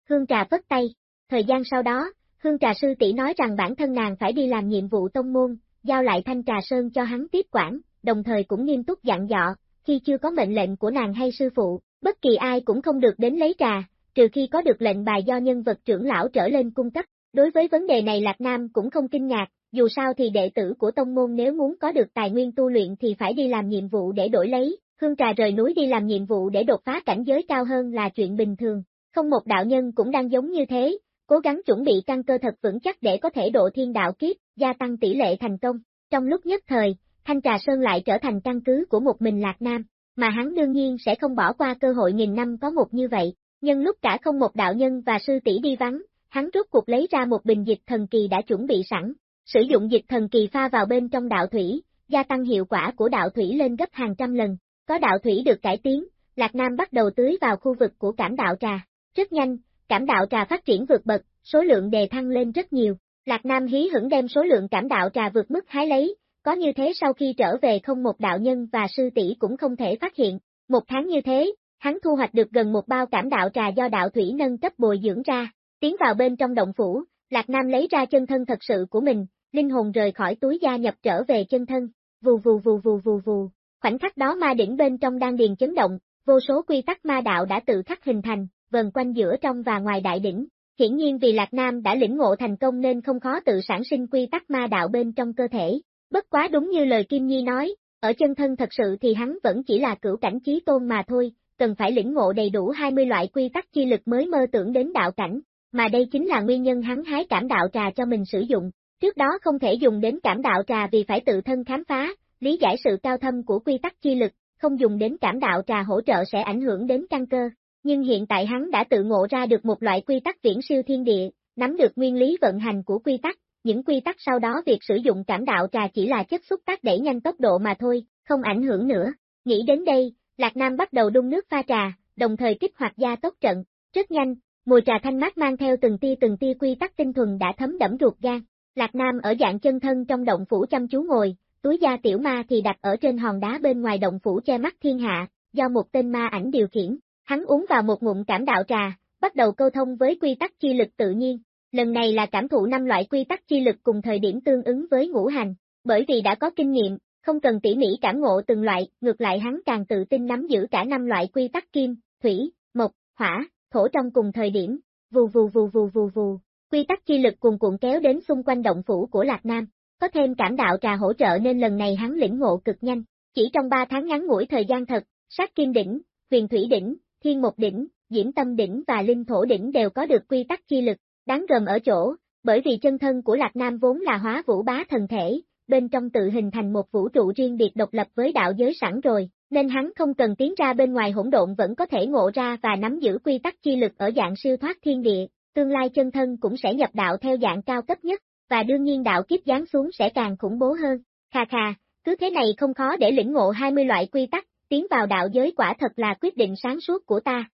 Hương trà phất tay, thời gian sau đó, Hương trà sư tỷ nói rằng bản thân nàng phải đi làm nhiệm vụ tông môn, giao lại thanh trà sơn cho hắn tiếp quản, đồng thời cũng nghiêm túc dặn dọ, khi chưa có mệnh lệnh của nàng hay sư phụ, bất kỳ ai cũng không được đến lấy trà, trừ khi có được lệnh bài do nhân vật trưởng lão trở lên cung cấp. Đối với vấn đề này Lạc Nam cũng không kinh ngạc, dù sao thì đệ tử của tông môn nếu muốn có được tài nguyên tu luyện thì phải đi làm nhiệm vụ để đổi lấy, hương trà rời núi đi làm nhiệm vụ để đột phá cảnh giới cao hơn là chuyện bình thường. Không một đạo nhân cũng đang giống như thế, cố gắng chuẩn bị căn cơ thật vững chắc để có thể độ thiên đạo kiếp, gia tăng tỷ lệ thành công. Trong lúc nhất thời, Thanh Trà Sơn lại trở thành căn cứ của một mình Lạc Nam, mà hắn đương nhiên sẽ không bỏ qua cơ hội nghìn năm có một như vậy. Nhưng lúc cả không một đạo nhân và sư tỷ đi vắng, hắn rút cuộc lấy ra một bình dịch thần kỳ đã chuẩn bị sẵn, sử dụng dịch thần kỳ pha vào bên trong đạo thủy, gia tăng hiệu quả của đạo thủy lên gấp hàng trăm lần. Có đạo thủy được cải tiến, Lạc Nam bắt đầu tưới vào khu vực của cảm đạo trà. Rất nhanh, cảm đạo trà phát triển vượt bậc, số lượng đề thăng lên rất nhiều. Lạc Nam hí hửng đem số lượng cảm đạo trà vượt mức hái lấy, có như thế sau khi trở về không một đạo nhân và sư tỷ cũng không thể phát hiện. Một tháng như thế, hắn thu hoạch được gần một bao cảm đạo trà do đạo thủy nâng cấp bồi dưỡng ra, tiến vào bên trong động phủ, Lạc Nam lấy ra chân thân thật sự của mình, linh hồn rời khỏi túi gia nhập trở về chân thân, vù vù vù vù vù vù. Khoảnh khắc đó ma đỉnh bên trong đang điền chấn động, vô số quy tắc ma đạo đã tự khắc hình thành, vần quanh giữa trong và ngoài đại đỉnh. Hiển nhiên vì Lạc Nam đã lĩnh ngộ thành công nên không khó tự sản sinh quy tắc ma đạo bên trong cơ thể. Bất quá đúng như lời Kim Nhi nói, ở chân thân thật sự thì hắn vẫn chỉ là cửu cảnh trí tôn mà thôi, cần phải lĩnh ngộ đầy đủ 20 loại quy tắc chi lực mới mơ tưởng đến đạo cảnh, mà đây chính là nguyên nhân hắn hái cảm đạo trà cho mình sử dụng. Trước đó không thể dùng đến cảm đạo trà vì phải tự thân khám phá, lý giải sự cao thâm của quy tắc chi lực, không dùng đến cảm đạo trà hỗ trợ sẽ ảnh hưởng đến căn cơ. Nhưng hiện tại hắn đã tự ngộ ra được một loại quy tắc viễn siêu thiên địa, nắm được nguyên lý vận hành của quy tắc, những quy tắc sau đó việc sử dụng cảm đạo trà chỉ là chất xúc tác đẩy nhanh tốc độ mà thôi, không ảnh hưởng nữa. Nghĩ đến đây, Lạc Nam bắt đầu đun nước pha trà, đồng thời kích hoạt gia tốc trận. Rất nhanh, mùi trà thanh mát mang theo từng tia từng tia quy tắc tinh thuần đã thấm đẫm ruột gan. Lạc Nam ở dạng chân thân trong động phủ chăm chú ngồi, túi da tiểu ma thì đặt ở trên hòn đá bên ngoài động phủ che mắt thiên hạ, do một tên ma ảnh điều khiển. Hắn uống vào một ngụm cảm đạo trà, bắt đầu câu thông với quy tắc chi lực tự nhiên. Lần này là cảm thụ năm loại quy tắc chi lực cùng thời điểm tương ứng với ngũ hành, bởi vì đã có kinh nghiệm, không cần tỉ mỉ cảm ngộ từng loại, ngược lại hắn càng tự tin nắm giữ cả năm loại quy tắc kim, thủy, mộc, hỏa, thổ trong cùng thời điểm, vù vù vù vù vù vù, quy tắc chi lực cuồn cuộn kéo đến xung quanh động phủ của Lạc Nam, có thêm cảm đạo trà hỗ trợ nên lần này hắn lĩnh ngộ cực nhanh, chỉ trong 3 tháng ngắn ngủi thời gian thật, sát kim đỉnh, huyền thủy đỉnh, thiên một đỉnh, diễm tâm đỉnh và linh thổ đỉnh đều có được quy tắc chi lực, đáng gờm ở chỗ, bởi vì chân thân của Lạc Nam vốn là hóa vũ bá thần thể, bên trong tự hình thành một vũ trụ riêng biệt độc lập với đạo giới sẵn rồi, nên hắn không cần tiến ra bên ngoài hỗn độn vẫn có thể ngộ ra và nắm giữ quy tắc chi lực ở dạng siêu thoát thiên địa, tương lai chân thân cũng sẽ nhập đạo theo dạng cao cấp nhất, và đương nhiên đạo kiếp giáng xuống sẽ càng khủng bố hơn. Kha kha, cứ thế này không khó để lĩnh ngộ 20 loại quy tắc, tiến vào đạo giới quả thật là quyết định sáng suốt của ta.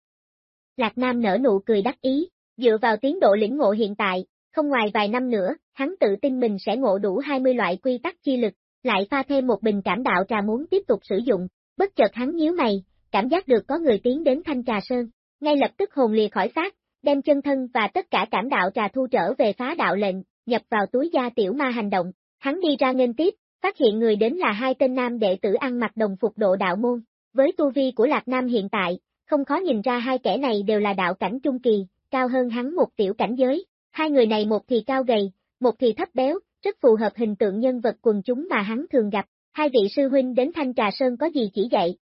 Lạc Nam nở nụ cười đắc ý, dựa vào tiến độ lĩnh ngộ hiện tại, không ngoài vài năm nữa, hắn tự tin mình sẽ ngộ đủ 20 loại quy tắc chi lực, lại pha thêm một bình cảm đạo trà muốn tiếp tục sử dụng, bất chợt hắn nhíu mày, cảm giác được có người tiến đến thanh trà sơn. ngay lập tức hồn lìa khỏi xác, đem chân thân và tất cả cảm đạo trà thu trở về phá đạo lệnh, nhập vào túi da tiểu ma hành động. Hắn đi ra nghênh tiếp, phát hiện người đến là hai tên nam đệ tử ăn mặc đồng phục độ đạo môn. Với tu vi của Lạc Nam hiện tại, không khó nhìn ra hai kẻ này đều là đạo cảnh trung kỳ, cao hơn hắn một tiểu cảnh giới. Hai người này một thì cao gầy, một thì thấp béo, rất phù hợp hình tượng nhân vật quần chúng mà hắn thường gặp. Hai vị sư huynh đến Thanh Trà Sơn có gì chỉ dạy?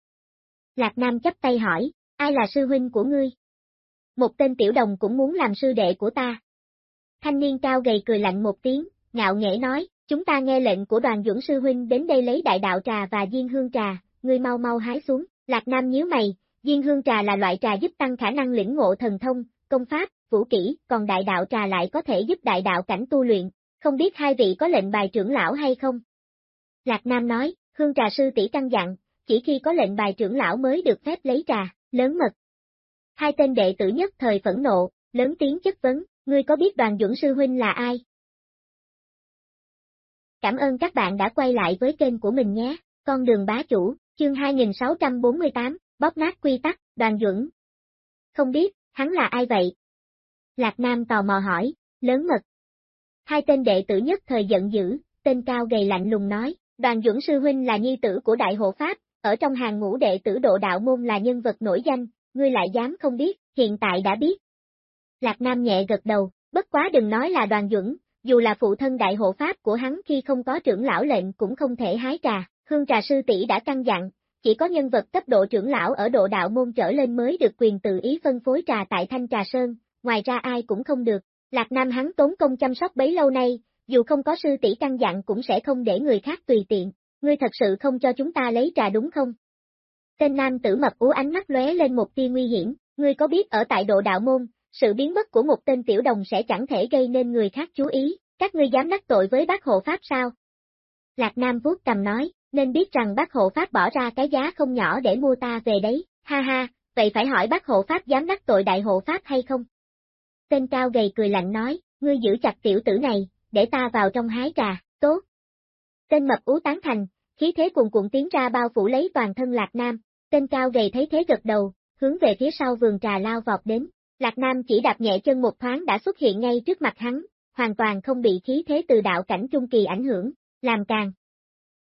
Lạc Nam chấp tay hỏi, ai là sư huynh của ngươi? Một tên tiểu đồng cũng muốn làm sư đệ của ta. Thanh niên cao gầy cười lạnh một tiếng, ngạo nghễ nói, chúng ta nghe lệnh của đoàn dưỡng sư huynh đến đây lấy đại đạo trà và diên hương trà, ngươi mau mau hái xuống, Lạc Nam nhíu mày, diên hương trà là loại trà giúp tăng khả năng lĩnh ngộ thần thông, công pháp, vũ kỹ, còn đại đạo trà lại có thể giúp đại đạo cảnh tu luyện, không biết hai vị có lệnh bài trưởng lão hay không? Lạc Nam nói, hương trà sư tỷ căn dặn, chỉ khi có lệnh bài trưởng lão mới được phép lấy trà, lớn mật. Hai tên đệ tử nhất thời phẫn nộ, lớn tiếng chất vấn, ngươi có biết đoàn dưỡng sư huynh là ai? Cảm ơn các bạn đã quay lại với kênh của mình nhé, con đường bá chủ, chương 2648, bóp nát quy tắc, đoàn dưỡng. Không biết, hắn là ai vậy? Lạc Nam tò mò hỏi, lớn mật. Hai tên đệ tử nhất thời giận dữ, tên cao gầy lạnh lùng nói, đoàn dưỡng sư huynh là nhi tử của đại hộ pháp, ở trong hàng ngũ đệ tử độ đạo môn là nhân vật nổi danh, ngươi lại dám không biết, hiện tại đã biết. Lạc Nam nhẹ gật đầu, bất quá đừng nói là đoàn dưỡng, dù là phụ thân đại hộ pháp của hắn khi không có trưởng lão lệnh cũng không thể hái trà, hương trà sư tỷ đã căn dặn, chỉ có nhân vật cấp độ trưởng lão ở độ đạo môn trở lên mới được quyền tự ý phân phối trà tại Thanh Trà Sơn, ngoài ra ai cũng không được. Lạc Nam hắn tốn công chăm sóc bấy lâu nay, dù không có sư tỷ căn dặn cũng sẽ không để người khác tùy tiện, ngươi thật sự không cho chúng ta lấy trà đúng không? Tên nam tử mập ú ánh mắt lóe lên một tia nguy hiểm, ngươi có biết ở tại độ đạo môn, sự biến mất của một tên tiểu đồng sẽ chẳng thể gây nên người khác chú ý, các ngươi dám đắc tội với bác hộ pháp sao? Lạc Nam vuốt cầm nói, nên biết rằng bác hộ pháp bỏ ra cái giá không nhỏ để mua ta về đấy, ha ha, vậy phải hỏi bác hộ pháp dám đắc tội đại hộ pháp hay không? Tên cao gầy cười lạnh nói, ngươi giữ chặt tiểu tử này, để ta vào trong hái trà, tốt. Tên mập ú tán thành, khí thế cuồn cuộn tiến ra bao phủ lấy toàn thân Lạc Nam, tên cao gầy thấy thế gật đầu, hướng về phía sau vườn trà lao vọt đến. Lạc Nam chỉ đạp nhẹ chân một thoáng đã xuất hiện ngay trước mặt hắn, hoàn toàn không bị khí thế từ đạo cảnh trung kỳ ảnh hưởng, làm càng.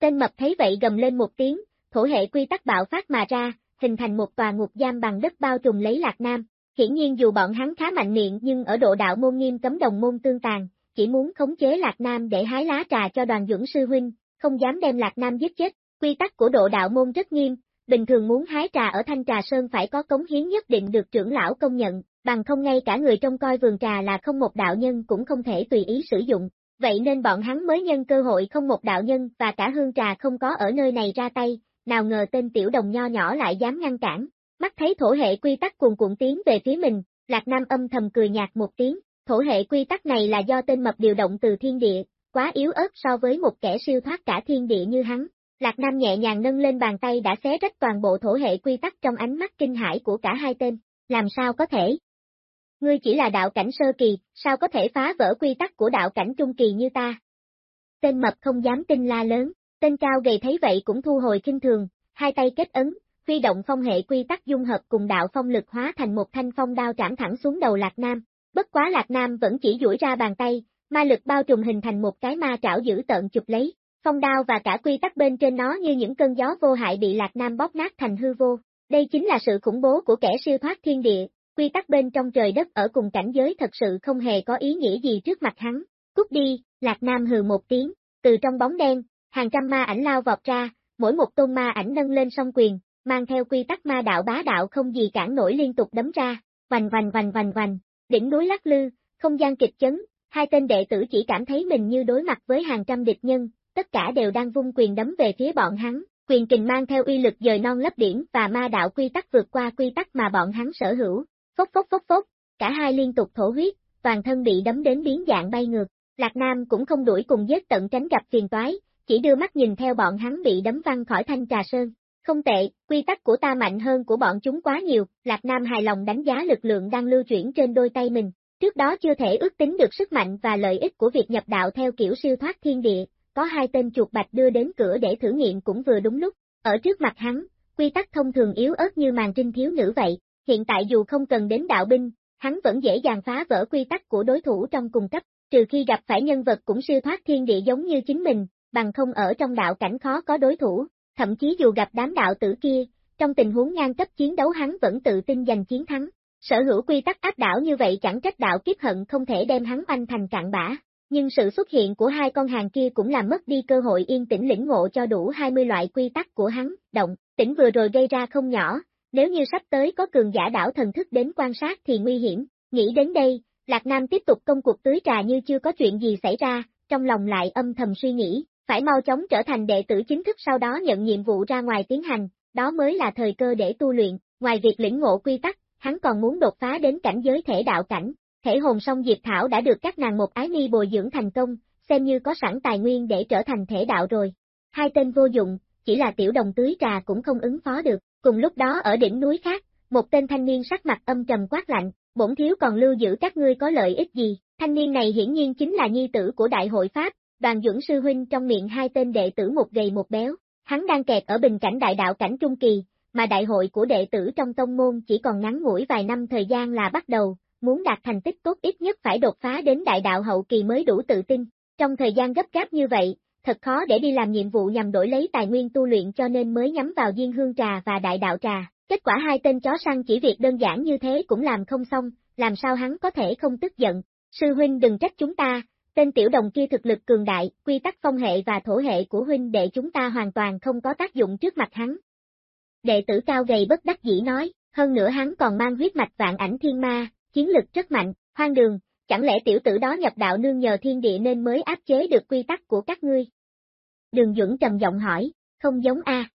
Tên mập thấy vậy gầm lên một tiếng, thổ hệ quy tắc bạo phát mà ra, hình thành một tòa ngục giam bằng đất bao trùm lấy Lạc Nam. Hiển nhiên dù bọn hắn khá mạnh miệng nhưng ở độ đạo môn nghiêm cấm đồng môn tương tàn, chỉ muốn khống chế Lạc Nam để hái lá trà cho đoàn dưỡng sư huynh, không dám đem Lạc Nam giết chết. Quy tắc của độ đạo môn rất nghiêm, bình thường muốn hái trà ở Thanh Trà Sơn phải có cống hiến nhất định được trưởng lão công nhận, bằng không ngay cả người trông coi vườn trà là không một đạo nhân cũng không thể tùy ý sử dụng. Vậy nên bọn hắn mới nhân cơ hội không một đạo nhân và cả hương trà không có ở nơi này ra tay, nào ngờ tên tiểu đồng nho nhỏ lại dám ngăn cản. Mắt thấy thổ hệ quy tắc cuồn cuộn tiến về phía mình, Lạc Nam âm thầm cười nhạt một tiếng, thổ hệ quy tắc này là do tên mập điều động từ thiên địa, quá yếu ớt so với một kẻ siêu thoát cả thiên địa như hắn. Lạc Nam nhẹ nhàng nâng lên bàn tay đã xé rách toàn bộ thổ hệ quy tắc trong ánh mắt kinh hãi của cả hai tên, làm sao có thể? Ngươi chỉ là đạo cảnh sơ kỳ, sao có thể phá vỡ quy tắc của đạo cảnh trung kỳ như ta? Tên mập không dám tin la lớn, tên cao gầy thấy vậy cũng thu hồi kinh thường, hai tay kết ấn, huy động phong hệ quy tắc dung hợp cùng đạo phong lực hóa thành một thanh phong đao trảm thẳng xuống đầu Lạc Nam. Bất quá Lạc Nam vẫn chỉ duỗi ra bàn tay, ma lực bao trùm hình thành một cái ma trảo giữ tợn chụp lấy, phong đao và cả quy tắc bên trên nó như những cơn gió vô hại bị Lạc Nam bóp nát thành hư vô. Đây chính là sự khủng bố của kẻ siêu thoát thiên địa, quy tắc bên trong trời đất ở cùng cảnh giới thật sự không hề có ý nghĩa gì trước mặt hắn. Cút đi, Lạc Nam hừ một tiếng, từ trong bóng đen, hàng trăm ma ảnh lao vọt ra, mỗi một tôn ma ảnh nâng lên song quyền, mang theo quy tắc ma đạo bá đạo không gì cản nổi liên tục đấm ra, vành vành vành vành vành, đỉnh núi lắc lư, không gian kịch chấn, hai tên đệ tử chỉ cảm thấy mình như đối mặt với hàng trăm địch nhân, tất cả đều đang vung quyền đấm về phía bọn hắn, quyền kình mang theo uy lực dời non lấp điển và ma đạo quy tắc vượt qua quy tắc mà bọn hắn sở hữu, phốc phốc phốc phốc, cả hai liên tục thổ huyết, toàn thân bị đấm đến biến dạng bay ngược, Lạc Nam cũng không đuổi cùng giết tận tránh gặp phiền toái, chỉ đưa mắt nhìn theo bọn hắn bị đấm văng khỏi thanh trà sơn. Không tệ, quy tắc của ta mạnh hơn của bọn chúng quá nhiều, Lạc Nam hài lòng đánh giá lực lượng đang lưu chuyển trên đôi tay mình. Trước đó chưa thể ước tính được sức mạnh và lợi ích của việc nhập đạo theo kiểu siêu thoát thiên địa, có hai tên chuột bạch đưa đến cửa để thử nghiệm cũng vừa đúng lúc. Ở trước mặt hắn, quy tắc thông thường yếu ớt như màn trinh thiếu nữ vậy, hiện tại dù không cần đến đạo binh, hắn vẫn dễ dàng phá vỡ quy tắc của đối thủ trong cùng cấp, trừ khi gặp phải nhân vật cũng siêu thoát thiên địa giống như chính mình, bằng không ở trong đạo cảnh khó có đối thủ, thậm chí dù gặp đám đạo tử kia, trong tình huống ngang cấp chiến đấu hắn vẫn tự tin giành chiến thắng. Sở hữu quy tắc áp đảo như vậy chẳng trách đạo kiếp hận không thể đem hắn oanh thành cạn bã. Nhưng sự xuất hiện của hai con hàng kia cũng làm mất đi cơ hội yên tĩnh lĩnh ngộ cho đủ 20 loại quy tắc của hắn, động, tỉnh vừa rồi gây ra không nhỏ, nếu như sắp tới có cường giả đảo thần thức đến quan sát thì nguy hiểm, nghĩ đến đây, Lạc Nam tiếp tục công cuộc tưới trà như chưa có chuyện gì xảy ra, trong lòng lại âm thầm suy nghĩ, phải mau chóng trở thành đệ tử chính thức sau đó nhận nhiệm vụ ra ngoài tiến hành, đó mới là thời cơ để tu luyện, ngoài việc lĩnh ngộ quy tắc, hắn còn muốn đột phá đến cảnh giới thể đạo cảnh, thể hồn song Diệp Thảo đã được các nàng một ái ni bồi dưỡng thành công, xem như có sẵn tài nguyên để trở thành thể đạo rồi. Hai tên vô dụng, chỉ là tiểu đồng tưới trà cũng không ứng phó được, cùng lúc đó ở đỉnh núi khác, một tên thanh niên sắc mặt âm trầm quát lạnh, bổn thiếu còn lưu giữ các ngươi có lợi ích gì, thanh niên này hiển nhiên chính là nhi tử của đại hội Pháp, đoàn dưỡng sư huynh trong miệng hai tên đệ tử một gầy một béo, hắn đang kẹt ở bình cảnh đại đạo cảnh trung kỳ, mà đại hội của đệ tử trong tông môn chỉ còn ngắn ngủi vài năm thời gian là bắt đầu, muốn đạt thành tích tốt ít nhất phải đột phá đến đại đạo hậu kỳ mới đủ tự tin. Trong thời gian gấp gáp như vậy, thật khó để đi làm nhiệm vụ nhằm đổi lấy tài nguyên tu luyện cho nên mới nhắm vào Diên Hương Trà và Đại Đạo Trà. Kết quả hai tên chó săn chỉ việc đơn giản như thế cũng làm không xong, làm sao hắn có thể không tức giận. Sư huynh đừng trách chúng ta, tên tiểu đồng kia thực lực cường đại, quy tắc phong hệ và thổ hệ của huynh đệ chúng ta hoàn toàn không có tác dụng trước mặt hắn. Đệ tử cao gầy bất đắc dĩ nói, hơn nữa hắn còn mang huyết mạch vạn ảnh thiên ma, chiến lực rất mạnh, hoang đường, chẳng lẽ tiểu tử đó nhập đạo nương nhờ thiên địa nên mới áp chế được quy tắc của các ngươi? Đường Dũng trầm giọng hỏi, không giống A.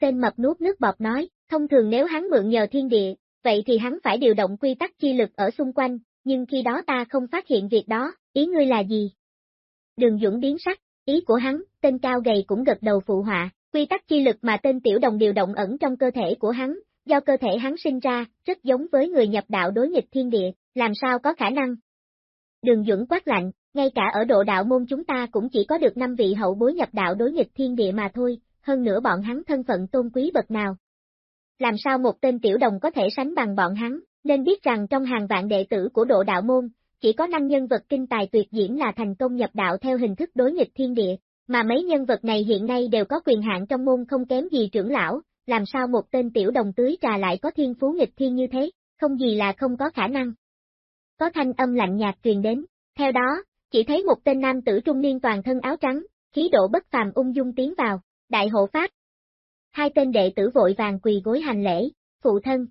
Tên mập nuốt nước bọt nói, thông thường nếu hắn mượn nhờ thiên địa, vậy thì hắn phải điều động quy tắc chi lực ở xung quanh, nhưng khi đó ta không phát hiện việc đó, ý ngươi là gì? Đường Dũng biến sắc, ý của hắn, tên cao gầy cũng gật đầu phụ họa, quy tắc chi lực mà tên tiểu đồng điều động ẩn trong cơ thể của hắn, do cơ thể hắn sinh ra, rất giống với người nhập đạo đối nghịch thiên địa, làm sao có khả năng? Đường Dũng quát lạnh, ngay cả ở độ đạo môn chúng ta cũng chỉ có được năm vị hậu bối nhập đạo đối nghịch thiên địa mà thôi, hơn nữa bọn hắn thân phận tôn quý bậc nào. Làm sao một tên tiểu đồng có thể sánh bằng bọn hắn, nên biết rằng trong hàng vạn đệ tử của độ đạo môn, chỉ có năm nhân vật kinh tài tuyệt diễn là thành công nhập đạo theo hình thức đối nghịch thiên địa, mà mấy nhân vật này hiện nay đều có quyền hạn trong môn không kém gì trưởng lão, làm sao một tên tiểu đồng tưới trà lại có thiên phú nghịch thiên như thế, không gì là không có khả năng. Có thanh âm lạnh nhạt truyền đến, theo đó, chỉ thấy một tên nam tử trung niên toàn thân áo trắng, khí độ bất phàm ung dung tiến vào, đại hộ pháp. Hai tên đệ tử vội vàng quỳ gối hành lễ, phụ thân.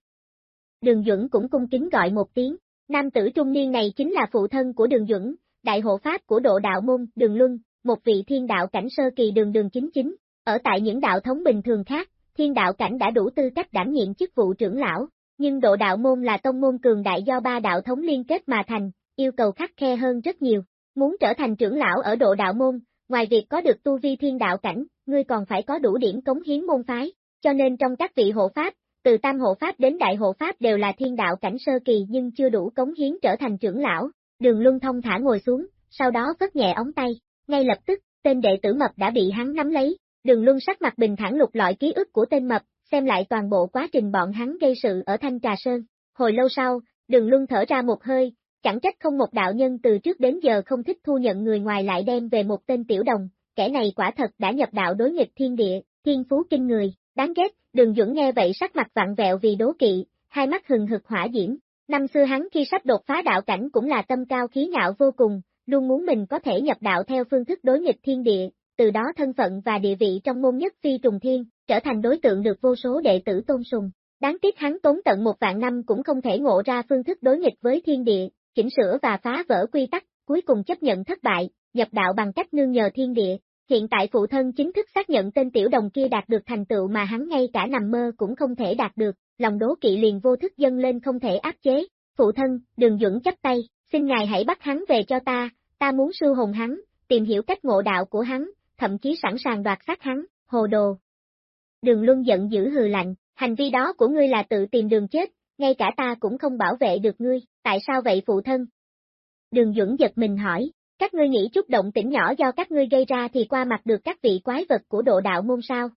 Đường Duẩn cũng cung kính gọi một tiếng, nam tử trung niên này chính là phụ thân của Đường Duẩn, đại hộ pháp của độ đạo môn, Đường Luân, một vị thiên đạo cảnh sơ kỳ đường đường chính chính, ở tại những đạo thống bình thường khác, thiên đạo cảnh đã đủ tư cách đảm nhiệm chức vụ trưởng lão, nhưng độ đạo môn là tông môn cường đại do ba đạo thống liên kết mà thành, yêu cầu khắc khe hơn rất nhiều. Muốn trở thành trưởng lão ở độ đạo môn, ngoài việc có được tu vi thiên đạo cảnh, ngươi còn phải có đủ điểm cống hiến môn phái, cho nên trong các vị hộ pháp, từ tam hộ pháp đến đại hộ pháp đều là thiên đạo cảnh sơ kỳ nhưng chưa đủ cống hiến trở thành trưởng lão. Đường Luân thông thả ngồi xuống, sau đó vất nhẹ ống tay, ngay lập tức, tên đệ tử mập đã bị hắn nắm lấy, đường Luân sắc mặt bình thản lục lọi ký ức của tên mập, xem lại toàn bộ quá trình bọn hắn gây sự ở Thanh Trà Sơn. Hồi lâu sau, đường Luân thở ra một hơi, chẳng trách không một đạo nhân từ trước đến giờ không thích thu nhận người ngoài lại đem về một tên tiểu đồng, kẻ này quả thật đã nhập đạo đối nghịch thiên địa, thiên phú kinh người, đáng ghét, đường Duẩn nghe vậy sắc mặt vặn vẹo vì đố kỵ, hai mắt hừng hực hỏa diễm. Năm xưa hắn khi sắp đột phá đạo cảnh cũng là tâm cao khí ngạo vô cùng, luôn muốn mình có thể nhập đạo theo phương thức đối nghịch thiên địa, từ đó thân phận và địa vị trong môn nhất phi trùng thiên, trở thành đối tượng được vô số đệ tử tôn sùng. Đáng tiếc hắn tốn tận một vạn năm cũng không thể ngộ ra phương thức đối nghịch với thiên địa, chỉnh sửa và phá vỡ quy tắc, cuối cùng chấp nhận thất bại, nhập đạo bằng cách nương nhờ thiên địa. Hiện tại phụ thân chính thức xác nhận tên tiểu đồng kia đạt được thành tựu mà hắn ngay cả nằm mơ cũng không thể đạt được, lòng đố kỵ liền vô thức dâng lên không thể áp chế. Phụ thân, đường dưỡng chấp tay, xin ngài hãy bắt hắn về cho ta, ta muốn sư hồn hắn, tìm hiểu cách ngộ đạo của hắn, thậm chí sẵn sàng đoạt sát hắn, hồ đồ. Đường Luân giận dữ hừ lạnh, hành vi đó của ngươi là tự tìm đường chết, ngay cả ta cũng không bảo vệ được ngươi, tại sao vậy phụ thân? Đường Duẩn giật mình hỏi, các ngươi nghĩ chút động tĩnh nhỏ do các ngươi gây ra thì qua mặt được các vị quái vật của độ đạo môn sao?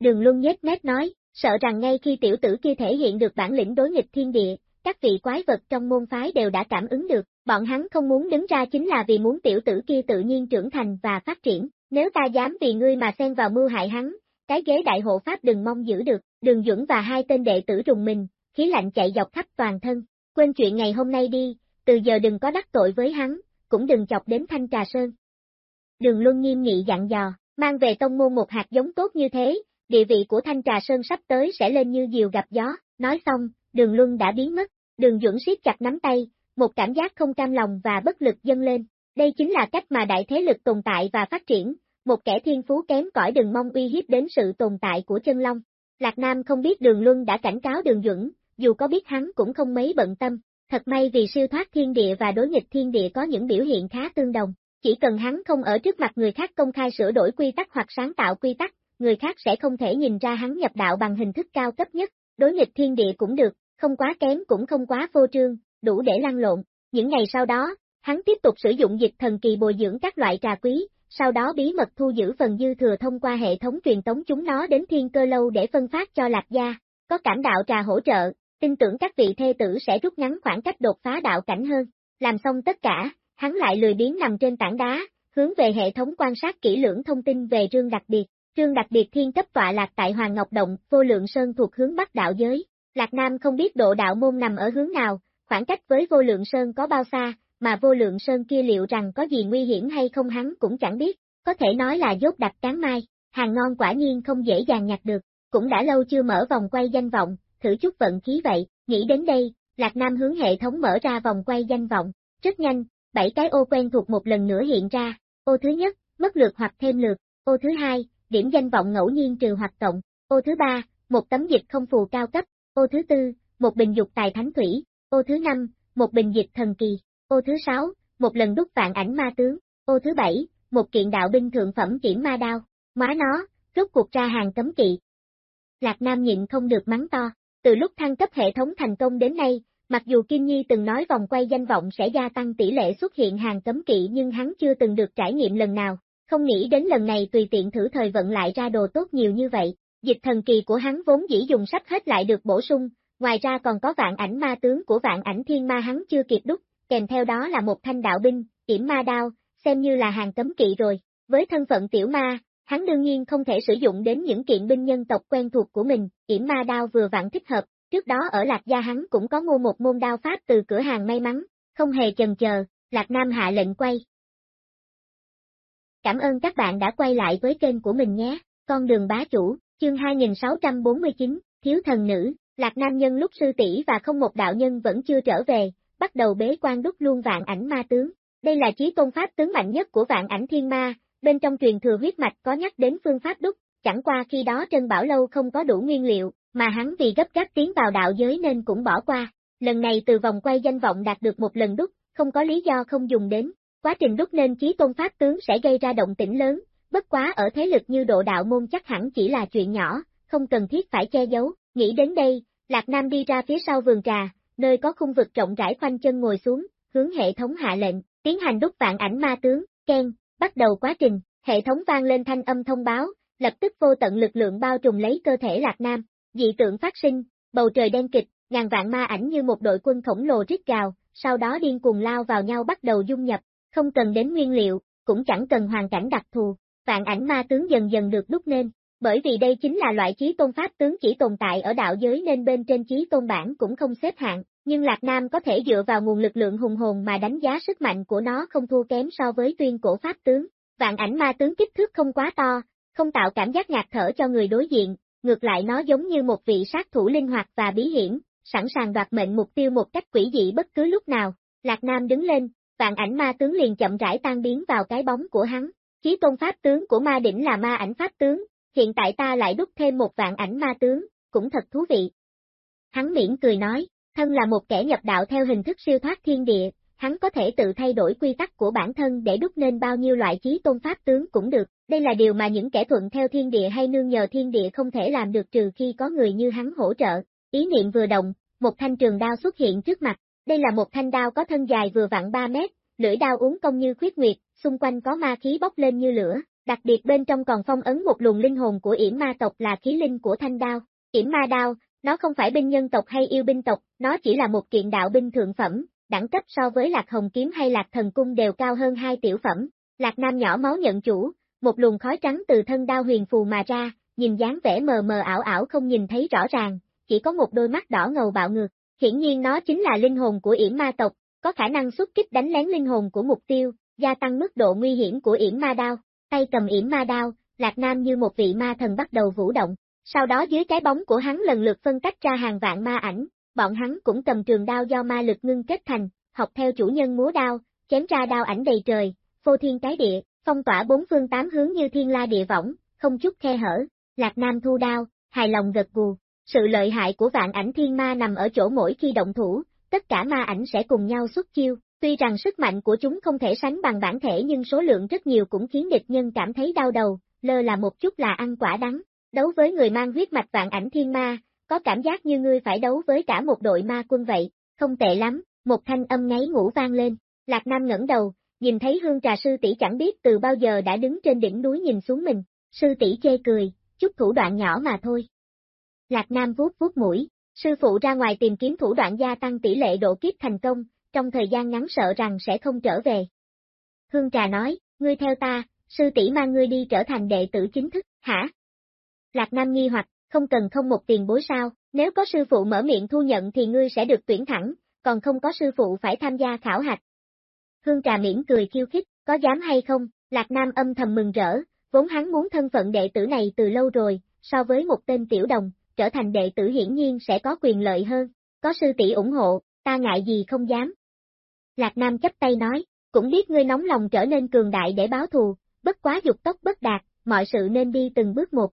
Đường Luân nhếch mép nói, sợ rằng ngay khi tiểu tử kia thể hiện được bản lĩnh đối nghịch thiên địa, các vị quái vật trong môn phái đều đã cảm ứng được, bọn hắn không muốn đứng ra chính là vì muốn tiểu tử kia tự nhiên trưởng thành và phát triển, nếu ta dám vì ngươi mà xen vào mưu hại hắn, cái ghế đại hộ pháp đừng mong giữ được, đường dưỡng và hai tên đệ tử rùng mình, khí lạnh chạy dọc khắp toàn thân, quên chuyện ngày hôm nay đi, từ giờ đừng có đắc tội với hắn, cũng đừng chọc đến thanh trà sơn. Đường Luân nghiêm nghị dặn dò, mang về tông môn một hạt giống tốt như thế, địa vị của thanh trà sơn sắp tới sẽ lên như diều gặp gió, nói xong, đường Luân đã biến mất, đường duẩn siết chặt nắm tay, một cảm giác không cam lòng và bất lực dâng lên, đây chính là cách mà đại thế lực tồn tại và phát triển, một kẻ thiên phú kém cỏi đừng mong uy hiếp đến sự tồn tại của chân long. Lạc Nam không biết đường Luân đã cảnh cáo đường duẩn, dù có biết hắn cũng không mấy bận tâm, thật may vì siêu thoát thiên địa và đối nghịch thiên địa có những biểu hiện khá tương đồng, chỉ cần hắn không ở trước mặt người khác công khai sửa đổi quy tắc hoặc sáng tạo quy tắc, người khác sẽ không thể nhìn ra hắn nhập đạo bằng hình thức cao cấp nhất, đối nghịch thiên địa cũng được, không quá kém cũng không quá vô trương, đủ để lăn lộn. Những ngày sau đó, hắn tiếp tục sử dụng dịch thần kỳ bồi dưỡng các loại trà quý, sau đó bí mật thu giữ phần dư thừa thông qua hệ thống truyền tống chúng nó đến thiên cơ lâu để phân phát cho lạc gia, có cảm đạo trà hỗ trợ, tin tưởng các vị thê tử sẽ rút ngắn khoảng cách đột phá đạo cảnh hơn. Làm xong tất cả, hắn lại lười biến nằm trên tảng đá, hướng về hệ thống quan sát kỹ lưỡng thông tin về trương đặc biệt. Trương đặc biệt thiên cấp tọa lạc tại Hoàng Ngọc Động, vô lượng sơn thuộc hướng Bắc đạo giới. Lạc Nam không biết độ đạo môn nằm ở hướng nào, khoảng cách với vô lượng sơn có bao xa, mà vô lượng sơn kia liệu rằng có gì nguy hiểm hay không hắn cũng chẳng biết, có thể nói là dốt đặt cán mai, hàng ngon quả nhiên không dễ dàng nhặt được, cũng đã lâu chưa mở vòng quay danh vọng, thử chút vận khí vậy, nghĩ đến đây, Lạc Nam hướng hệ thống mở ra vòng quay danh vọng, rất nhanh, bảy cái ô quen thuộc một lần nữa hiện ra, ô thứ nhất, mất lượt hoặc thêm lượt, ô thứ hai, điểm danh vọng ngẫu nhiên trừ hoặc cộng, ô thứ ba, một tấm dịch không phù cao cấp, ô thứ tư, một bình dục tài thánh thủy, ô thứ năm, một bình dịch thần kỳ, ô thứ sáu, một lần đúc vạn ảnh ma tướng, ô thứ bảy, một kiện đạo binh thượng phẩm kiểm ma đao, má nó, rút cuộc ra hàng cấm kỵ. Lạc Nam nhịn không được mắng to, từ lúc thăng cấp hệ thống thành công đến nay, mặc dù Kim Nhi từng nói vòng quay danh vọng sẽ gia tăng tỷ lệ xuất hiện hàng cấm kỵ nhưng hắn chưa từng được trải nghiệm lần nào, không nghĩ đến lần này tùy tiện thử thời vận lại ra đồ tốt nhiều như vậy. Dịch thần kỳ của hắn vốn dĩ dùng sắp hết lại được bổ sung, ngoài ra còn có vạn ảnh ma tướng của vạn ảnh thiên ma hắn chưa kịp đúc, kèm theo đó là một thanh đạo binh, kiểm ma đao, xem như là hàng cấm kỵ rồi. Với thân phận tiểu ma, hắn đương nhiên không thể sử dụng đến những kiện binh nhân tộc quen thuộc của mình, yểm ma đao vừa vặn thích hợp, trước đó ở Lạc Gia hắn cũng có mua một môn đao pháp từ cửa hàng may mắn, không hề chần chờ, Lạc Nam hạ lệnh quay. Cảm ơn các bạn đã quay lại với kênh của mình nhé, con đường bá chủ, chương 2649, Thiếu thần nữ, Lạc Nam nhân lúc sư tỷ và không một đạo nhân vẫn chưa trở về, bắt đầu bế quan đúc luôn vạn ảnh ma tướng. Đây là chí tôn pháp tướng mạnh nhất của vạn ảnh thiên ma, bên trong truyền thừa huyết mạch có nhắc đến phương pháp đúc, chẳng qua khi đó Trân Bảo Lâu không có đủ nguyên liệu, mà hắn vì gấp gáp tiến vào đạo giới nên cũng bỏ qua. Lần này từ vòng quay danh vọng đạt được một lần đúc, không có lý do không dùng đến. Quá trình đúc nên chí tôn pháp tướng sẽ gây ra động tĩnh lớn, bất quá ở thế lực như độ đạo môn chắc hẳn chỉ là chuyện nhỏ, không cần thiết phải che giấu. Nghĩ đến đây, Lạc Nam đi ra phía sau vườn trà, nơi có khung vực rộng rãi khoanh chân ngồi xuống, hướng hệ thống hạ lệnh, tiến hành đúc vạn ảnh ma tướng, khen bắt đầu quá trình, hệ thống vang lên thanh âm thông báo, lập tức vô tận lực lượng bao trùm lấy cơ thể Lạc Nam, dị tượng phát sinh, bầu trời đen kịch, ngàn vạn ma ảnh như một đội quân khổng lồ rít gào, sau đó điên cuồng lao vào nhau bắt đầu dung nhập, không cần đến nguyên liệu, cũng chẳng cần hoàn cảnh đặc thù, vạn ảnh ma tướng dần dần được đúc nên, bởi vì đây chính là loại chí tôn pháp tướng chỉ tồn tại ở đạo giới nên bên trên chí tôn bản cũng không xếp hạng, nhưng Lạc Nam có thể dựa vào nguồn lực lượng hùng hồn mà đánh giá sức mạnh của nó không thua kém so với tuyên cổ pháp tướng. Vạn ảnh ma tướng kích thước không quá to, không tạo cảm giác ngạt thở cho người đối diện, ngược lại nó giống như một vị sát thủ linh hoạt và bí hiểm, sẵn sàng đoạt mệnh mục tiêu một cách quỷ dị bất cứ lúc nào. Lạc Nam đứng lên, vạn ảnh ma tướng liền chậm rãi tan biến vào cái bóng của hắn. Chí tôn pháp tướng của ma đỉnh là ma ảnh pháp tướng, hiện tại ta lại đúc thêm một vạn ảnh ma tướng, cũng thật thú vị. Hắn miễn cười nói, thân là một kẻ nhập đạo theo hình thức siêu thoát thiên địa, hắn có thể tự thay đổi quy tắc của bản thân để đúc nên bao nhiêu loại chí tôn pháp tướng cũng được. Đây là điều mà những kẻ thuận theo thiên địa hay nương nhờ thiên địa không thể làm được trừ khi có người như hắn hỗ trợ. Ý niệm vừa động, một thanh trường đao xuất hiện trước mặt. Đây là một thanh đao có thân dài vừa vặn 3 mét, lưỡi đao uốn cong như khuyết nguyệt, xung quanh có ma khí bốc lên như lửa, đặc biệt bên trong còn phong ấn một luồng linh hồn của yểm ma tộc là khí linh của thanh đao. Yểm ma đao, nó không phải binh nhân tộc hay yêu binh tộc, nó chỉ là một kiện đạo binh thượng phẩm, đẳng cấp so với lạc hồng kiếm hay lạc thần cung đều cao hơn hai tiểu phẩm. Lạc Nam nhỏ máu nhận chủ, một luồng khói trắng từ thân đao huyền phù mà ra, nhìn dáng vẻ mờ mờ ảo ảo không nhìn thấy rõ ràng, chỉ có một đôi mắt đỏ ngầu bạo ngược. Hiển nhiên nó chính là linh hồn của yểm ma tộc, có khả năng xuất kích đánh lén linh hồn của mục tiêu, gia tăng mức độ nguy hiểm của yểm ma đao. Tay cầm yểm ma đao, Lạc Nam như một vị ma thần bắt đầu vũ động. Sau đó dưới cái bóng của hắn lần lượt phân tách ra hàng vạn ma ảnh, bọn hắn cũng cầm trường đao do ma lực ngưng kết thành, học theo chủ nhân múa đao, chém ra đao ảnh đầy trời, phô thiên cái địa, phong tỏa bốn phương tám hướng như thiên la địa võng, không chút khe hở. Lạc Nam thu đao, hài lòng gật gù. Sự lợi hại của vạn ảnh thiên ma nằm ở chỗ mỗi khi động thủ, tất cả ma ảnh sẽ cùng nhau xuất chiêu. Tuy rằng sức mạnh của chúng không thể sánh bằng bản thể nhưng số lượng rất nhiều cũng khiến địch nhân cảm thấy đau đầu, lơ là một chút là ăn quả đắng. Đấu với người mang huyết mạch vạn ảnh thiên ma, có cảm giác như ngươi phải đấu với cả một đội ma quân vậy, không tệ lắm, một thanh âm ngáy ngủ vang lên. Lạc Nam ngẩng đầu, nhìn thấy hương trà sư tỷ chẳng biết từ bao giờ đã đứng trên đỉnh núi nhìn xuống mình, sư tỷ chê cười, chút thủ đoạn nhỏ mà thôi. Lạc Nam vuốt vuốt mũi, sư phụ ra ngoài tìm kiếm thủ đoạn gia tăng tỷ lệ độ kiếp thành công, trong thời gian ngắn sợ rằng sẽ không trở về. Hương trà nói, ngươi theo ta, sư tỷ mang ngươi đi trở thành đệ tử chính thức, hả? Lạc Nam nghi hoặc, không cần không một tiền bối sao, nếu có sư phụ mở miệng thu nhận thì ngươi sẽ được tuyển thẳng, còn không có sư phụ phải tham gia khảo hạch. Hương trà miễn cười khiêu khích, có dám hay không, Lạc Nam âm thầm mừng rỡ, vốn hắn muốn thân phận đệ tử này từ lâu rồi, so với một tên tiểu đồng, trở thành đệ tử hiển nhiên sẽ có quyền lợi hơn, có sư tỷ ủng hộ, ta ngại gì không dám. Lạc Nam chấp tay nói, cũng biết ngươi nóng lòng trở nên cường đại để báo thù, bất quá dục tốc bất đạt, mọi sự nên đi từng bước một.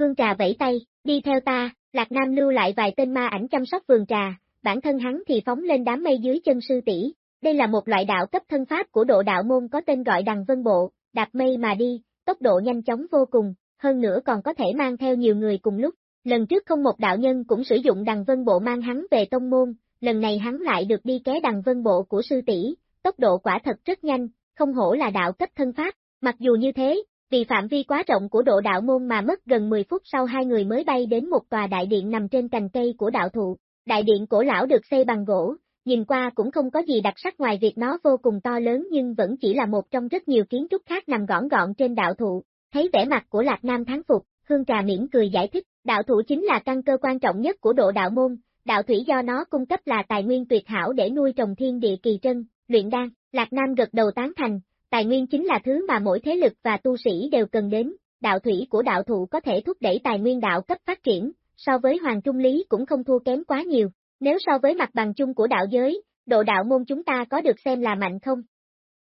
Hương trà vẫy tay, đi theo ta, Lạc Nam lưu lại vài tên ma ảnh chăm sóc vườn trà, bản thân hắn thì phóng lên đám mây dưới chân sư tỷ. Đây là một loại đạo cấp thân pháp của độ đạo môn có tên gọi đằng vân bộ, đạp mây mà đi, tốc độ nhanh chóng vô cùng, hơn nữa còn có thể mang theo nhiều người cùng lúc. Lần trước không một đạo nhân cũng sử dụng đằng vân bộ mang hắn về tông môn, lần này hắn lại được đi ké đằng vân bộ của sư tỷ, tốc độ quả thật rất nhanh, không hổ là đạo cấp thân pháp, mặc dù như thế, vì phạm vi quá rộng của độ đạo môn mà mất gần 10 phút sau hai người mới bay đến một tòa đại điện nằm trên cành cây của đạo thụ. Đại điện cổ lão được xây bằng gỗ, nhìn qua cũng không có gì đặc sắc ngoài việc nó vô cùng to lớn nhưng vẫn chỉ là một trong rất nhiều kiến trúc khác nằm gọn gọn trên đạo thụ. Thấy vẻ mặt của Lạc Nam thắng phục, Hương Trà miễn cười giải thích, đạo thụ chính là căn cơ quan trọng nhất của độ đạo môn, đạo thủy do nó cung cấp là tài nguyên tuyệt hảo để nuôi trồng thiên địa kỳ trân, luyện đan, Lạc Nam gật đầu tán thành, tài nguyên chính là thứ mà mỗi thế lực và tu sĩ đều cần đến, đạo thủy của đạo thụ có thể thúc đẩy tài nguyên đạo cấp phát triển, so với hoàng trung lý cũng không thua kém quá nhiều, nếu so với mặt bằng chung của đạo giới, độ đạo môn chúng ta có được xem là mạnh không?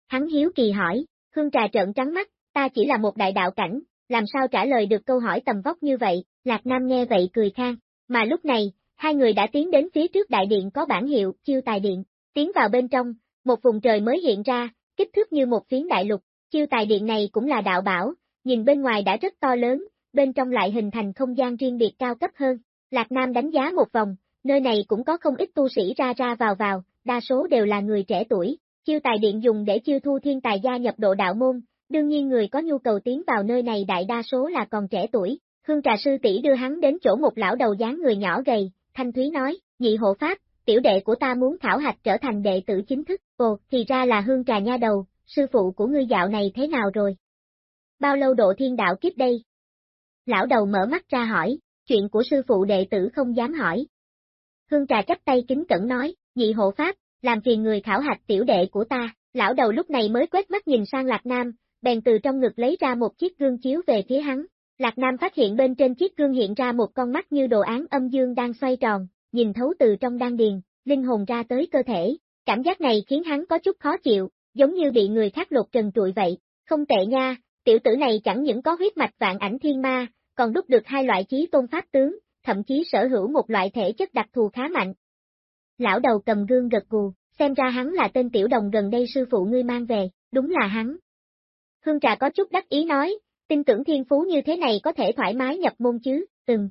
Hắn hiếu kỳ hỏi, hương trà trợn trắng mắt, ta chỉ là một đại đạo cảnh, làm sao trả lời được câu hỏi tầm vóc như vậy, Lạc Nam nghe vậy cười khang, mà lúc này, hai người đã tiến đến phía trước đại điện có bản hiệu, chiêu tài điện, tiến vào bên trong, một vùng trời mới hiện ra, kích thước như một phiến đại lục, chiêu tài điện này cũng là đạo bảo, nhìn bên ngoài đã rất to lớn, bên trong lại hình thành không gian riêng biệt cao cấp hơn. Lạc Nam đánh giá một vòng, nơi này cũng có không ít tu sĩ ra ra vào vào, đa số đều là người trẻ tuổi. Chiêu tài điện dùng để chiêu thu thiên tài gia nhập độ đạo môn, đương nhiên người có nhu cầu tiến vào nơi này đại đa số là còn trẻ tuổi. Hương trà sư tỷ đưa hắn đến chỗ một lão đầu dáng người nhỏ gầy, Thanh Thúy nói, nhị hộ pháp, tiểu đệ của ta muốn khảo hạch trở thành đệ tử chính thức, ồ, thì ra là hương trà nha đầu, sư phụ của ngươi dạo này thế nào rồi? Bao lâu độ thiên đạo kiếp đây? Lão đầu mở mắt ra hỏi, chuyện của sư phụ đệ tử không dám hỏi. Hương trà chắp tay kính cẩn nói, nhị hộ pháp, làm phiền người khảo hạch tiểu đệ của ta, lão đầu lúc này mới quét mắt nhìn sang Lạc Nam, bèn từ trong ngực lấy ra một chiếc gương chiếu về phía hắn. Lạc Nam phát hiện bên trên chiếc gương hiện ra một con mắt như đồ án âm dương đang xoay tròn, nhìn thấu từ trong đan điền, linh hồn ra tới cơ thể. Cảm giác này khiến hắn có chút khó chịu, giống như bị người khác lột trần trụi vậy. Không tệ nha, tiểu tử này chẳng những có huyết mạch vạn ảnh thiên ma, còn đúc được hai loại chí tôn pháp tướng, thậm chí sở hữu một loại thể chất đặc thù khá mạnh. Lão đầu cầm gương gật gù, xem ra hắn là tên tiểu đồng gần đây sư phụ ngươi mang về, đúng là hắn. Hương trà có chút đắc ý nói, tin tưởng thiên phú như thế này có thể thoải mái nhập môn chứ, ừm.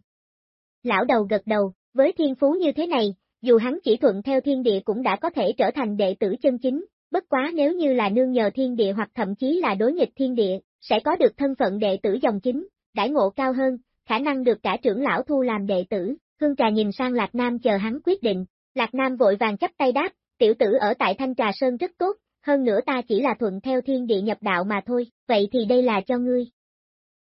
Lão đầu gật đầu, với thiên phú như thế này, dù hắn chỉ thuận theo thiên địa cũng đã có thể trở thành đệ tử chân chính, bất quá nếu như là nương nhờ thiên địa hoặc thậm chí là đối nghịch thiên địa, sẽ có được thân phận đệ tử dòng chính, đãi ngộ cao hơn, khả năng được cả trưởng lão thu làm đệ tử, Hương Trà nhìn sang Lạc Nam chờ hắn quyết định, Lạc Nam vội vàng chấp tay đáp, tiểu tử ở tại Thanh Trà Sơn rất tốt, hơn nữa ta chỉ là thuận theo thiên địa nhập đạo mà thôi, vậy thì đây là cho ngươi.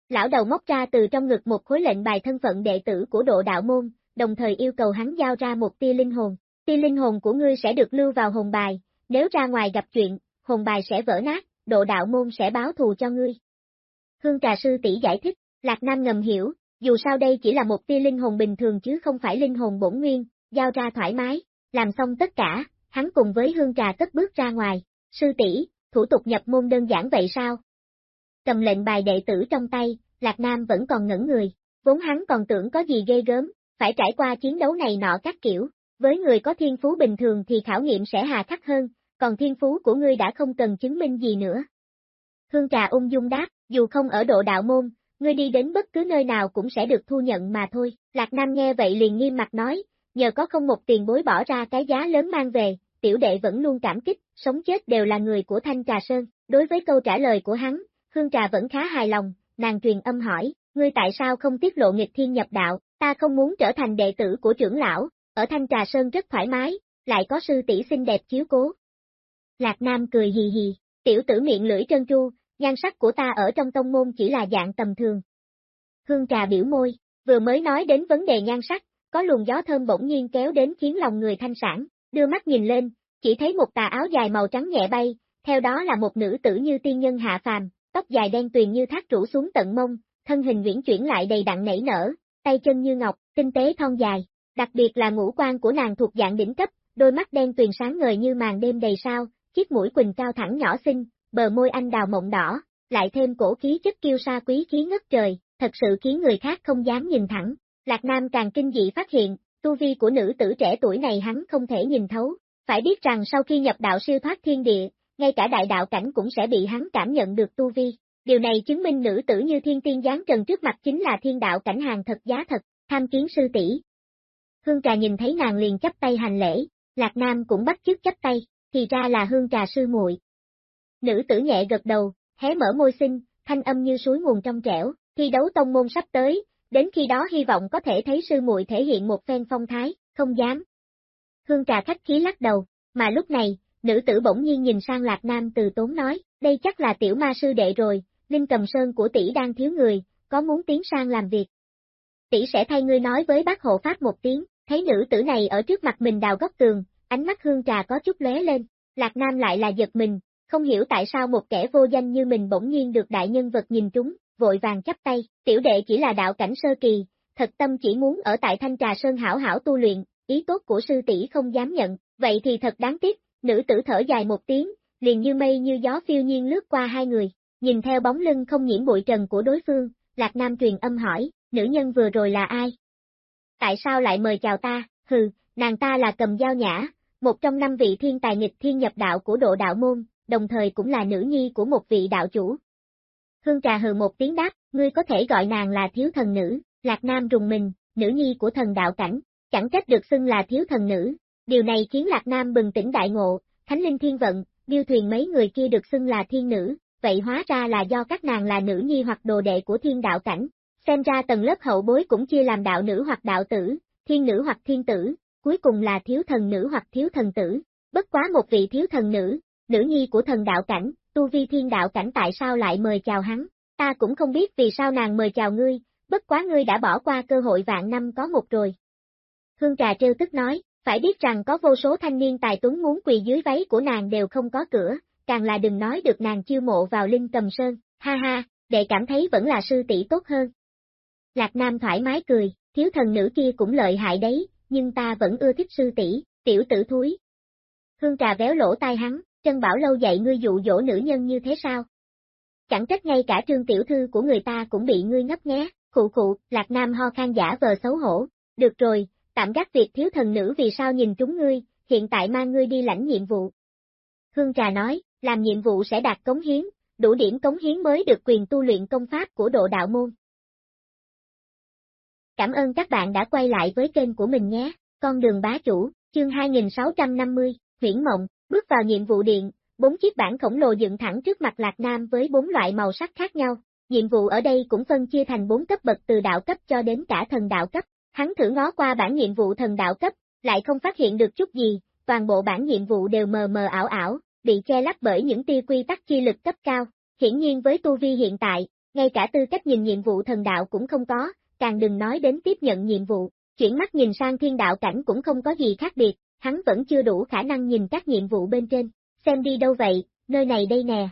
Lão đầu móc ra từ trong ngực một khối lệnh bài thân phận đệ tử của độ đạo môn, đồng thời yêu cầu hắn giao ra một tia linh hồn. Tia linh hồn của ngươi sẽ được lưu vào hồn bài, nếu ra ngoài gặp chuyện, hồn bài sẽ vỡ nát, độ đạo môn sẽ báo thù cho ngươi. Hương trà sư tỷ giải thích, Lạc Nam ngầm hiểu, dù sao đây chỉ là một tia linh hồn bình thường chứ không phải linh hồn bổn nguyên, giao ra thoải mái, làm xong tất cả, hắn cùng với hương trà cất bước ra ngoài, sư tỷ, thủ tục nhập môn đơn giản vậy sao? Cầm lệnh bài đệ tử trong tay, Lạc Nam vẫn còn ngẩn người, vốn hắn còn tưởng có gì ghê gớm, phải trải qua chiến đấu này nọ các kiểu, với người có thiên phú bình thường thì khảo nghiệm sẽ hà khắc hơn, còn thiên phú của ngươi đã không cần chứng minh gì nữa. Hương Trà ung dung đáp, dù không ở độ đạo môn, ngươi đi đến bất cứ nơi nào cũng sẽ được thu nhận mà thôi. Lạc Nam nghe vậy liền nghiêm mặt nói, nhờ có không một tiền bối bỏ ra cái giá lớn mang về, tiểu đệ vẫn luôn cảm kích, sống chết đều là người của Thanh Trà Sơn. Đối với câu trả lời của hắn, Hương Trà vẫn khá hài lòng, nàng truyền âm hỏi, ngươi tại sao không tiết lộ nghịch thiên nhập đạo, ta không muốn trở thành đệ tử của trưởng lão, ở Thanh Trà Sơn rất thoải mái, lại có sư tỷ xinh đẹp chiếu cố. Lạc Nam cười hì hì, tiểu tử miệng lưỡi trơn tru, nhan sắc của ta ở trong tông môn chỉ là dạng tầm thường. Hương Trà biểu môi, vừa mới nói đến vấn đề nhan sắc, có luồng gió thơm bỗng nhiên kéo đến khiến lòng người thanh sản, đưa mắt nhìn lên, chỉ thấy một tà áo dài màu trắng nhẹ bay, theo đó là một nữ tử như tiên nhân hạ phàm, tóc dài đen tuyền như thác rủ xuống tận mông, thân hình uyển chuyển lại đầy đặn nảy nở, tay chân như ngọc, tinh tế thon dài, đặc biệt là ngũ quan của nàng thuộc dạng đỉnh cấp, đôi mắt đen tuyền sáng ngời như màn đêm đầy sao, chiếc mũi quỳnh cao thẳng nhỏ xinh, bờ môi anh đào mộng đỏ, lại thêm cổ khí chất kiêu sa quý khí ngất trời, thật sự khiến người khác không dám nhìn thẳng. Lạc Nam càng kinh dị phát hiện, tu vi của nữ tử trẻ tuổi này hắn không thể nhìn thấu, phải biết rằng sau khi nhập đạo siêu thoát thiên địa, ngay cả đại đạo cảnh cũng sẽ bị hắn cảm nhận được tu vi. Điều này chứng minh nữ tử như thiên tiên giáng trần trước mặt chính là thiên đạo cảnh hàng thật giá thật, tham kiến sư tỷ. Hương trà nhìn thấy nàng liền chấp tay hành lễ, Lạc Nam cũng bắt chước chấp tay, thì ra là hương trà sư muội. Nữ tử nhẹ gật đầu, hé mở môi xinh, thanh âm như suối nguồn trong trẻo, thi đấu tông môn sắp tới, đến khi đó hy vọng có thể thấy sư muội thể hiện một phen phong thái, không dám. Hương trà khách khí lắc đầu, mà lúc này, nữ tử bỗng nhiên nhìn sang Lạc Nam từ tốn nói, đây chắc là tiểu ma sư đệ rồi, Linh Cầm Sơn của tỷ đang thiếu người, có muốn tiến sang làm việc. Tỷ sẽ thay ngươi nói với bác hộ pháp một tiếng, thấy nữ tử này ở trước mặt mình đào góc tường, ánh mắt hương trà có chút lóe lên, Lạc Nam lại là giật mình, không hiểu tại sao một kẻ vô danh như mình bỗng nhiên được đại nhân vật nhìn trúng, vội vàng chắp tay, tiểu đệ chỉ là đạo cảnh sơ kỳ, thật tâm chỉ muốn ở tại Thanh Trà Sơn hảo hảo tu luyện, ý tốt của sư tỷ không dám nhận, vậy thì thật đáng tiếc, nữ tử thở dài một tiếng, liền như mây như gió phiêu nhiên lướt qua hai người, nhìn theo bóng lưng không nhiễm bụi trần của đối phương, Lạc Nam truyền âm hỏi, nữ nhân vừa rồi là ai? Tại sao lại mời chào ta, hừ, nàng ta là cầm dao nhã, một trong năm vị thiên tài nghịch thiên nhập đạo của độ đạo môn, đồng thời cũng là nữ nhi của một vị đạo chủ. Hương trà hừ một tiếng đáp, ngươi có thể gọi nàng là thiếu thần nữ, Lạc Nam rùng mình, nữ nhi của thần đạo cảnh, chẳng trách được xưng là thiếu thần nữ. Điều này khiến Lạc Nam bừng tỉnh đại ngộ, Thánh Linh Thiên Vận, điêu thuyền mấy người kia được xưng là thiên nữ, vậy hóa ra là do các nàng là nữ nhi hoặc đồ đệ của thiên đạo cảnh. Xem ra tầng lớp hậu bối cũng chia làm đạo nữ hoặc đạo tử, thiên nữ hoặc thiên tử, cuối cùng là thiếu thần nữ hoặc thiếu thần tử. Bất quá một vị thiếu thần nữ, nữ nhi của thần đạo cảnh, tu vi thiên đạo cảnh tại sao lại mời chào hắn, ta cũng không biết vì sao nàng mời chào ngươi, bất quá ngươi đã bỏ qua cơ hội vạn năm có một rồi. Hương trà trêu tức nói, phải biết rằng có vô số thanh niên tài tuấn muốn quỳ dưới váy của nàng đều không có cửa, càng là đừng nói được nàng chiêu mộ vào Linh Cầm Sơn, ha ha, đệ cảm thấy vẫn là sư tỷ tốt hơn. Lạc Nam thoải mái cười, thiếu thần nữ kia cũng lợi hại đấy, nhưng ta vẫn ưa thích sư tỷ, tiểu tử thúi. Hương trà véo lỗ tai hắn, Trân Bảo lâu dạy ngươi dụ dỗ nữ nhân như thế sao? Chẳng trách ngay cả trương tiểu thư của người ta cũng bị ngươi ngấp nhé, khụ khụ, Lạc Nam ho khan giả vờ xấu hổ. Được rồi, tạm gác việc thiếu thần nữ vì sao nhìn chúng ngươi, hiện tại mang ngươi đi lãnh nhiệm vụ. Hương Trà nói, làm nhiệm vụ sẽ đạt cống hiến, đủ điểm cống hiến mới được quyền tu luyện công pháp của độ đạo môn. Cảm ơn các bạn đã quay lại với kênh của mình nhé, con đường bá chủ, chương 2650, huyển mộng, bước vào nhiệm vụ điện, bốn chiếc bảng khổng lồ dựng thẳng trước mặt Lạc Nam với bốn loại màu sắc khác nhau, nhiệm vụ ở đây cũng phân chia thành bốn cấp bậc từ đạo cấp cho đến cả thần đạo cấp. Hắn thử ngó qua bản nhiệm vụ thần đạo cấp, lại không phát hiện được chút gì, toàn bộ bản nhiệm vụ đều mờ mờ ảo ảo, bị che lấp bởi những tia quy tắc chi lực cấp cao. Hiển nhiên với tu vi hiện tại, ngay cả tư cách nhìn nhiệm vụ thần đạo cũng không có, càng đừng nói đến tiếp nhận nhiệm vụ. Chuyển mắt nhìn sang thiên đạo cảnh cũng không có gì khác biệt, hắn vẫn chưa đủ khả năng nhìn các nhiệm vụ bên trên. Xem đi đâu vậy, nơi này đây nè.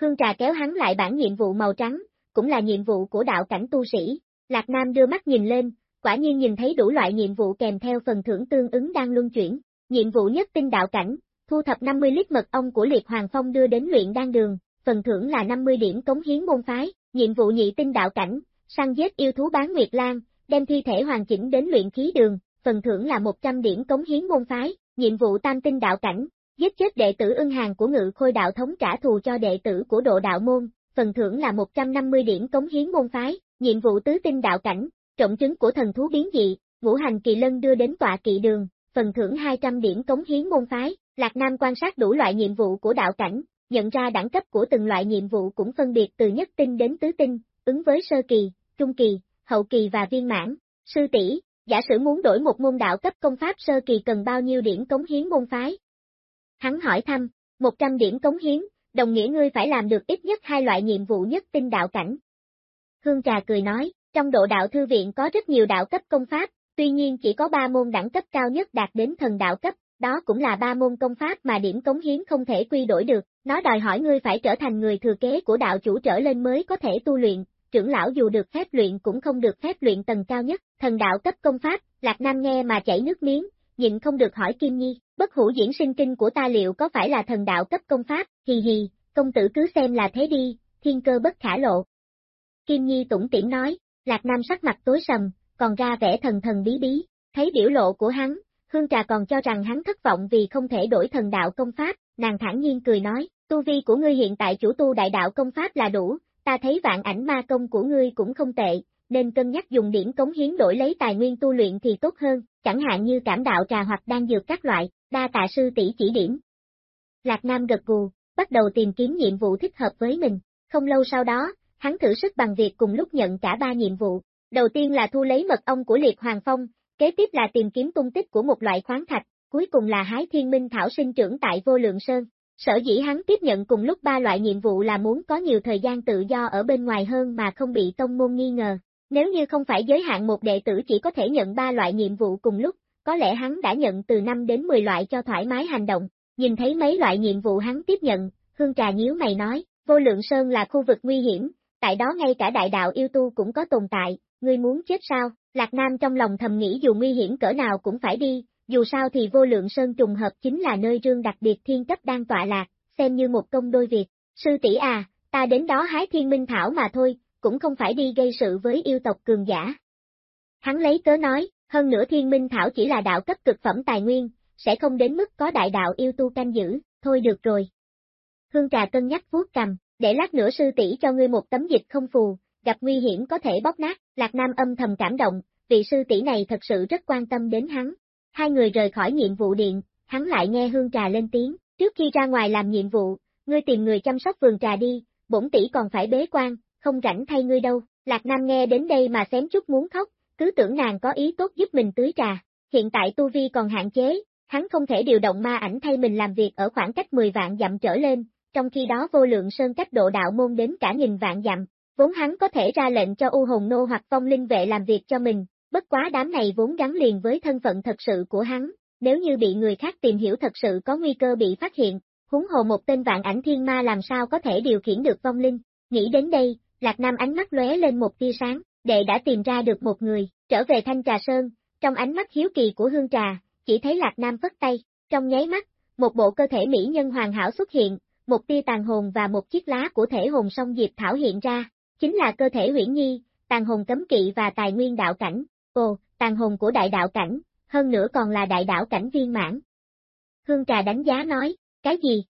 Hương trà kéo hắn lại bản nhiệm vụ màu trắng, cũng là nhiệm vụ của đạo cảnh tu sĩ. Lạc Nam đưa mắt nhìn lên, quả nhiên nhìn thấy đủ loại nhiệm vụ kèm theo phần thưởng tương ứng đang luân chuyển. Nhiệm vụ nhất tinh đạo cảnh, thu thập 50 lít mật ong của liệt hoàng phong đưa đến luyện đan đường, phần thưởng là 50 điểm cống hiến môn phái, nhiệm vụ nhị tinh đạo cảnh, săn giết yêu thú bán nguyệt lan, đem thi thể hoàn chỉnh đến luyện khí đường, phần thưởng là 100 điểm cống hiến môn phái, nhiệm vụ tam tinh đạo cảnh, giết chết đệ tử ưng hàng của ngự khôi đạo thống trả thù cho đệ tử của độ đạo môn, phần thưởng là 150 điểm cống hiến môn phái, nhiệm vụ tứ tinh đạo cảnh, trọng trứng của thần thú biến dị, ngũ hành kỳ lân đưa đến tọa kỵ đường, phần thưởng 200 điểm cống hiến môn phái, Lạc Nam quan sát đủ loại nhiệm vụ của đạo cảnh, nhận ra đẳng cấp của từng loại nhiệm vụ cũng phân biệt từ nhất tinh đến tứ tinh, ứng với sơ kỳ, trung kỳ, hậu kỳ và viên mãn. Sư tỷ, giả sử muốn đổi một môn đạo cấp công pháp sơ kỳ cần bao nhiêu điểm cống hiến môn phái? Hắn hỏi thăm, 100 điểm cống hiến, đồng nghĩa ngươi phải làm được ít nhất hai loại nhiệm vụ nhất tinh đạo cảnh. Hương Trà cười nói, trong độ đạo thư viện có rất nhiều đạo cấp công pháp, tuy nhiên chỉ có ba môn đẳng cấp cao nhất đạt đến thần đạo cấp, đó cũng là ba môn công pháp mà điểm cống hiến không thể quy đổi được, nó đòi hỏi ngươi phải trở thành người thừa kế của đạo chủ trở lên mới có thể tu luyện, trưởng lão dù được phép luyện cũng không được phép luyện tầng cao nhất, thần đạo cấp công pháp, Lạc Nam nghe mà chảy nước miếng, nhịn không được hỏi Kim Nhi, bất hủ diễn sinh kinh của ta liệu có phải là thần đạo cấp công pháp, hì hì, công tử cứ xem là thế đi, thiên cơ bất khả lộ. Kim Nhi tủng tiễn nói, Lạc Nam sắc mặt tối sầm, còn ra vẻ thần thần bí bí, thấy biểu lộ của hắn, Hương Trà còn cho rằng hắn thất vọng vì không thể đổi thần đạo công pháp, nàng thản nhiên cười nói, tu vi của ngươi hiện tại chủ tu đại đạo công pháp là đủ, ta thấy vạn ảnh ma công của ngươi cũng không tệ, nên cân nhắc dùng điểm cống hiến đổi lấy tài nguyên tu luyện thì tốt hơn, chẳng hạn như cảm đạo trà hoặc đan dược các loại, đa tạ sư tỷ chỉ điểm. Lạc Nam gật gù, bắt đầu tìm kiếm nhiệm vụ thích hợp với mình, không lâu sau đó, hắn thử sức bằng việc cùng lúc nhận cả ba nhiệm vụ. Đầu tiên là thu lấy mật ong của liệt hoàng phong, kế tiếp là tìm kiếm tung tích của một loại khoáng thạch, cuối cùng là hái thiên minh thảo sinh trưởng tại vô lượng sơn. Sở dĩ hắn tiếp nhận cùng lúc ba loại nhiệm vụ là muốn có nhiều thời gian tự do ở bên ngoài hơn mà không bị tông môn nghi ngờ. Nếu như không phải giới hạn một đệ tử chỉ có thể nhận ba loại nhiệm vụ cùng lúc, có lẽ hắn đã nhận từ 5 đến 10 loại cho thoải mái hành động. Nhìn thấy mấy loại nhiệm vụ hắn tiếp nhận, Hương Trà nhíu mày nói, vô lượng sơn là khu vực nguy hiểm, tại đó ngay cả đại đạo yêu tu cũng có tồn tại, ngươi muốn chết sao? Lạc Nam trong lòng thầm nghĩ dù nguy hiểm cỡ nào cũng phải đi, dù sao thì vô lượng sơn trùng hợp chính là nơi rương đặc biệt thiên cấp đang tọa lạc, xem như một công đôi việc. Sư tỷ à, ta đến đó hái thiên minh thảo mà thôi, cũng không phải đi gây sự với yêu tộc cường giả. Hắn lấy cớ nói, hơn nữa thiên minh thảo chỉ là đạo cấp cực phẩm tài nguyên, sẽ không đến mức có đại đạo yêu tu canh giữ, thôi được rồi. Hương trà cân nhắc vuốt cầm, để lát nữa sư tỷ cho ngươi một tấm dịch không phù, gặp nguy hiểm có thể bóp nát, Lạc Nam âm thầm cảm động, vị sư tỷ này thật sự rất quan tâm đến hắn. Hai người rời khỏi nhiệm vụ điện, hắn lại nghe hương trà lên tiếng, trước khi ra ngoài làm nhiệm vụ, ngươi tìm người chăm sóc vườn trà đi, bổn tỷ còn phải bế quan, không rảnh thay ngươi đâu. Lạc Nam nghe đến đây mà xém chút muốn khóc, cứ tưởng nàng có ý tốt giúp mình tưới trà. Hiện tại tu vi còn hạn chế, hắn không thể điều động ma ảnh thay mình làm việc ở khoảng cách 10 vạn dặm trở lên, trong khi đó vô lượng sơn cách độ đạo môn đến cả nghìn vạn dặm, vốn hắn có thể ra lệnh cho U Hồn Nô hoặc Phong Linh Vệ làm việc cho mình, bất quá đám này vốn gắn liền với thân phận thật sự của hắn, nếu như bị người khác tìm hiểu thật sự có nguy cơ bị phát hiện, huống hồ một tên vạn ảnh thiên ma làm sao có thể điều khiển được phong linh. Nghĩ đến đây, Lạc Nam ánh mắt lóe lên một tia sáng, đệ đã tìm ra được một người, trở về Thanh Trà Sơn, trong ánh mắt hiếu kỳ của Hương Trà, chỉ thấy Lạc Nam phất tay, trong nháy mắt, một bộ cơ thể mỹ nhân hoàn hảo xuất hiện, một tia tàn hồn và một chiếc lá của thể hồn song diệp thảo hiện ra, chính là cơ thể huyễn nhi, tàn hồn cấm kỵ và tài nguyên đạo cảnh, ồ, tàn hồn của đại đạo cảnh, hơn nữa còn là đại đạo cảnh viên mãn. Hương Trà đánh giá nói, cái gì?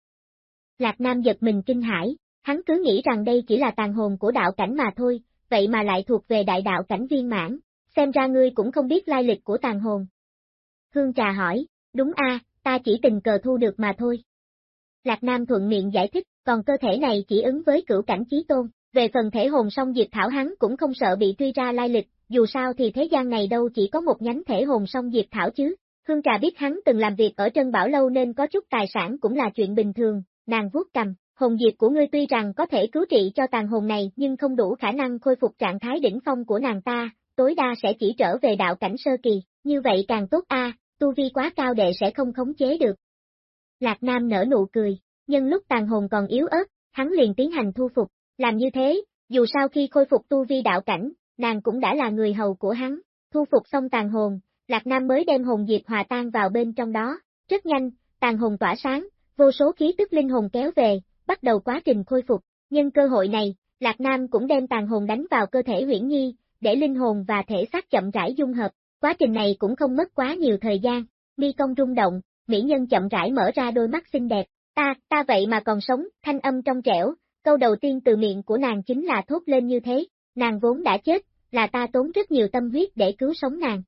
Lạc Nam giật mình kinh hãi, hắn cứ nghĩ rằng đây chỉ là tàn hồn của đạo cảnh mà thôi, vậy mà lại thuộc về đại đạo cảnh viên mãn, xem ra ngươi cũng không biết lai lịch của tàn hồn. Hương Trà hỏi, đúng a, ta chỉ tình cờ thu được mà thôi. Lạc Nam thuận miệng giải thích, còn cơ thể này chỉ ứng với cửu cảnh chí tôn, về phần thể hồn song diệt thảo hắn cũng không sợ bị truy ra lai lịch, dù sao thì thế gian này đâu chỉ có một nhánh thể hồn song diệt thảo chứ. Hương Trà biết hắn từng làm việc ở Trân Bảo Lâu nên có chút tài sản cũng là chuyện bình thường, nàng vuốt cầm, hồn diệt của ngươi tuy rằng có thể cứu trị cho tàn hồn này nhưng không đủ khả năng khôi phục trạng thái đỉnh phong của nàng ta, tối đa sẽ chỉ trở về đạo cảnh sơ kỳ, như vậy càng tốt a, tu vi quá cao đệ sẽ không khống chế được. Lạc Nam nở nụ cười, nhân lúc tàn hồn còn yếu ớt, hắn liền tiến hành thu phục, làm như thế, dù sao khi khôi phục tu vi đạo cảnh, nàng cũng đã là người hầu của hắn, thu phục xong tàn hồn, Lạc Nam mới đem hồn diệt hòa tan vào bên trong đó, rất nhanh, tàn hồn tỏa sáng, vô số khí tức linh hồn kéo về, bắt đầu quá trình khôi phục, nhân cơ hội này, Lạc Nam cũng đem tàn hồn đánh vào cơ thể huyển nhi, để linh hồn và thể xác chậm rãi dung hợp, quá trình này cũng không mất quá nhiều thời gian, mi công rung động, mỹ nhân chậm rãi mở ra đôi mắt xinh đẹp, ta, ta vậy mà còn sống, thanh âm trong trẻo, câu đầu tiên từ miệng của nàng chính là thốt lên như thế, nàng vốn đã chết, là ta tốn rất nhiều tâm huyết để cứu sống nàng.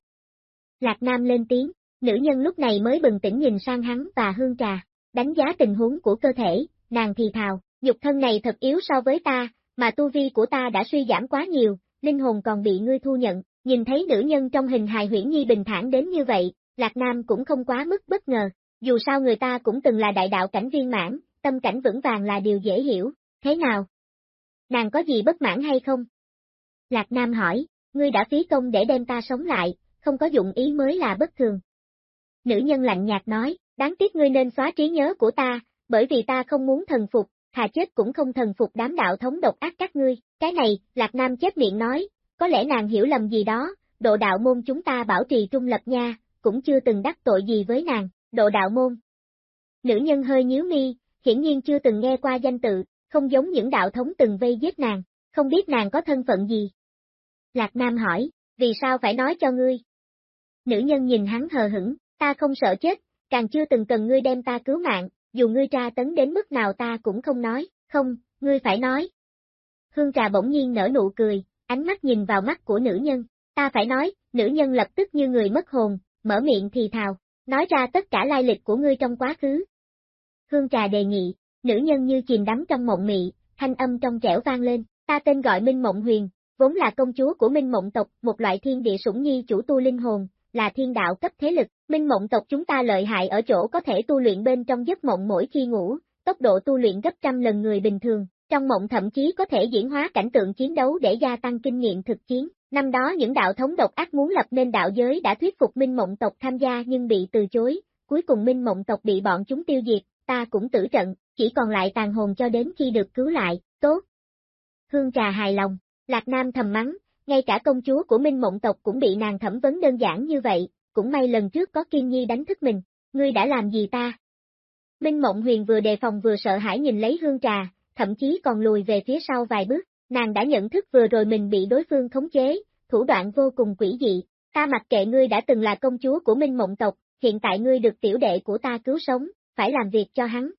Lạc Nam lên tiếng, nữ nhân lúc này mới bừng tỉnh nhìn sang hắn và hương trà, đánh giá tình huống của cơ thể, nàng thì thào, dục thân này thật yếu so với ta, mà tu vi của ta đã suy giảm quá nhiều, linh hồn còn bị ngươi thu nhận, nhìn thấy nữ nhân trong hình hài huyễn nhi bình thản đến như vậy, Lạc Nam cũng không quá mức bất ngờ, dù sao người ta cũng từng là đại đạo cảnh viên mãn, tâm cảnh vững vàng là điều dễ hiểu, thế nào? Nàng có gì bất mãn hay không? Lạc Nam hỏi, ngươi đã phí công để đem ta sống lại, không có dụng ý mới là bất thường. Nữ nhân lạnh nhạt nói, đáng tiếc ngươi nên xóa trí nhớ của ta, bởi vì ta không muốn thần phục, thà chết cũng không thần phục đám đạo thống độc ác các ngươi. Cái này, Lạc Nam chép miệng nói, có lẽ nàng hiểu lầm gì đó, độ đạo môn chúng ta bảo trì trung lập nha, cũng chưa từng đắc tội gì với nàng, độ đạo môn. Nữ nhân hơi nhíu mi, hiển nhiên chưa từng nghe qua danh tự, không giống những đạo thống từng vây giết nàng, không biết nàng có thân phận gì. Lạc Nam hỏi, vì sao phải nói cho ngươi? Nữ nhân nhìn hắn hờ hững, ta không sợ chết, càng chưa từng cần ngươi đem ta cứu mạng, dù ngươi tra tấn đến mức nào ta cũng không nói, không, ngươi phải nói. Hương trà bỗng nhiên nở nụ cười, ánh mắt nhìn vào mắt của nữ nhân, ta phải nói, nữ nhân lập tức như người mất hồn, mở miệng thì thào, nói ra tất cả lai lịch của ngươi trong quá khứ. Hương trà đề nghị, nữ nhân như chìm đắm trong mộng mị, thanh âm trong trẻo vang lên, ta tên gọi Minh Mộng Huyền, vốn là công chúa của Minh Mộng tộc, một loại thiên địa sủng nhi chủ tu linh hồn, là thiên đạo cấp thế lực, Minh Mộng tộc chúng ta lợi hại ở chỗ có thể tu luyện bên trong giấc mộng mỗi khi ngủ, tốc độ tu luyện gấp trăm lần người bình thường, trong mộng thậm chí có thể diễn hóa cảnh tượng chiến đấu để gia tăng kinh nghiệm thực chiến. Năm đó những đạo thống độc ác muốn lập nên đạo giới đã thuyết phục Minh Mộng tộc tham gia nhưng bị từ chối, cuối cùng Minh Mộng tộc bị bọn chúng tiêu diệt, ta cũng tử trận, chỉ còn lại tàn hồn cho đến khi được cứu lại, tốt. Hương trà hài lòng, Lạc Nam thầm mắng, ngay cả công chúa của Minh Mộng tộc cũng bị nàng thẩm vấn đơn giản như vậy, cũng may lần trước có Kim Nhi đánh thức mình, ngươi đã làm gì ta? Minh Mộng Huyền vừa đề phòng vừa sợ hãi nhìn lấy hương trà, thậm chí còn lùi về phía sau vài bước, nàng đã nhận thức vừa rồi mình bị đối phương khống chế, thủ đoạn vô cùng quỷ dị, ta mặc kệ ngươi đã từng là công chúa của Minh Mộng tộc, hiện tại ngươi được tiểu đệ của ta cứu sống, phải làm việc cho hắn.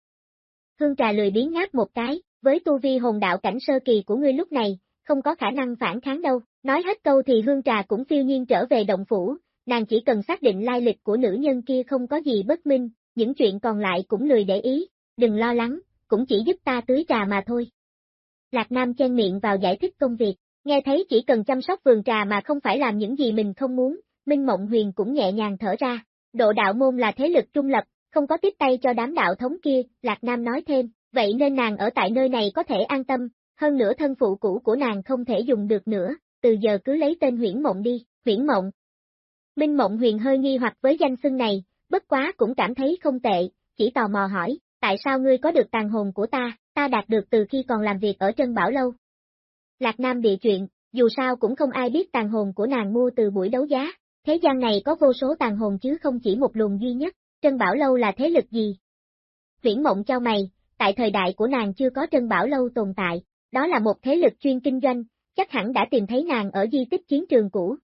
Hương trà lười biến ngáp một cái, với tu vi hồn đạo cảnh sơ kỳ của ngươi lúc này, không có khả năng phản kháng đâu, nói hết câu thì hương trà cũng phiêu nhiên trở về động phủ, nàng chỉ cần xác định lai lịch của nữ nhân kia không có gì bất minh, những chuyện còn lại cũng lười để ý, đừng lo lắng, cũng chỉ giúp ta tưới trà mà thôi. Lạc Nam chen miệng vào giải thích công việc, nghe thấy chỉ cần chăm sóc vườn trà mà không phải làm những gì mình không muốn, Minh Mộng Huyền cũng nhẹ nhàng thở ra. Độ đạo môn là thế lực trung lập, không có tiếp tay cho đám đạo thống kia, Lạc Nam nói thêm, vậy nên nàng ở tại nơi này có thể an tâm, hơn nữa thân phụ cũ của nàng không thể dùng được nữa, từ giờ cứ lấy tên huyển mộng đi, huyển mộng. Minh Mộng Huyền hơi nghi hoặc với danh xưng này, bất quá cũng cảm thấy không tệ, chỉ tò mò hỏi, tại sao ngươi có được tàn hồn của ta, ta đạt được từ khi còn làm việc ở Trân Bảo Lâu. Lạc Nam địa chuyện, dù sao cũng không ai biết tàn hồn của nàng mua từ buổi đấu giá, thế gian này có vô số tàn hồn chứ không chỉ một luồng duy nhất, Trân Bảo Lâu là thế lực gì? Viễn mộng cho mày, tại thời đại của nàng chưa có Trân Bảo Lâu tồn tại, đó là một thế lực chuyên kinh doanh, chắc hẳn đã tìm thấy nàng ở di tích chiến trường cũ.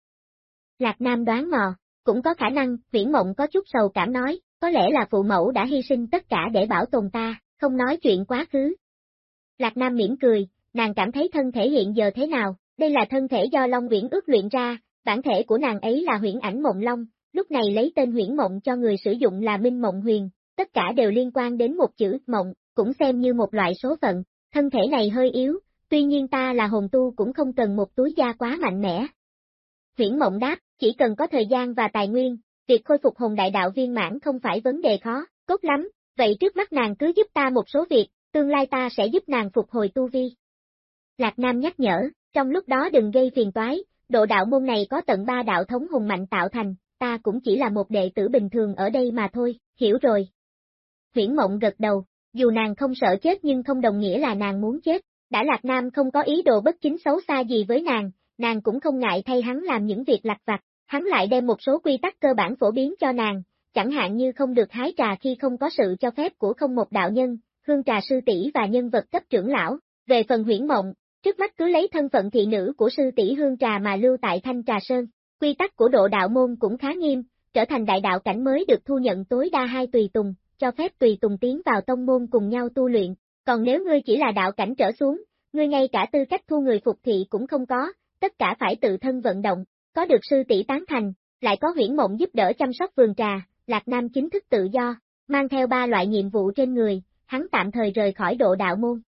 Lạc Nam đoán mò, cũng có khả năng, viễn mộng có chút sầu cảm nói, có lẽ là phụ mẫu đã hy sinh tất cả để bảo tồn ta, không nói chuyện quá khứ. Lạc Nam mỉm cười, nàng cảm thấy thân thể hiện giờ thế nào, đây là thân thể do Long Viễn ước luyện ra, bản thể của nàng ấy là huyễn ảnh mộng Long, lúc này lấy tên huyễn mộng cho người sử dụng là Minh Mộng Huyền, tất cả đều liên quan đến một chữ mộng, cũng xem như một loại số phận, thân thể này hơi yếu, tuy nhiên ta là hồn tu cũng không cần một túi da quá mạnh mẽ. Huyển mộng đáp, chỉ cần có thời gian và tài nguyên, việc khôi phục hồn đại đạo viên mãn không phải vấn đề khó, cốt lắm, vậy trước mắt nàng cứ giúp ta một số việc, tương lai ta sẽ giúp nàng phục hồi tu vi. Lạc Nam nhắc nhở, trong lúc đó đừng gây phiền toái, độ đạo môn này có tận ba đạo thống hùng mạnh tạo thành, ta cũng chỉ là một đệ tử bình thường ở đây mà thôi, hiểu rồi. Huyển mộng gật đầu, dù nàng không sợ chết nhưng không đồng nghĩa là nàng muốn chết, đã Lạc Nam không có ý đồ bất chính xấu xa gì với nàng, nàng cũng không ngại thay hắn làm những việc lặt vặt, hắn lại đem một số quy tắc cơ bản phổ biến cho nàng, chẳng hạn như không được hái trà khi không có sự cho phép của không một đạo nhân, hương trà sư tỷ và nhân vật cấp trưởng lão. Về phần huyển mộng, trước mắt cứ lấy thân phận thị nữ của sư tỷ hương trà mà lưu tại Thanh Trà Sơn. Quy tắc của độ đạo môn cũng khá nghiêm, trở thành đại đạo cảnh mới được thu nhận tối đa hai tùy tùng, cho phép tùy tùng tiến vào tông môn cùng nhau tu luyện, còn nếu ngươi chỉ là đạo cảnh trở xuống, ngươi ngay cả tư cách thu người phục thị cũng không có, tất cả phải tự thân vận động, có được sư tỷ tán thành, lại có huyển mộng giúp đỡ chăm sóc vườn trà, Lạc Nam chính thức tự do, mang theo ba loại nhiệm vụ trên người, hắn tạm thời rời khỏi độ đạo môn.